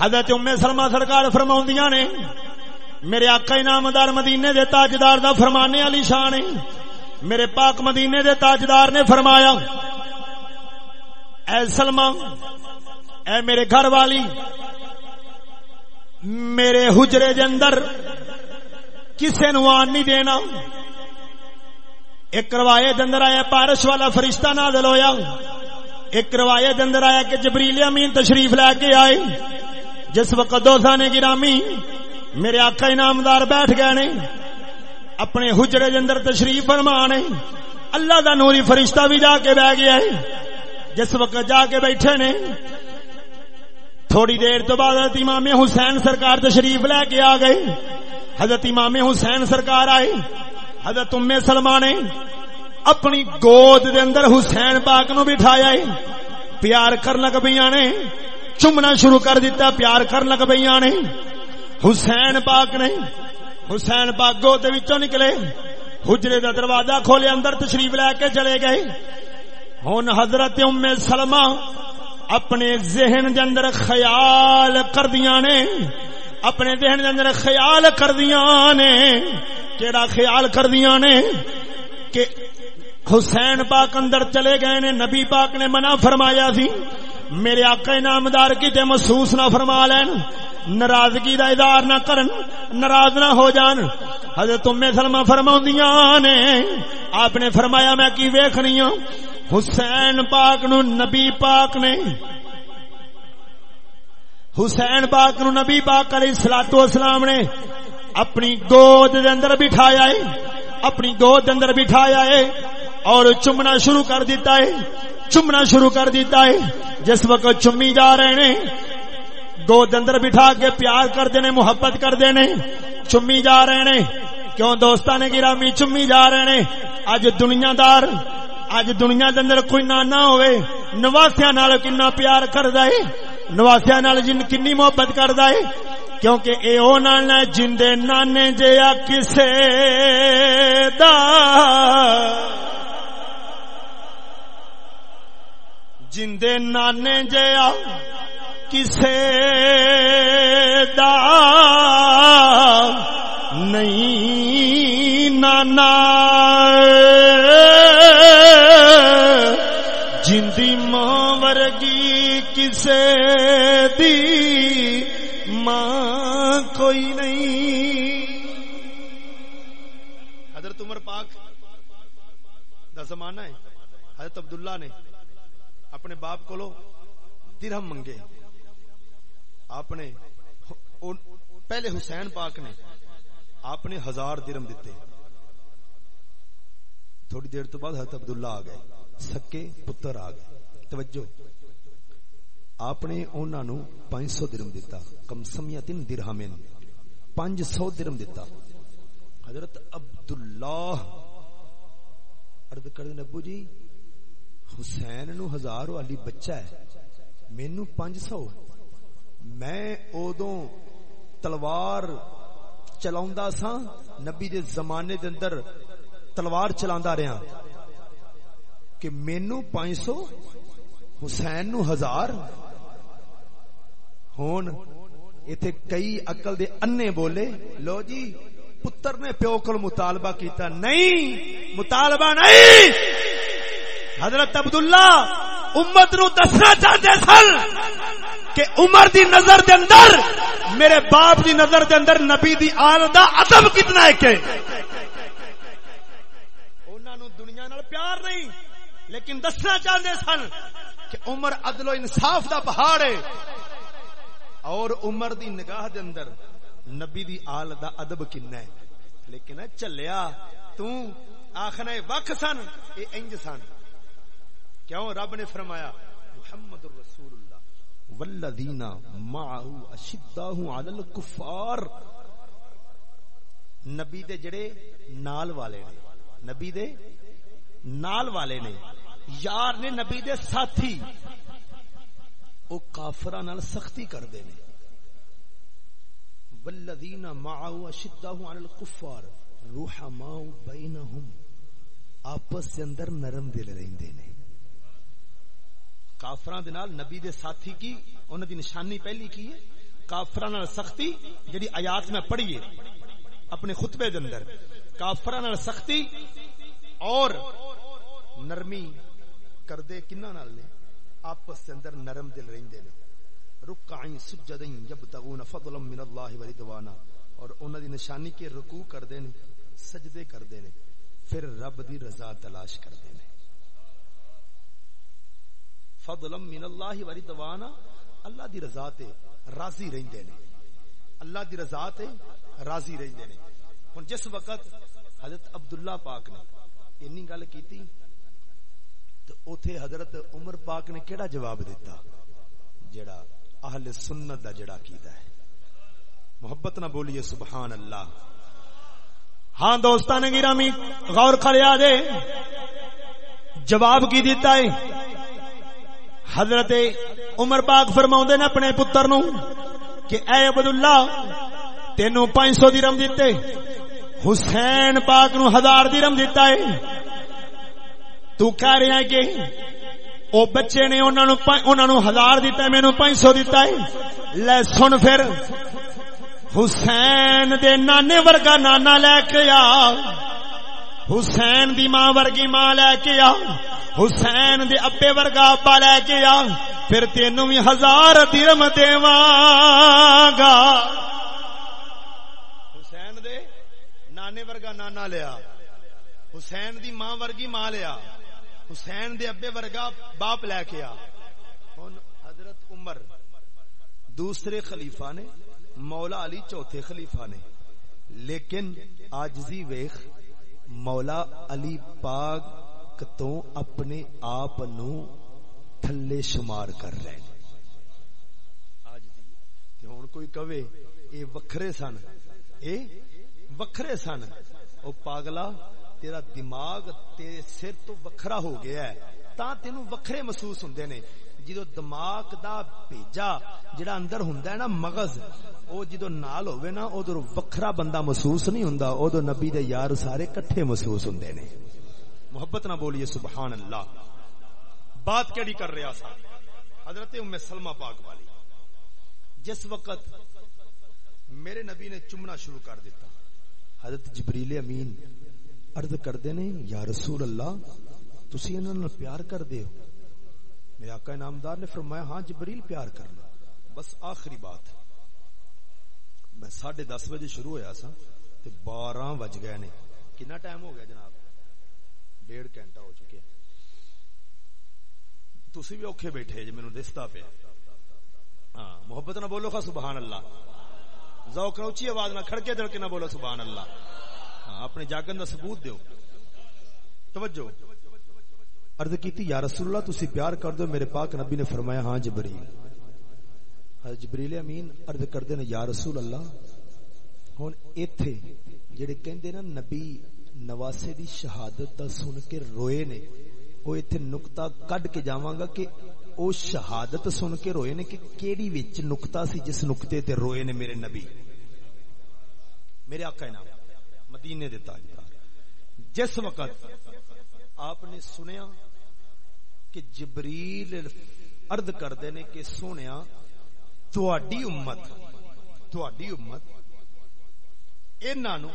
حضرت ام سلمہ سرکار فرماؤں نے، میرے آقا انعامدار مدینے دے تاجدار دا فرمانے والی شان ہے۔ میرے پاک مدینے دے تاجدار نے فرمایا، اے سلمہ اے میرے گھر والی میرے حجرے دے اندر کسے نوان نہیں دینا۔ ایک روایت اندر آیا پارش والا فرشتہ نازل ہویا۔ ایک روایت اندر آیا کہ جبریل امین تشریف لے کے آئے۔ جس وقت دو سانے گرامی میرے آقا انعامدار بیٹھ گئے نے، اپنے حجرے اندر تشریف فرما نے اللہ دا نوری فرشتہ بھی جا کے بہ گیا ہے۔ جس وقت جا کے بیٹھے نے تھوڑی دیر تو بعد حضرت امام حسین سرکار تشریف لے کے آ گئے۔ حضرت امام حسین سرکار آئے۔ حضرت ام سلمہ نے اپنی گود دے اندر حسین پاک نو بٹھایا ہے۔ پیار کر لگ پیا نے۔ چومنا شروع کر دیتا پیار کر لگ پہ نے۔ حسین پاک نے، حسین پاک گود وچوں نکلے۔ حجرے دا دروازہ کھولے، اندر تشریف لے کے چلے گئے۔ ہن حضرت ام سلمہ اپنے ذہن دے اندر خیال کر دیاں نے، اپنے ذہن دے اندر خیال کر دیاں نے، کیڑا خیال کر دیاں نے کہ حسین پاک اندر چلے گئے نے، نبی پاک نے منع فرمایا سی، میرے آقا نامدار کتے محسوس نہ فرما لین، ناراضگی دا اظہار نہ کرن، ناراض نہ ہو جان۔ حضرت ام سلمہ فرماؤندیاں نے، آپ نے فرمایا میں کی ویکھنی ہوں حسین پاک نو نبی پاک نے حسین پاک نو نبی پاک علیہ الصلوۃ والسلام نے اپنی گود دے اندر بٹھایا ہے، اپنی گود دے اندر بٹھایا ہے اور چمنا شروع کر دیتا ہے، چمنا شروع کر دیتا ہے۔ جس وقت چمی جا رہے نے گود اندر بٹھا کے پیار کرتے نے محبت کرتے نے چمی جا رہے نے کیوں دوستاں نے گرامی چمی جا رہے نے اج دنیا دار اج دنیا دے اندر کوئی نانا ہوئے، نواسیاں نال کنا پیار کردا ہے نواسیاں نال جن کنی محبت کردا ہے کیونکہ اے او نانا جن دے نانے جیا کسے دا۔ جن دے نانے جیا کسے دا۔ نہیں نانا۔ ماں ورگی کسے دی ماں کوئی نہیں۔ حضرت عمر پاک دا زمانہ ہے، حضرت عبداللہ نے اپنے باپ کو لو درہم منگے۔ آپ نے پہلے حسین پاک نے آپ نے ہزار درم دیتے۔ تھوڑی دیر تو بعد حضرت عبداللہ آ گئے، سکے پتر آ گئے۔ توجہ۔ آپ نے انہوں نے پانچ سو درم دیتا، کم سمیتن درہمین یعنی پانچ سو درم دیتا۔ حضرت عبداللہ، عرض کردے ابو جی حسین نو ہزار والی بچہ ہے، مینو پانچ سو۔ میں ادو تلوار چلا سا نبی دے زمانے دے اندر تلوار چلا رہا کہ مینو پانچ سو حسین نو ہزار ہون۔ ایتھے کئی اکل دے انے بولے، لو جی پتر نے پیو کل مطالبہ کیتا، نہیں، مطالبہ نہیں۔ حضرت عبداللہ امت نو دسنا چاہتے سن کہ عمر دی نظر دے اندر، میرے باپ دی نظر دے اندر نبی دی آل دا ادب کتنا ہے۔ کہ دنیا نال پیار نہیں، لیکن دسنا چاہتے سن کہ عمر عدل و انصاف دا پہاڑ ہے۔ اور عمر دی نگاہ دے اندر نبی دی آل دا ادب کنا ہے۔ لیکن چلیا، تو آخنا وقت سن، اے انج سن۔ کیوں؟ رب نے فرمایا، محمد الرسول اللہ والذین معه اشداء علی الکفار۔ نبی دے جڑے نال والے نے۔ نبی دے نال والے نے۔ یار نے نبی دے ساتھی او کافراں نال سختی کردے نے۔ والذین معه اشداء علی الکفار رحماء بینہم، آپس دے اندر نرم دل رہندے نے۔ کافران دے نال نبی دے ساتھی کی انہوں دی نشانی پہلی کی ہے؟ کافران نال سختی جڑی آیات میں پڑھیے اپنے خطبے دے اندر۔ کافران نال سختی اور نرمی کردے کنہ نال نے آپس دے اندر نرم دل رہندے نے رکعین سجدین یبتغون فضلا من اللہ ورضوانا اور انہوں دی نشانی کے رکوع کردے نے سجدے کردے نے پھر رب دی رضا تلاش کردے نے فضلا من اللہ و رضوانا اللہ دی رضا تے راضی رہندے نے اللہ دی رضا تے راضی رہندے نے ہن جس وقت حضرت عبداللہ پاک نے انی گل کیتی تو اوتھے حضرت عمر پاک نے کیڑا جواب دیتا؟ جڑا اہل سنت دا جڑا کیتا ہے۔ محبت نہ بولیے سبحان اللہ۔ ہاں دوستان گرامی، غور کریا دے جواب کی دیتا ہے؟ حضرت عمر پاک فرما نے اپنے پتر نو کہ اے عبداللہ، تینو پانچ سو درم دیتے۔ حسین پاک نو ہزار درم دیتا ہے۔ تو کہہ رہا ہے کہ او بچے نے انہوں نے ہزار دیتا ہے مینو پانچ سو دیتا ہے لے سن پھر حسین دے نانے ورگا نانا لے کے آ حسین دی ماں ورگی ماں لے کے آ حسین دے ابے ورگا ابا لے کے آ پھر تینوں بھی ہزار درم گا حسین دے نانے ورگا نانا لیا حسین دی ماں ورگی ماں لیا حسین دے ابے ورگا باپ لے کے آ۔ ہن حضرت عمر، دوسرے خلیفہ نے، مولا علی چوتھے خلیفہ نے۔ لیکن آجزی ویخ مولا علی پاک تو اپنے آپ نو تھلے شمار کر رہے ہیں۔ ہوں کوئی کہے، اے وکھرے سن۔ اے وکھرے سن۔ او پاگلا تیرا دماغ تیرے سر تو وکھرا ہو گیا ہے، تا تینوں وکھرے محسوس ہوندے نے۔ جدو دماغ دا بھیجا جڑا اندر ہوندا ہے نا مغز، او جدو نال ہوئے نا، ادھر وکھرا بندہ محسوس نہیں ہوندا ادو نبی دے یار سارے کٹھے محسوس ہوندے نے۔ محبت نہ بولیے سبحان اللہ۔ بات کیڑی کر رہا سا؟ حضرت ام سلمہ پاک والی۔ جس وقت میرے نبی نے چمنا شروع کر دیتا، حضرت جبریل امین عرض کردے نے یا رسول اللہ، تسی انہاں نال پیار کر دے ہو۔ میرے آقا انعامدار نے فرمایا ہاں جبریل پیار کرنا۔ بس آخری بات۔ میں ساڑھے دس بجے شروع ہویا سا تے بارہ بج گئے نے۔ کنا ٹائم ہو گیا جناب؟ ڈیڑھ گھنٹہ ہو چکے۔ تسی بھی اوکھے بیٹھے جی مینوں دستا پیا۔ ہاں محبت نہ بولو خا سبحان اللہ۔ ذوق نہ اونچی آواز نہ کھڑکے دڑکے نہ بولو، سبحان اللہ۔ ہاں، اپنے جاگن دا ثبوت دیو۔ توجہ۔ عرض کیتی، یا رسول اللہ، تسی پیار کر دو میرے پاک نبی نے فرمایا ہاں جبریل۔ حضرت جبریل امین عرض کردے نے، یا رسول اللہ، ہن ایتھے جڑے کہندے نا، نبی نواسے دی شہادت دا سن کے روئے نے، او ایتھے نقطہ کڈ کے جاواں گا کہ او شہادت سن کے روئے نے، کہ کیڑی وچ نقطہ سی جس نقطے تے روئے نے میرے نبی۔ میرے آقا نام مدینے دے تاجدار۔ جس وقت آپ نے سنیا کہ جبریل ارد کردے نے کہ سونیا تواڈی امت تواڈی امت انہاں نو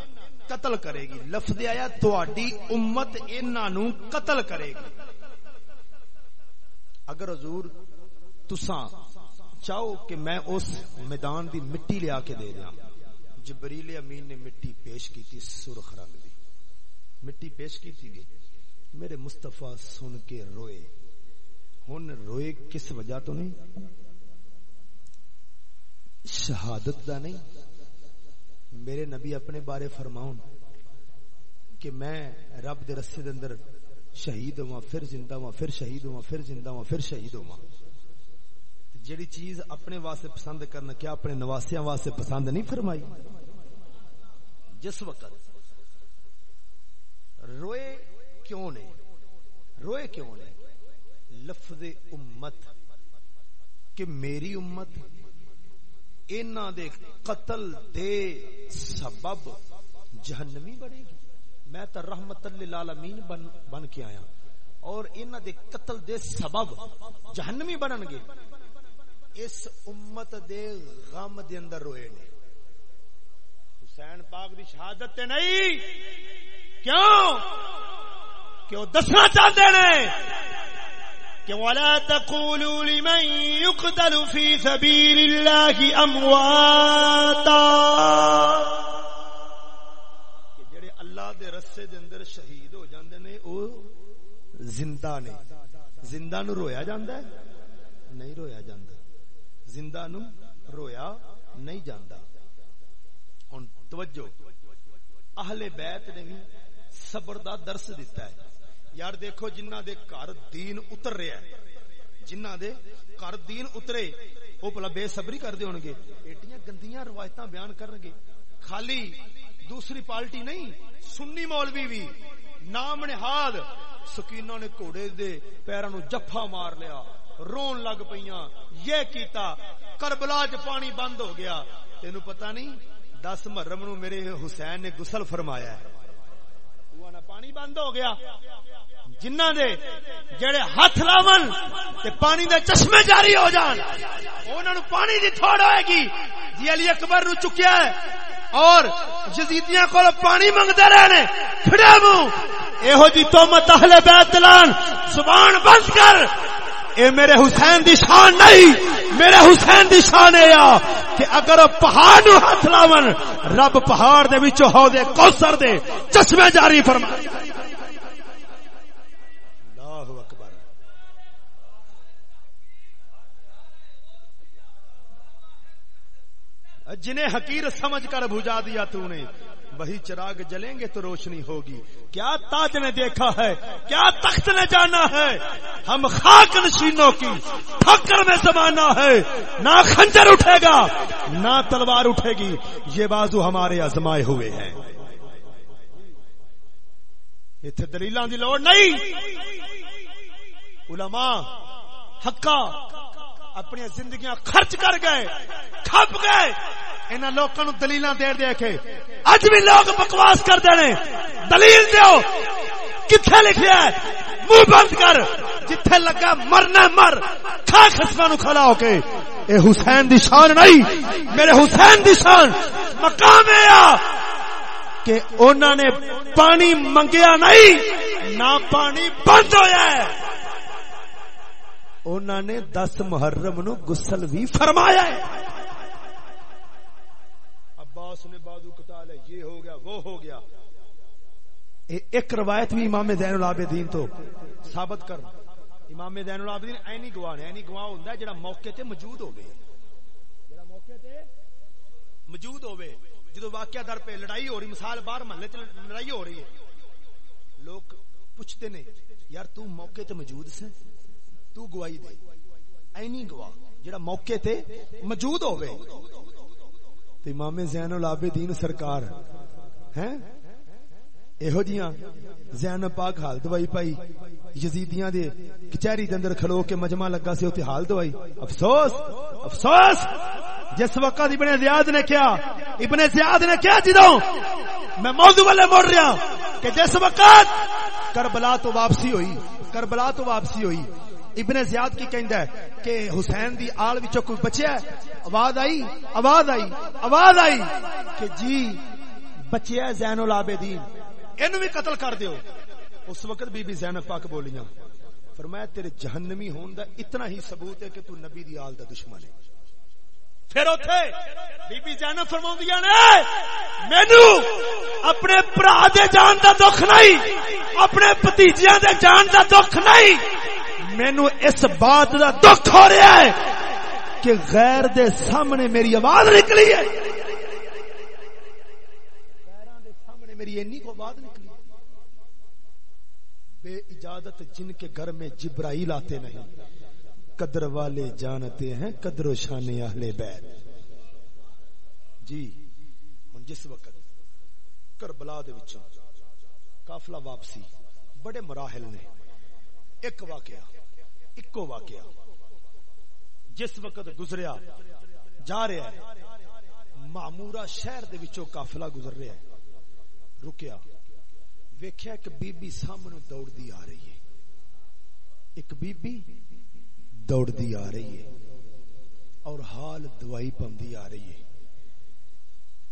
قتل کرے گی۔ لفظ آیا تواڈی امت انہاں نو قتل کرے گی۔ اگر حضور تساں چاہو کہ میں اس میدان دی مٹی لیا کے دے دیا جبریل امین نے مٹی پیش کی تھی، سرخ رنگ دی۔ مٹی پیش کی تھی میرے مصطفیٰ سن کے روئے۔ ہن روئے کس وجہ تو نہیں؟ شہادت دا نہیں۔ میرے نبی اپنے بارے فرماؤں کہ میں رب دے رسے دے اندر شہید ہوا پھر زندہ ہوا پھر شہید ہوا پھر زندہ ہوا پھر شہید ہوا جیڑی چیز اپنے واسطے پسند کرنا کیا اپنے نواسیاں واسطے پسند نہیں فرمائی؟ جس وقت روئے کیوں نے؟ روئے کیوں نے؟ لفظ امت کہ میری امت اینا دے قتل دے سبب جہنمی بڑھے گی۔ میں تا رحمت للعالمین بن, بن کے آیا اور اینا دے قتل دے سبب جہنمی بنن گے۔ اس امت دے غم دے اندر روئے نے۔ حسین پاک دی شہادت تے نہیں۔ کیوں؟ کیوں دسنا چاہتے ہیں کہ ولا تقولوا لمن يقتل في سبيل الله امواتا کہ جڑے اللہ دے رستے دے اندر شہید ہو جاندے نے او زندہ نے۔ زندہ نو رویا جاندا ہے؟ نہیں رویا جاندا زندہ نو رویا نہیں جاندا۔ ہن توجہ، اہل بیت نے بھی صبر دا درس دیتا ہے۔ یار دیکھو، جنہ دے کار دین اتر رہا ہے، جنہ دے کار دین اترے، وہ بلا بے صبری کر دے ہونگے ایٹیاں گندیاں روایتاں بیان کرنگے خالی دوسری پارٹی نہیں، سنی مولوی بھی۔ نام نہاد، سکینہ نے گھوڑے دے پیروں نو جفا مار لیا۔ رون لگ پیاں یہ کیتا، کربلا چ پانی بند ہو گیا۔ تینو پتہ نہیں، دس محرم نو میرے حسین نے غسل فرمایا ہے۔ پانی بند ہو گیا۔ جنہ دے جڑے ہاتھ لاون تے پانی دے چشمے جاری ہو جان، انہاں نو پانی دی تھوڑ ہوئے گی۔ جی علی اکبر نو چکیا ہے۔ اور یزیدیاں کول پانی منگدے رہے نے پھڑے منہ۔ ایہو جی تہمت اہل بیت دلان زبان بند کر۔ اے میرے حسین دی شان نہیں۔ میرے حسین دی شان ہے کہ اگر پہاڑ نو ہاتھ لاون، رب پہاڑ دے وچوں ہو دے، کوثر دے۔ چشمے جاری فرما اللہ اکبر۔ جنہیں حقیر سمجھ کر بھجا دیا تو نے وہی چراغ جلیں گے تو روشنی ہوگی۔ کیا تاج نے دیکھا ہے؟ کیا تخت نے جانا ہے؟ ہم خاک نشینوں کی ٹھکر میں زمانہ ہے۔ نہ خنجر اٹھے گا، نہ تلوار اٹھے گی۔ یہ بازو ہمارے ازمائے ہوئے ہیں۔ اتنے دلیل کی لوڑ نہیں۔ علماء حقا اپنی زندگیاں خرچ کر گئے کھپ گئے۔ انہاں لوکاں نو دلیلاں دے دے کے۔ اج بھی لوگ بکواس کردے نے۔ دلیل دیو۔ کتھے لکھیا ہے؟ منہ بند کر۔ جتھے لگا مرنا مر۔ کھا خسما نو کھڑا ہو کے۔ اے حسین دی شان نہیں۔ میرے حسین دی شان۔ مقام ہے کہ انہوں نے پانی منگیا نہیں، نہ پانی بند ہویا ہے۔ انہوں نے دس محرم نو گسل بھی فرمایا ہے۔ عباس نے بازو کتا لے یہ ہو گیا وہ ہو گیا۔ ایک روایت بھی امام زین العابدین تو۔ ثابت کر۔ امام زین العابدین اینی گواہ نے اینی گواہ ہوندا ہے جڑا موقع تے موجود ہوے جڑا موقع تے موجود ہوے جدو واقعہ در پہ لڑائی ہو رہی مثال باہر محلے تے لڑائی ہو رہی ہے۔ لوگ پوچھتے نے یار تو موقع تے موجود سے تو گواہی دے۔ اینی گواہ جڑا موقع تے موجود ہوے تے امام زین العابدین سرکار ہیں؟ ایہو جیاں زین پاک حال دوائی پائی، یزیدیاں دے کچہری دے کھلو کے مجمع لگا سی اوتے حال دوائی۔ افسوس! افسوس! جس وقت ابن زیاد نے کیا، ابن زیاد نے کیا جی جدوں میں موضوع والے مڑ رہا کہ جس وقت کربلا تو واپسی ہوئی، کربلا تو واپسی ہوئی ابن زیاد کی کہندا ہے کہ حسین دی آل وچوں کوئی بچیا ہے؟ آواز آئی آواز آئی آواز آئی کہ جی بچیا زین العابدین۔ اینو بھی قتل کر دیو۔ اس وقت بی بی زینب پاک بولیاں، فرمایا تیرے جہنمی ہون دا اتنا ہی ثبوت ہے کہ تو نبی دی آل دا دشمن ہے۔ پھر اوتھے بی بی زینب فرماندیاں نے، مینو اپنے بھرا دے جان دا دکھ نہیں، اپنے بھتیجیاں دے جان دا دکھ نہیں۔ مینو اس بات دا دکھ ہو رہا ہے کہ غیر دے سامنے میری آواز نکلی ہے۔ سامنے میری اینی کو آواز نکلی بے اجازت جن کے گھر میں جبرائیل آتے نہیں، قدر والے جانتے ہیں قدر و شان اہل بیت۔ جی ہن جس وقت کربلا دے وچوں قافلہ واپسی، بڑے مراحل نے، ایک واقعہ۔ اکو واقعہ۔ جس وقت گزریا، جا رہا ہے معمورہ شہر دے وچوں قافلہ گزر رہا ہے۔ رکیا۔ ویکھیا ایک بی بی سامنے دوڑ دی آ رہی ہے۔ ایک بی بی دوڑ دی آ رہی ہے۔ اور حال دوائی پندی آ رہی ہے۔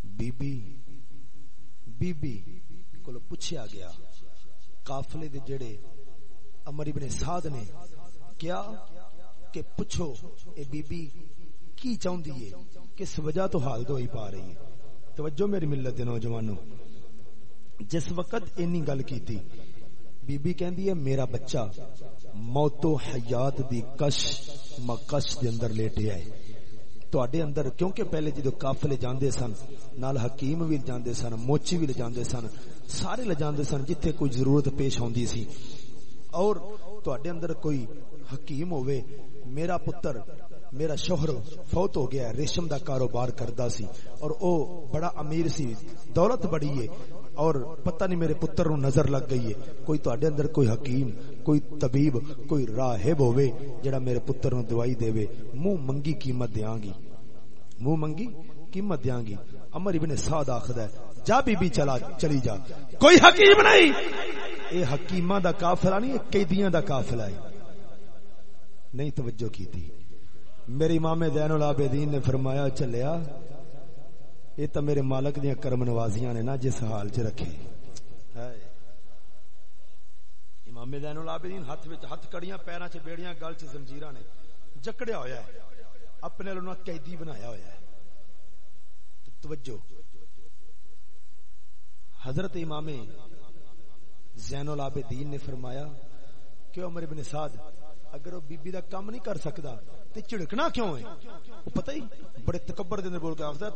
بی بی بی بی کو پوچھیا گیا، قافلے دے جڑے امر ابن سعد نے کیا کہ پوچھو، اے بی بی، کی چاہندی ہے؟ کس وجہ تو حال دوائی پا رہی ہے؟ توجہ میری ملت دے نوجوانوں۔ جس وقت اینی گل کیتی، بی بی کہندی ہے، میرا بچہ موت و حیات دی کش مکش دے اندر لیٹیا ہے تواڈے اندر، کیونکہ پہلے جدو قافلے جاندے سن، نال حکیم بھی جاندے سن، موچی بھی جاندے سن، سارے لے جاندے سن، جتھے کوئی ضرورت پیش ہوندی سی۔ اور تواڈے اندر کوئی حکیم ہوئے، میرا پتر، میرا شوہر فوت ہو گیا، ریشم دا کاروبار کردا سی۔ اور او بڑا امیر سی، دولت بڑی ہے۔ اور پتہ نہیں میرے پتر نو نظر لگ گئی ہے۔ کوئی تواڈے اندر کوئی حکیم، کوئی طبیب، کوئی راہب ہوے جڑا میرے پتر نو دوائی دے منہ منگی قیمت دیاں گی۔ منہ منگی قیمت دیاں گی۔ عمر ابن سعد آخدا ہے، جا بی بی چلا، چلی جا۔ کوئی حکیم نہیں! اے حکیماں دا قافلہ نہیں، اے قیدیاں دا قافلہ ہے۔ نہیں توجہ کی تھی۔ میرے امام دین العابدین نے فرمایا، چلیا، یہ تو میرے مالک دیا کرم نوازیاں نے نا، جس حال چ رکھے۔ امام دین العابدین ہاتھ وچ ہاتھ کڑیاں، پیراں چ بیڑیاں، گل چ زنجیراں نے جکڑیا ہویا ہے۔ اپنے لوں قیدی بنایا ہویا ہے۔ توجہ۔ حضرت امام زین العابدین نے فرمایا، کہ عمر بن سعد اگر وہ بی بی دا کام نہیں کر سکتا، تے چڑکنا کیوں ہے؟ وہ پتہ ہی، بڑے تکبر دے اندر بول کے آخدا،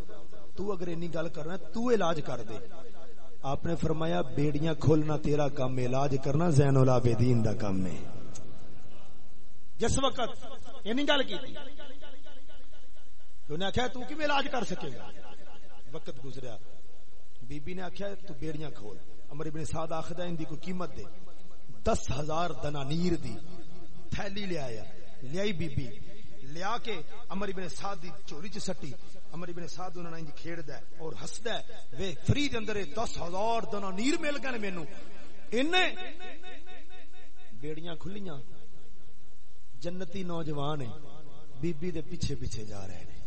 تو اگر انی گل کرنا ہے، تو علاج کر دے۔ آپ نے فرمایا، بیڑیاں کھولنا تیرا کام ہے، علاج کرنا زین العابدین دا کام ہے۔ جس وقت اینی گل کی تھی انہیں آخیا تو کیوں علاج کر سکے گا؟ وقت گزریا۔ بی بی نے آخیا تو بیڑیاں کھول۔ امر ابن سعد آخدا، ان دی کوئی قیمت دے۔ دس ہزار دنانیر دی۔ تھیلی لے آیا لے آئی بی بی لیا کے امر ابن سعد دی چوری چ سٹی۔ امر ابن سعد انہاں نے کھیڑدا ہے اور ہسدا ہے۔ وے فری دے اندر 10000 دنانیر مل گئے مینوں۔ اینے بیڑیاں کھلیاں۔ جنتی نوجوان ہیں۔ بی بی دے پیچھے پیچھے جا رہے ہیں۔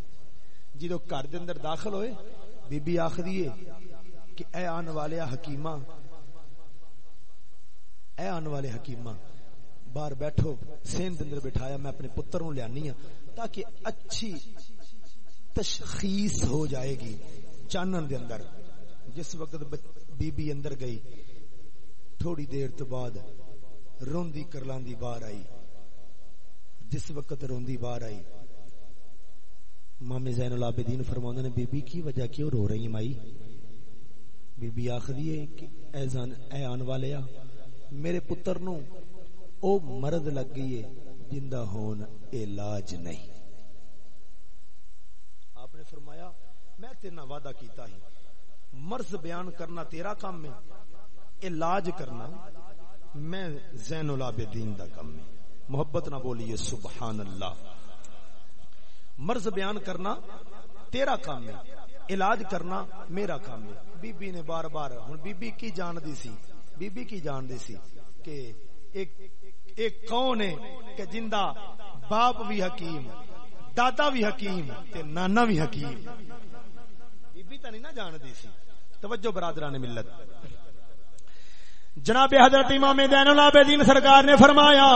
جدو گھر دے اندر داخل ہوئے بی بی آخری ہے کہ اے آن والے حکیمہ، اے آن والے حکیمہ باہر بیٹھو سین دندر بٹھایا میں اپنے پتر نو لیانی ہوں تاکہ اچھی تشخیص ہو جائے گی چانن دے اندر۔ جس وقت بی بی اندر گئی تھوڑی دیر تو بعد روندی کرلاندی باہر آئی۔ جس وقت روندی باہر آئی مامی زین العابدین فرماندے نے بی بی کی وجہ کیوں رو رہی مائی؟ بی بی آخری ہے کہ اے, زن اے آن والے میرے پتر نو او مرض لگ گئی ہے، جندہ ہون علاج نہیں۔ آپ نے فرمایا، میں تیرنا وعدہ کیتا ہی مرض بیان کرنا تیرا کام میں علاج کرنا میں زین العابدین دا کام میں محبت نہ بولیے سبحان اللہ مرض بیان کرنا تیرا کام ہے علاج کرنا میرا کام ہے۔ بی بی نے بار بار، ہن بی بی کی جان دی سی، بی بی کی جان دی سی کہ ایک ایک کون ہے کہ جندہ باپ بھی حکیم، دادا بھی حکیم تے نانا بھی حکیم۔ بی بی تا نہیں نہ جان دی سی۔ توجہ برادران ملت۔ جناب حضرت امام دین العابدین سرکار نے فرمایا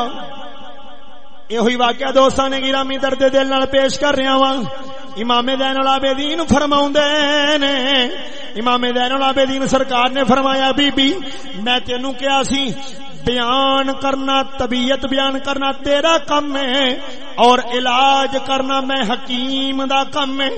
یہ ہوئی واقعہ دوستان نے گرامی درد دل نال پیش کر رہا وا امام دین العابدین فرماؤں نے، امام دین العابدین سرکار نے فرمایا بی بی میں تینوں کیا سی؟ بیان کرنا طبیعت بیان کرنا تیرا کم ہے۔ اور علاج کرنا میں حکیم دا کم ہے۔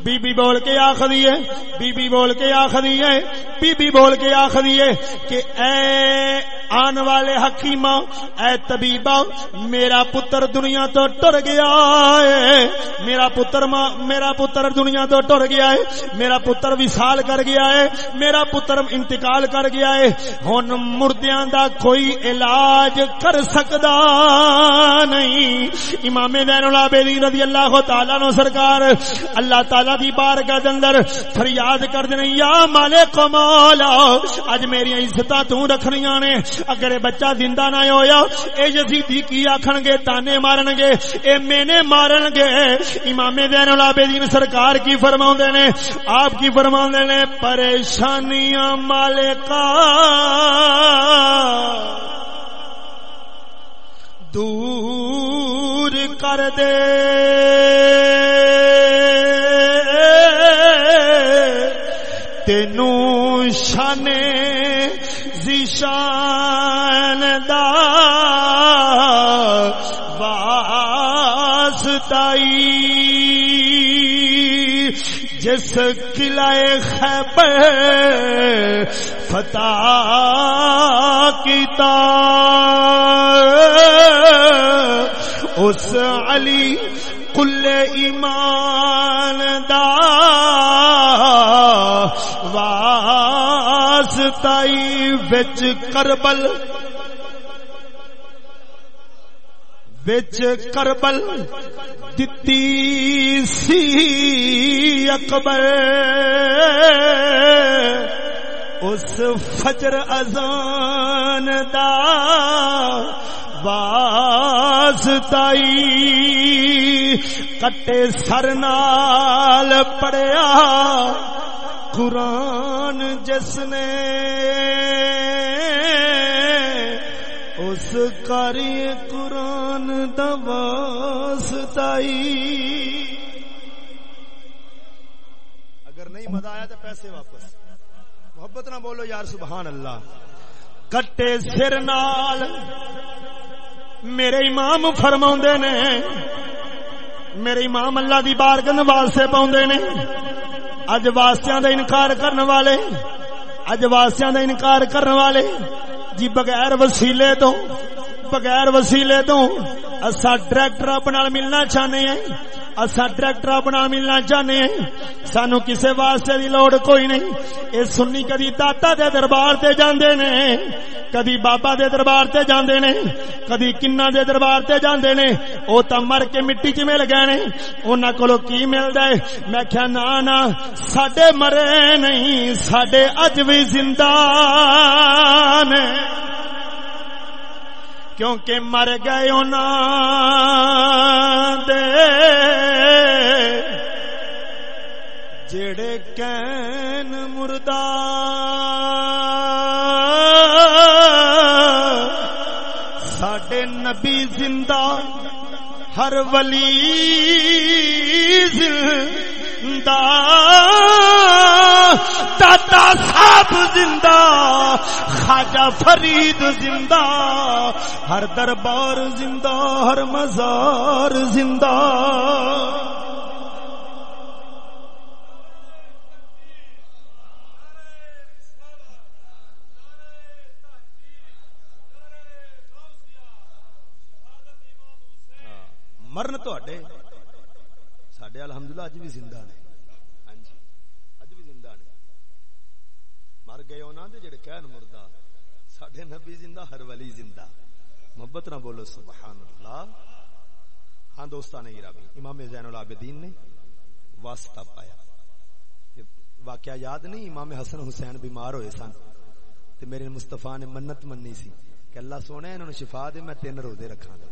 بی بی بول کے آخری ہے۔ بی بی بول کے آخری ہے۔ بی بی بول کے آخری ہے کہ اے آن والے حکیمہ، اے طبیبہ، میرا پتر دنیا تو ٹر گیا ہے۔ میرا پتر ماں، میرا پتر دنیا تو ٹر گیا ہے۔ میرا پتر وصال کر گیا ہے۔ میرا پتر انتقال کر گیا ہے۔ ہن مردیاں دا کوئی علاج کر سکدا نہیں۔ امام دین العابدین رضی اللہ تعالی نو سرکار، اللہ تعالی دی بارگاہ دے اندر فریاد کر دے یا مالک مولا اج میری عزتاں تو رکھنیاں نے، اگر بچہ زندہ نہ ہویا، اے یزیدی کی آکھن گے، تانے مارن گے، اے مینے مارن گے، امام دین العابدین سرکار کی فرماوندے نے، آپ کی فرماوندے نے، پریشانیاں مالکا دور کر دے۔ تینوں شانے زیشان دار جس قلعے خیبر فتح کیتا اس علی کل ایمان دا واسطائی وچ کربل بچ کربل دتی سی اکبر۔ اس فجر ازان دا واسطائی کٹے سر نال پڑیا۔ قرآن جس نے اس کاری قرآن دواستائی اگر نہیں مزہ آیا تو پیسے واپس۔ محبت نہ بولو یار سبحان اللہ۔ کٹے سر نال میرے امام فرما نے میرے امام اللہ دی بارگن واسطے پاؤں نے۔ اج واسطیاں دا انکار کرنے والے اج واسطیاں دا انکار کرنے والے۔ جی بغیر وسیلے تو بغیر وسیلے تو اصا ڈائریکٹر اپنا ملنا چاہنے ہیں۔ اصا ڈائریکٹر اپنا ملنا چاہنے ہیں۔ سانو کسے واسطے دی لوڑ کوئی نہیں۔ اے سنی کدی داتا دے دربار تے جاندے نے۔ کدی بابا دے دربار تے جاندے نے۔ کدی کنہ دے دربار تے جاندے نے۔ او تا مر کے مٹی چ مل گئے نے۔ انہاں کولو کی ملدا ہے؟ میں کہیا، نا نا، ساڈے مرے نہیں، ساڈے اج بھی زندہ نے۔ کیونکہ مر گئے دے۔ جڑے کین مردہ ساڈے نبی زندہ ہر ولی زندہ۔ دادا صاحب زندہ، خواجہ فرید زندہ، ہر دربار زندہ، ہر مزار زندہ۔ مرن تو سڈے الحمدللہ اج بھی زندہ نے ہاں جی اج بھی زندہ نے مر گئے انہوں نے جڑے کہن مردہ۔ سڈے نبی زندہ، ہر ولی زندہ۔ محبت نہ بولو، سبحان اللہ۔ ہاں دوستان گرامی امام زین العابدین نے واسطہ پایا۔ واقعہ یاد نہیں، امام حسن حسین بیمار ہوئے سن۔ تے میرے مصطفیٰ نے منت مننی سی کہ اللہ سونے انہوں نے شفا دے، میں تین روزے رکھاں گا۔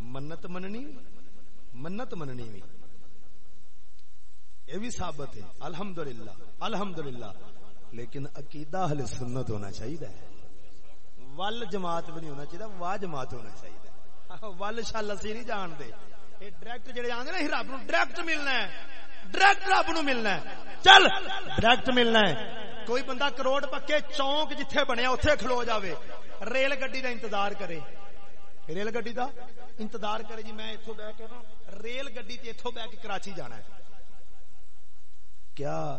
منت مننی منت مننی بھی۔ یہ بھی ثابت ہے۔ الحمدللہ الحمدللہ۔ لیکن عقیدہ اہل سنت ہونا چاہیے۔ ول جماعت بھی نہیں ہونا چاہیے، واہ جماعت ہونا چاہیے۔ ول شل اسی نہیں جان دے یہ ڈائریکٹ جڑے آندے نا رب نو ڈائریکٹ ملنا ہے۔ ڈائریکٹ رب نو ملنا ہے۔ چل ڈائریکٹ ملنا ہے۔ کوئی بندہ کروڑ پکے چونک جتھے بنیا، اوتھے کھلو جاوے۔ ریل گڈی دا انتظار کرے۔ ریل گڈی دا انتظار کرے جی میں اتو بہ کے نا ریل گڈی تے اتو بہ کے کراچی جانا ہے۔ کیا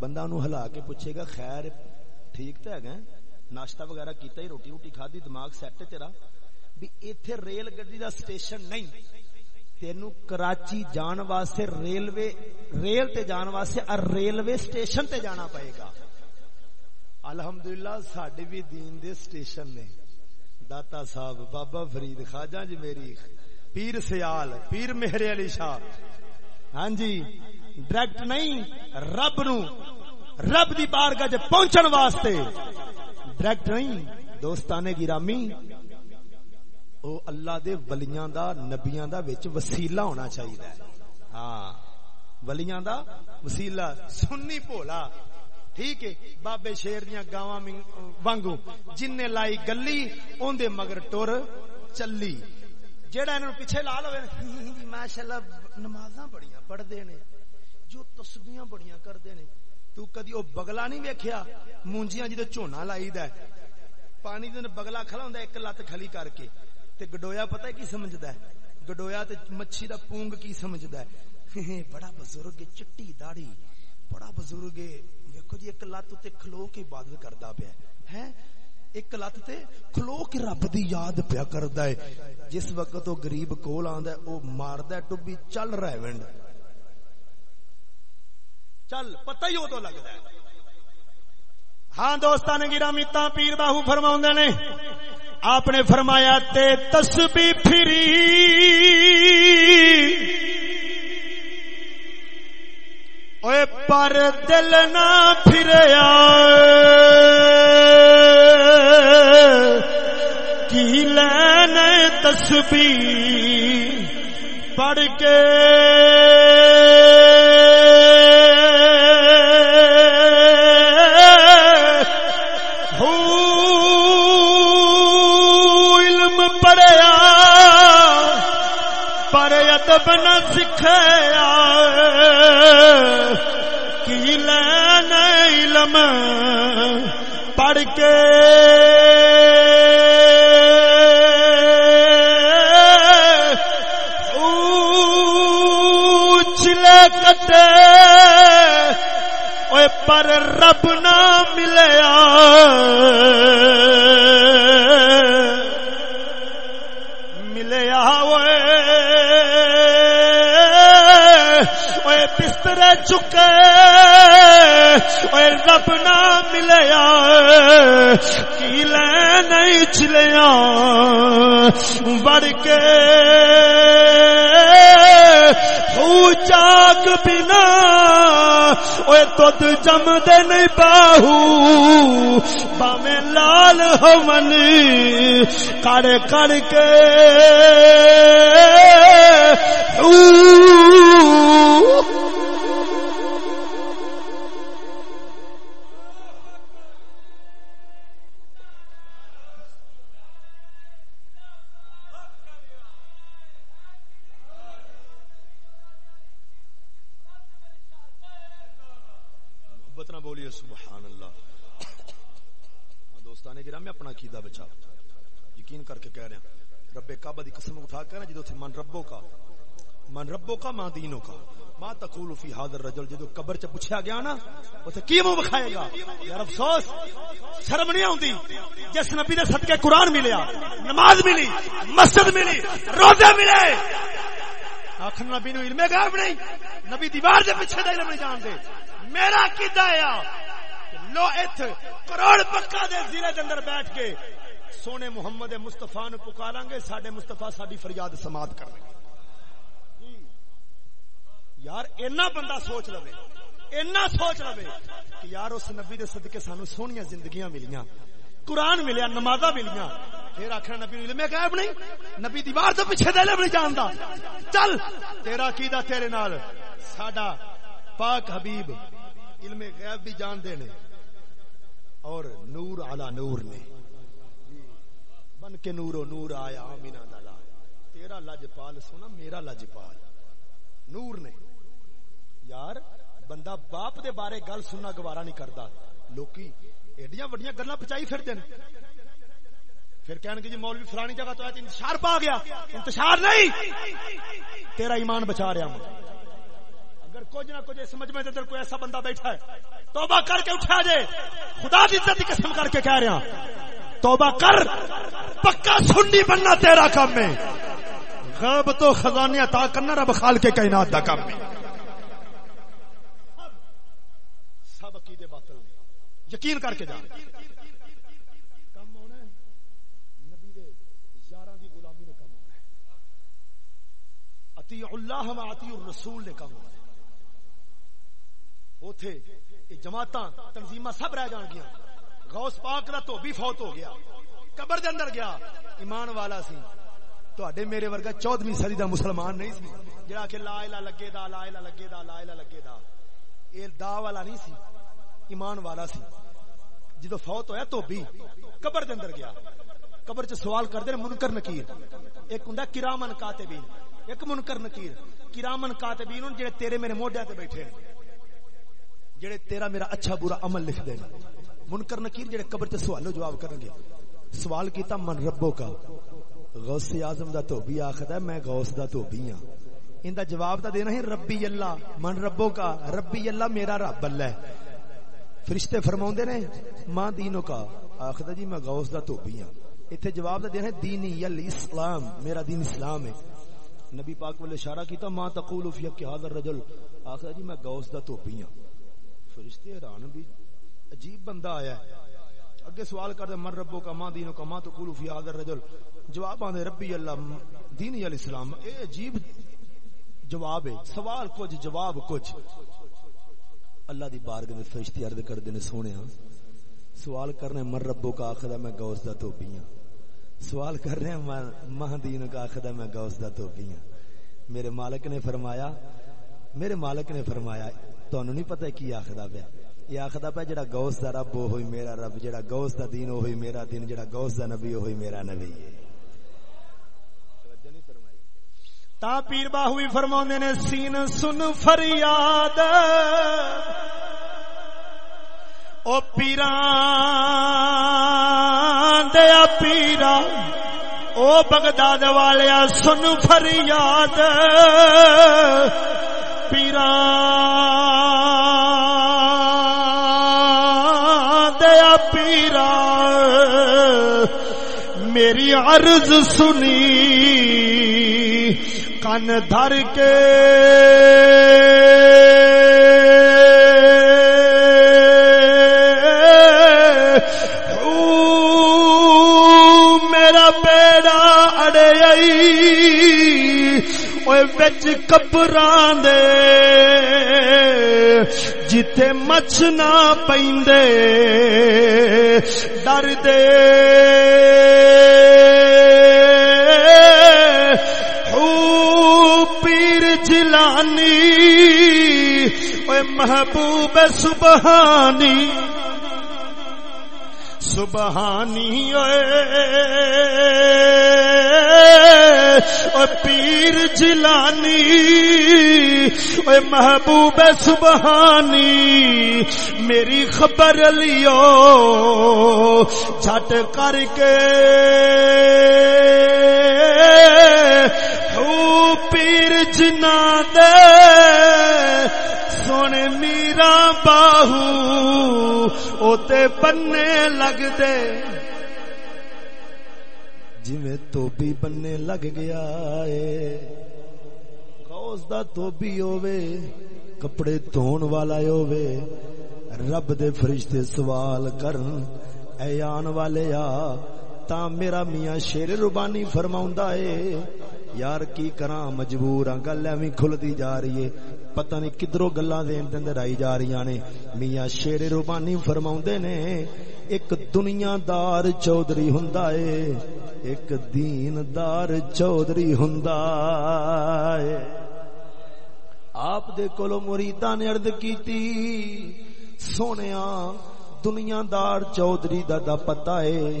بندہ انہوں ہلا کے پوچھے گا، خیر، ٹھیک تو ہے ناشتہ وغیرہ کیتا ہی، روٹی روٹی کھا دی دماغ سیٹ تیرا؟ بھی ایتھے ریل گڈی دا سٹیشن نہیں۔ تینو کراچی جان واسطے ریلوے، ریل تے جان واسطے اور ریلوے سٹیشن تے جانا پائے گا۔ الحمدللہ، ساڈے بھی دین دے سٹیشن نے۔ داتا صاحب، بابا فرید خواجہ جی میری پیر سیال، پیر مہر علی شاہ۔ ہاں جی۔ ڈائریکٹ نہیں رب نو رب دی بارگاہ چ پہنچن واسطے ڈائریکٹ نہیں دوستانے گرامی او اللہ دے ولیاں دا نبیاں دا وچ وسیلہ ہونا چاہیے ہاں ولیاں دا وسیلہ سنی بھولا ٹھیک ہے بابے شیر دیا گاواں وانگو جن نے لائی گلی اون دے مگر ٹر چلی جیڑا انہوں پیچھے لا لو ماشاءاللہ نمازاں بڑیاں پڑھدے نے جو تسبیحاں بڑیاں کردے نے تو کدی او بگلا نہیں ویکھیا؟ مونجیاں جے جھونا لائی دا ہے۔ پانی دے بگلا کھلا ہوندا ایک لت کھلی کر کے۔ تے گڈویا پتہ کی سمجھدا ہے؟ گڈویا تے مچھی دا پونگ کی سمجھدا ہے؟ بڑا بزرگ چٹی داڑھی۔ بڑا بزرگ دیکھو جی ایک لت تے کھلو کے عبادت کردا پیا ہے۔ ایک لت تے کھلو کے رب دی یاد پیا کردا ہے۔ جس وقت وہ غریب کول آندا ہے او ماردا ہے، ٹبی چل رہا ونڈ۔ چل، پتہ ہی ادو لگتا ہے۔ ہاں دوستان گرامی تا پیر باہو فرما نے، آپ نے فرمایا تے تسبی پھری۔ اوے پر دل نہ پھریا کی لین تسبی پڑھ کے تد جم دے نہیں باہو۔ بامے لال ہون۔ کڑ کڑ کے۔ ربو کا ماں دینوں کا۔ ما تقول فی حاضر رجل جدو قبر چ پوچھا گیا نا، اوتھے کی منہ بکھائے گا؟ یار افسوس، شرم نہیں آوندی؟ جس نبی نے صدقے قرآن ملیا، نماز ملی، مسجد ملی، روزے ملے۔ آخر نبی نو علم غیب نہیں، نبی دیوار دے پیچھے دا علم نہیں جان دے میرا کیدا ہے لو ایتھ کروڑ پکا دے زیرے دے اندر بیٹھ کے سونے محمد مصطفی نو پکاراں گے، ساڈے مصطفی ساڈی فریاد سماعت کریں گے۔ یار، اینا بندہ سوچ لو اینا سوچ لو کہ یار، اس نبی دے صدقے سانو سونیا زندگیاں ملیاں، قرآن ملیا نمازا ملیاں، پھر آخر نبی علم غائب نہیں؟ نبی دیوار تو پیچھے دے نہیں جانتا چل، تیرا کیدا تیرے نال، ساڈا پاک حبیب علم غیب بھی جان دے نے، اور نور علا نور نے۔ بن کے نور و نور آیا، آمینہ دلا تیرا لجپال، سونا میرا لجپال۔ نور نے۔ یار، بندہ باپ دے بارے گل سننا گوارا نہیں کرتا۔ لوکی ایڈیاں وڈیاں گلا پچائی پھر دین پھر کہنے گے جی مولوی فلانی جگہ تو انتشار پا گیا۔ انتشار نہیں! تیرا ایمان بچا رہا ہوں۔ اگر کچھ نہ کچھ سمجھ میں ادھر کوئی ایسا بندہ بیٹھا ہے، توبہ کر کے اٹھا جائے خدا کی عزت کی قسم کر کے کہہ رہا توبہ کر، پکا سننی بننا تیرا کام میں غیب تو خزانے عطا کرنا رب خال کے کائنات دا کام میں یقین کر کے جان کم ہونا ہے۔ نبی دے یاراں دی غلامی نے کم ہونا ہے۔ اطیع اللہ و اطیع الرسول نے کم ہونا ہے۔ اوتھے یہ جماعتاں تنظیماں سب رہ جان گیاں۔ غوث پاک دا تو بھی فوت ہو گیا۔ قبر دے اندر گیا۔ ایمان والا سی۔ تواڈے میرے ورگا 14ویں صدی دا مسلمان نہیں سی۔ جڑا کہ لا الہ لگے دا، لا الہ لگے دا، لا الہ لگے دا۔ اے دا والا نہیں سی۔ ایمان والا سی۔ جدو فوت ہویا تو بھی قبر دے اندر گیا۔ قبر چ سوال کردے نے منکر نکیر۔ ایک ہوندا کرامن کاتبین۔ ایک منکر نکیر۔ کرامن کاتبین جڑے تیرے میرے موڈے تے بیٹھے ہیں۔ جڑے تیرا میرا اچھا برا عمل لکھ دے منکر نکیر جڑے قبر چ سوال جواب کرن گے۔ سوال کیتا من ربو کا۔ غوث اعظم دا تو بھی آخدا ہے، میں غوث دا تو بھی ہاں۔ ان دا جواب دا دینا ہے، ربی اللہ، من ربو کا۔ ربی اللہ میرا رب اللہ ہے۔ فرشتے فرما نے، ماں دینوں کا۔ آخر جی میں غوث دا توبی ہوں اتنے جواب دا دینا دینی یل اسلام، میرا دین اسلام ہے۔ نبی پاک والے اشارہ کیتا، ماں تقول فی کہ حاضر رجل آخر جی میں غوث دا توبی ہوں فرشتے حیران بھی۔ عجیب بندہ آیا ہے۔ اگے سوال کر دے من ربو کا ماں دینوں کا، ماں تقول فی حاضر رجل جواب آندے، ربی اللہ دینی الاسلام اے عجیب جواب ہے۔ سوال کچھ، جواب کچھ۔ اللہ دی بارگاہ میں فرشتے عرض کر دینے سونے ہاں سوال کرنے مر ربو کا آخدا میں گوس دا تو سوال کر رہے ہیں مہدین کا آخدا میں گوس دا تو ہاں۔ ہاں۔ میرے مالک نے فرمایا، میرے مالک نے فرمایا تو انہوں نہیں پتہ کی آخدا پیا۔ یہ آخدا پیا، جڑا گوس دا رب ہوئی میرا رب، جڑا گوس دا دین ہوئی میرا دین، جڑا گوس دا نبی ہوئی میرا نبی ہے تا پیر باہو بھی فرما نے، سین سن فریاد۔ او پیران دیا پیرا او بغداد والیا سن فریاد۔ پیران دیا پیرا میری عرض سنی۔ کن دھر کے۔ میرا بیڑا اڑے بچ کپران دے۔ جتھے مچھ نہ پیندے ڈر دے۔ اے محبوب سبحانی سبحانی اے پیر جلانی اے محبوب سبحانی میری خبر لیو جھٹ کر کے پیر جنا دے سونے میرا باہو، اوتے بننے لگ دے۔ جی میں تو بھی بننے لگ گیا ہے غوث دا تو بھی ہووے، کپڑے دھون والا ہووے۔ رب دے فرشتے سوال کرن، اے آن والے آ تا میرا میاں شیر ربانی فرماؤں ہے یار کی کراں مجبور ہاں گل ایویں کھلدی جا رہی ہے۔ پتہ نہیں کدھروں گلاں دین دے اندر آئی جا رہی نے میاں شیر ربانی فرماوندے نے، ایک دنیا دار چودھری ہوندا ہے ایک دین دار چودھری ہوندا ہے آپ دے کولو مریداں نے عرض کیتی سونیا دنیا دار چودھری دا دا پتہ ہے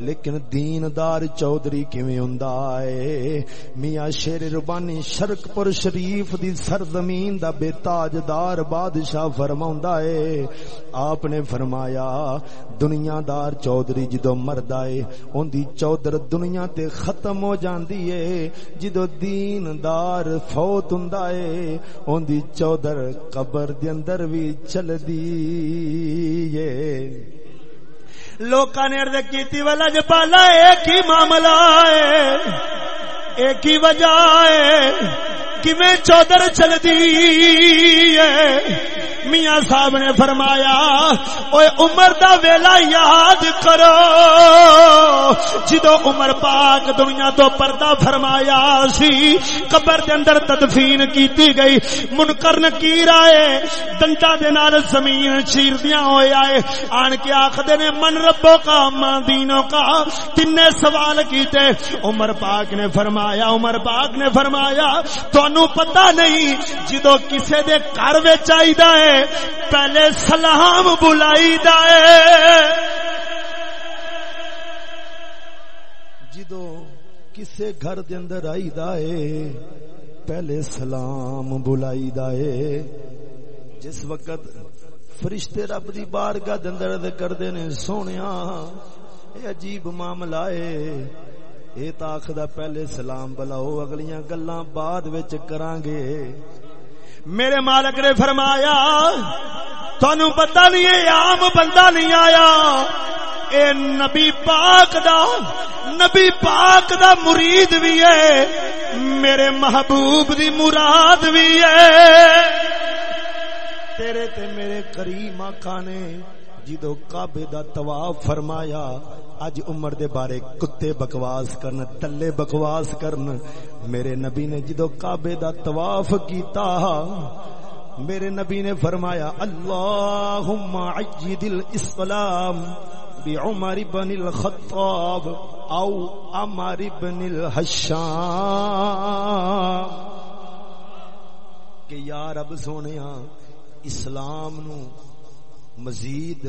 لیکن دیندار چودھری کیویں ہوندا ہے میاں شیر ربانی شرک پور شریف دی سرزمین دا بے تاجدار بادشاہ فرماوندا ہے آپ نے فرمایا دنیا دار چودھری جدو مردا ہے اون دی چودھر دنیا تے ختم ہو جاندی ہے جدو دیندار فوت ہوندا ہے اون دی چودھر قبر دے اندر وی چلدی ہے لوکا نے ارد کی والا جپالا ایک ہی معاملہ ہے، ایک ہی وجہ ہے کہ میں چودر چلتی ہے؟ میاں صاحب نے فرمایا اوے عمر دا ویلا یاد کرو۔ جدو عمر پاک دنیا تو پردہ فرمایا سی، قبر دے اندر تدفین کیتی گئی۔ منکر نکیر آئے دندا دے نال زمین چیردیاں ہوئے آئے۔ آن کے آخدے نے، من ربو کا، ماں دینوں کا۔ تین سوال کیتے، عمر پاک نے فرمایا، عمر پاک نے فرمایا تو انو پتہ نہیں جدو کسے دے کار وے چاہی ہے پہلے سلام بلائی دائے جدو کسے گھر دے اندر آئی دائے پہلے سلام بلائی دائے جس وقت فرشتے رب دی بارگاہ دے اندر کردے نے، سونیا، اے عجیب معاملہ ہے۔ اے تاخدہ پہلے سلام بلاؤ، اگلیاں گلاں بعد وچ کران گے میرے مالک نے فرمایا تھانو پتہ نہیں ہے، عام بندہ نہیں آیا۔ اے نبی پاک دا، نبی پاک دا مرید بھی ہے، میرے محبوب دی مراد بھی ہے۔ تیرے تے میرے کریم آقا نے جدو کعبے دا طواف فرمایا اج عمر دے بارے کتے بکواس کرن، تلے بکواس کرن۔ میرے نبی نے جدو کعبے دا طواف کیتا، میرے نبی نے فرمایا، اللہم عجد الاسلام بعمر بن الخطاب او عمر بن الحشام۔ کہ یا رب سونیا، اسلام نو مزید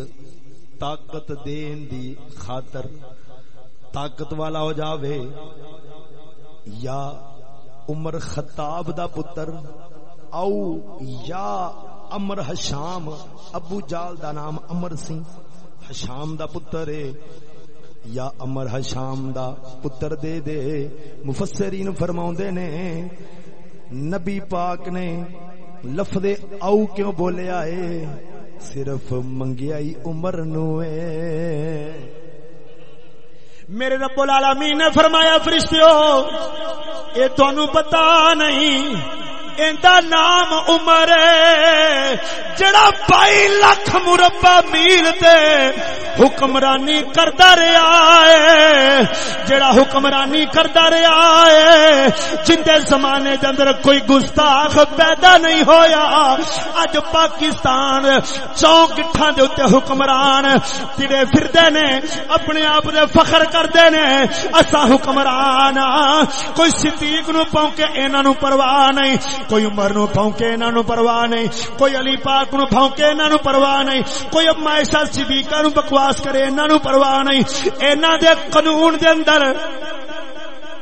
طاقت دین دی خاطر طاقت والا ہو جاوے یا عمر خطاب دا پتر او یا امر حشام ابو جال دا نام امر سنگھ۔ حشام دا پتر ہے یا امر حشام دا پتر دے دے۔ مفسرین فرماؤں دے نے نبی پاک نے لفظ او کیوں بولے آئے صرف منگیائی عمر نوے۔ میرے رب العالمین نے فرمایا فرشتیو اے تو پتا نہیں ایندا نام عمر جڑا بائی لکھ مربع میل تے حکمرانی کردا رہا ہے۔ جڑا حکمرانی کردا رہا ہے، جن زمانے دے اندر کوئی گستاخ پیدا نہیں ہویا۔ اج پاکستان چوک گٹھاں دے اوتے حکمران تیرے پھردے نے، اپنے آپ دے فخر کردے نے۔ اسا حکمران کوئی صدیق نو پونکے انہاں نو پرواہ نہیں۔ کوئی عمر نو پھونکے، انہاں نو پرواہ نہیں۔ کوئی علی پاک نو پھونکے، انہاں نو پرواہ نہیں۔ کوئی اما عائشہ صدیقہ نو بکواس کرے، انہاں نو پرواہ نہیں۔ انہاں دے قانون دے اندر،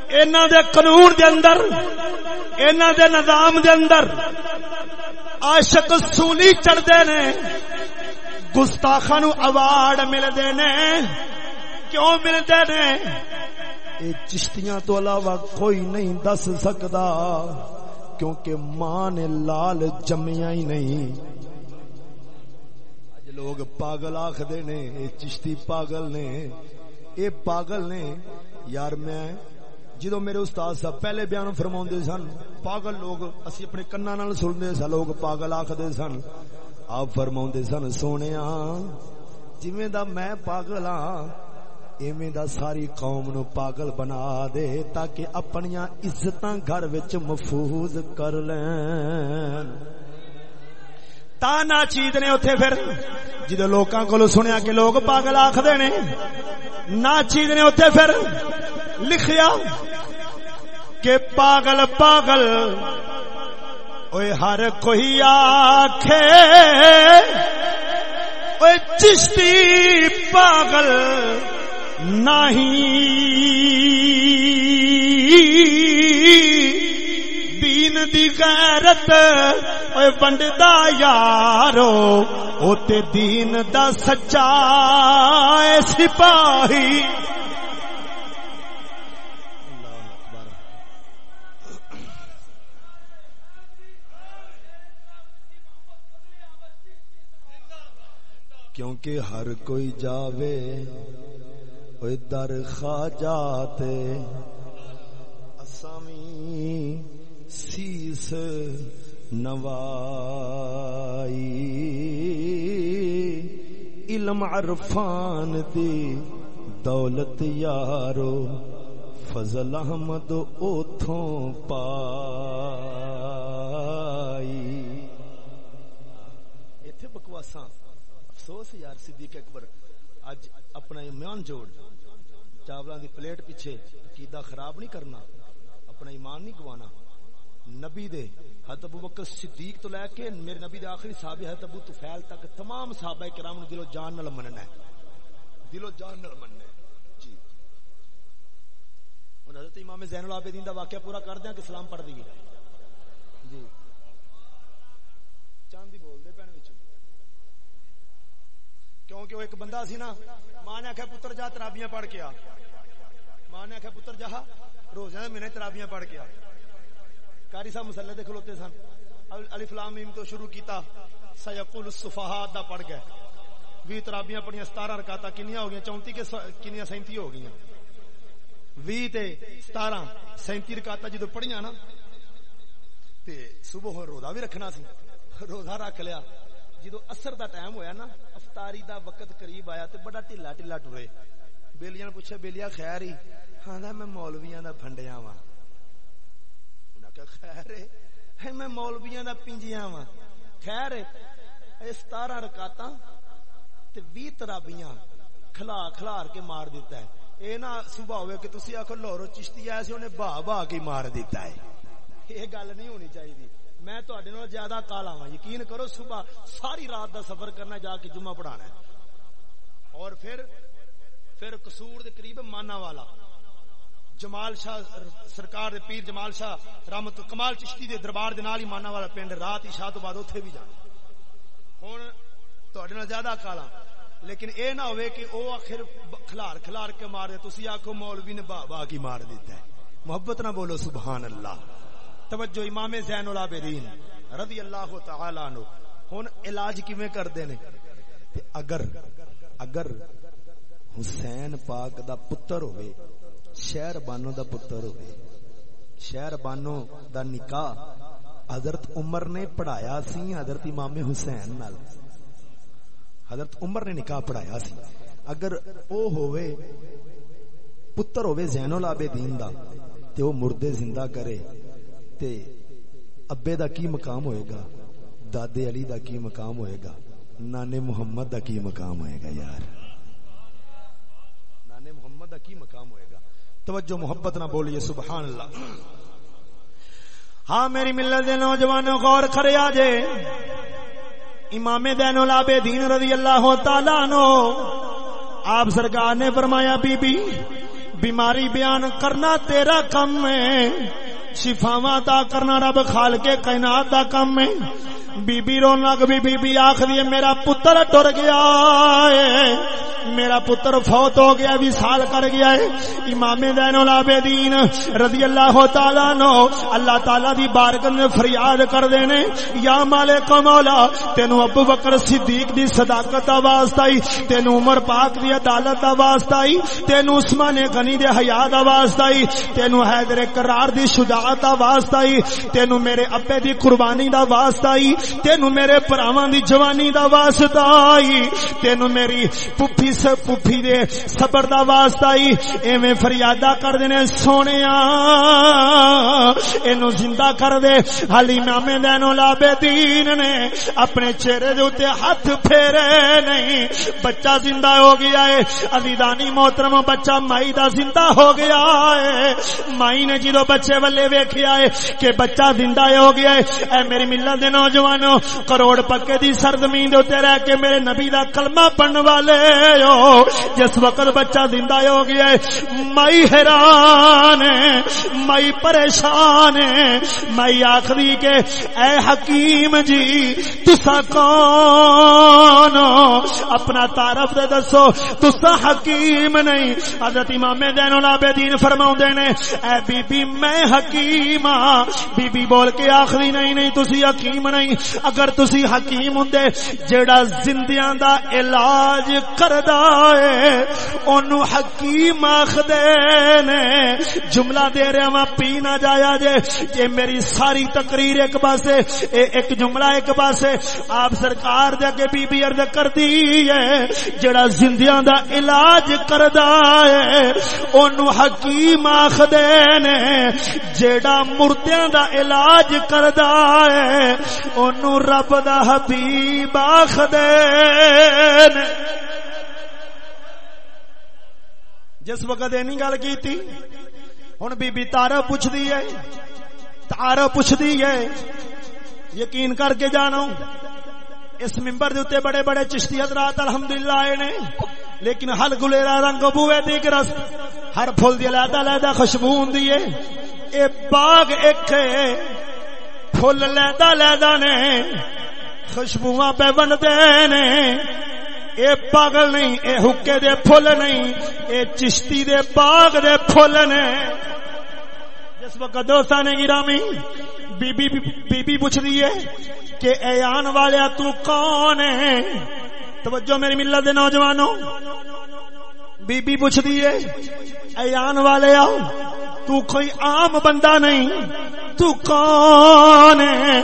انہاں دے قانون دے اندر، انہاں دے نظام دے اندر عاشق سولی چڑھدے نے گستاخاں نو ایوارڈ ملدے نے کیوں ملدے نے اے چشتیاں تو علاوہ کوئی نہیں دس سکدا کیونکہ ماں نے لال جمیا ہی نہیں۔ اج لوگ پاگل آخر نے، اے چشتی پاگل نے، اے پاگل نے۔ یار میں جدو میرے استاد صاحب پہلے بیان فرما سن، پاگل لوگ اسی اپنے کنا نال سنتے سن، لوگ پاگل آخر سن۔ آپ فرما سن سونے جویں دا میں پاگل ہاں ایویں دا ساری قوم نو پاگل بنا دے تاکہ اپنیاں عزتاں گھر وچ محفوظ کر لین۔ تا نا چیز نے اوتھے پھر جدو لوکاں کولو سنیا کہ لوگ پاگل آکھدے نے، نا چیز نے اوتھے پھر لکھیا کہ پاگل پاگل اوے ہر کوئی آکھے چشتی پاگل۔ نہیں۔ دین دی غیرت اے بنڈدا یارو او تے دین دا سچا اے سپاہی۔ کیونکہ ہر کوئی جاوے در خواجات اسامی سیس نوائی علم عرفان دی دولت یارو فضل احمد اوتھوں پائی ایتھے بکواساں افسوس یار صدیق اکبر اج اپنا ایمان جوڑ چاولاں دی پلیٹ پیچھے عقیدہ خراب نہیں کرنا، اپنا ایمان نہیں گوانا۔ نبی دے حضرت ابو بکر صدیق تو لے کے میرے نبی دے آخری صحابی حضرت ابو طفیل تک تمام صحابہ کرام نو دل و جان نال مننا ہے۔ دل و جان نال مننا ہے۔ جی۔ ہن حضرت امام زین العابدین دا واقعہ پورا کر دیاں کہ سلام پڑھ دیے جی۔ چاندی بول دے۔ کیونکہ وہ ایک بندہ سی نا، ماں نے آخیا پتر جا ترابیاں پڑھ کے آ۔ ماں نے آخیا پتر جا روزہ مہینے ترابیاں پڑھ کے آ۔ کاری صاحب مسلے دے کھلوتے سن۔ الف لام میم تو شروع کیتا۔ سیقول الصفحات دا پڑھ گئے۔ وی ترابیاں پڑھیاں 17 رکعتاں کنیاں ہو گئیاں 34 کے کنیاں 37 ہو گئیاں۔ وی تے 17 37 رکعتاں جدوں پڑھیاں نا، تے صبح روزہ بھی رکھنا سی۔ روزہ رکھ لیا۔ جدو اثر دا ٹائم ہویا نا، افطاری دا وقت قریب آیا تے بڑا ٹھلا ٹھلا ٹرے۔ بیلیاں نے پوچھا بیلیا خیر ہی؟ ہاں میں مولویاں دا بھنڈیاں وا انہاں کہ خیر ہے۔ میں مولویاں دا پنجیاں وا خیر ہے۔ 17 رکعتاں تے 20 ترابیاں کھلا، کھلار کے مار دیتا ہے۔ اے نا، صبح ہوئے کہ تسی آکھو لورو چشتی آیا سی، انہیں با با کے مار دیتا ہے۔ یہ گل نہیں ہونی چاہیے میں تڈے نال زیادہ کالا ہاں۔ یقین کرو صبح ساری رات دا سفر کرنا جا کے جمعہ پڑھانا ہے۔ اور پھر پھر قصور دے قریب مانا والا، جمال شاہ، سرکار دے پیر جمال شاہ رحمت، کمال چشتی دے دربار دے نال ہی مانا والا پنڈ، رات ہی شاہ تو بعد اوتھے بھی جانا۔ ہن تڈے نال زیادہ کالا۔ لیکن اے نہ ہوئے کہ او آخر کھلار کھلار کے مار دے، تسی آکھو مولوی نے با با کی مار دیتا ہے۔ محبت نہ بولو، سبحان اللہ۔ توجہ امام زین العابدین رضی اللہ تعالی عنہ۔ ہن علاج کیویں کردے نے؟ تے اگر اگر حسین پاک دا پتر ہوئے، شہر بانو دا پتر ہوئے، شہر بانو دا نکاح حضرت عمر نے پڑھایا سی، حضرت امام حسین نال۔ حضرت عمر نے نکاح پڑھایا سی۔ اگر او ہوئے، پتر ہوئے زین العابدین دا، تے وہ مردے زندہ کرے تے ابے دا کی مقام ہوئے گا؟ دادے علی دا کی مقام ہوئے گا؟ نانے محمد دا کی مقام ہوئے گا یار۔ نانے محمد دا کی مقام ہوئے گا؟ توجہ محبت نہ بولیے، سبحان اللہ۔ ہاں میری ملت دے نوجوانوں، غور کرے آجے۔ امام دین العابدین رضی اللہ تعالیٰ عنہ، آپ سرکار نے فرمایا، بی بی، بیماری بیان کرنا تیرا کم ہے۔ شفاوا تا کرنا رب خالق کے کائنات دا کم ہے۔ بی بی رون لگ بی بی بی آخری میرا پتر ٹر گیا ہے۔ میرا پتر فوت ہو گیا، بھی سال کر گیا ہے۔ امام دین العابدین رضی اللہ تعالی نو اللہ تعالی دی بارگاہ میں فریاد کر دینے یا مالک مولا، تینو ابو بکر صدیق دی صداقت دا واسطہ ہی تینو عمر پاک دی عدالت دا واسطہ ہی تینو عثمان غنی دے حیا دا واسطہ ہی تینو حیدر کرار دی شجاعت دا واسطہ ہی تینو میرے ابے دی قربانی دا واسطہ ہی تینو میرے پراواں دی جوانی دا واسطہ ہی تینو میری پپھی سے پپھی دے صبر دا واسطہ ہی ایویں فریادہ کر دینے سونیا اینو زندہ کر دے۔ حالی امام دین نے اپنے چہرے دے اوتے ہاتھ پھیرے نہیں۔ بچہ زندہ ہو گیا ہے۔ عزیزانی محترم، بچہ مائی دا زندہ ہو گیا ہے۔ مائی نے جدو بچے والے ویکھیا ہے کہ بچہ زندہ ہو گیا ہے، اے میری ملت دے نوجوان نوجوانوں کروڑ پکے دی سرزمین دے رہ کے میرے نبی دا کلمہ پڑھن والے ہو۔ جس وقت بچہ زندہ ہو گیا ہے، مائی حیران ہے، مائی پریشان ہے۔ مائی آخری کے، اے حکیم جی تسا کون اپنا تعارف دے دسو، تسا حکیم نہیں۔ حضرت امام دین العابدین فرماؤں نے، اے بی بی، میں حکیم ہاں۔ بی بی بول کے آخری، نہیں نہیں، تسی حکیم نہیں۔ اگر تسی حکیم ہوندے، جیڑا زندیاں دا علاج کردا ہے، اونوں حکیم آکھدے نے۔ جملہ دے رہا وا پی نہ جایا جے۔ یہ میری ساری تقریر ایک پاسے اے ایک جملہ ایک پاسے۔ آپ سرکار دے کے بی بی عرض کر دی ہے جڑا زندیاں دا علاج کردا ہے، اونوں حکیم آکھدے نے۔ جڑا مردیاں دا علاج کردا ہے اونوں رب دا حبیب آکھدے جس وقت اینی گل کی تھی ہن بی بی تارا پوچھ دی ہے تارا پوچھ دی ہے۔ یقین کر کے جانو، اس ممبر دے اوتے بڑے بڑے چشتی حضرات الحمدللہ آئے نے۔ لیکن ہل گلیرا رنگ بوے دی رس، ہر پھول دی علیحدہ علیحدہ خوشبو ہوندی ہے۔ اے باغ ایک ہے۔ پھول علیحدہ علیحدہ نے خوشبواں پہ بندے نے۔ اے پاگل نہیں، اے حکے دے پھول نہیں، اے چشتی دے باغ دے پھول نے۔ اس وقت دوستان گرامی بی بی بی بی پوچھ رہی ہے کہ ایان والے تو کون ہے توجہ میری ملت دے نوجوانوں۔ بی بی پوچھ دیئے ایان والے آؤ تو کوئی عام بندہ نہیں تو کون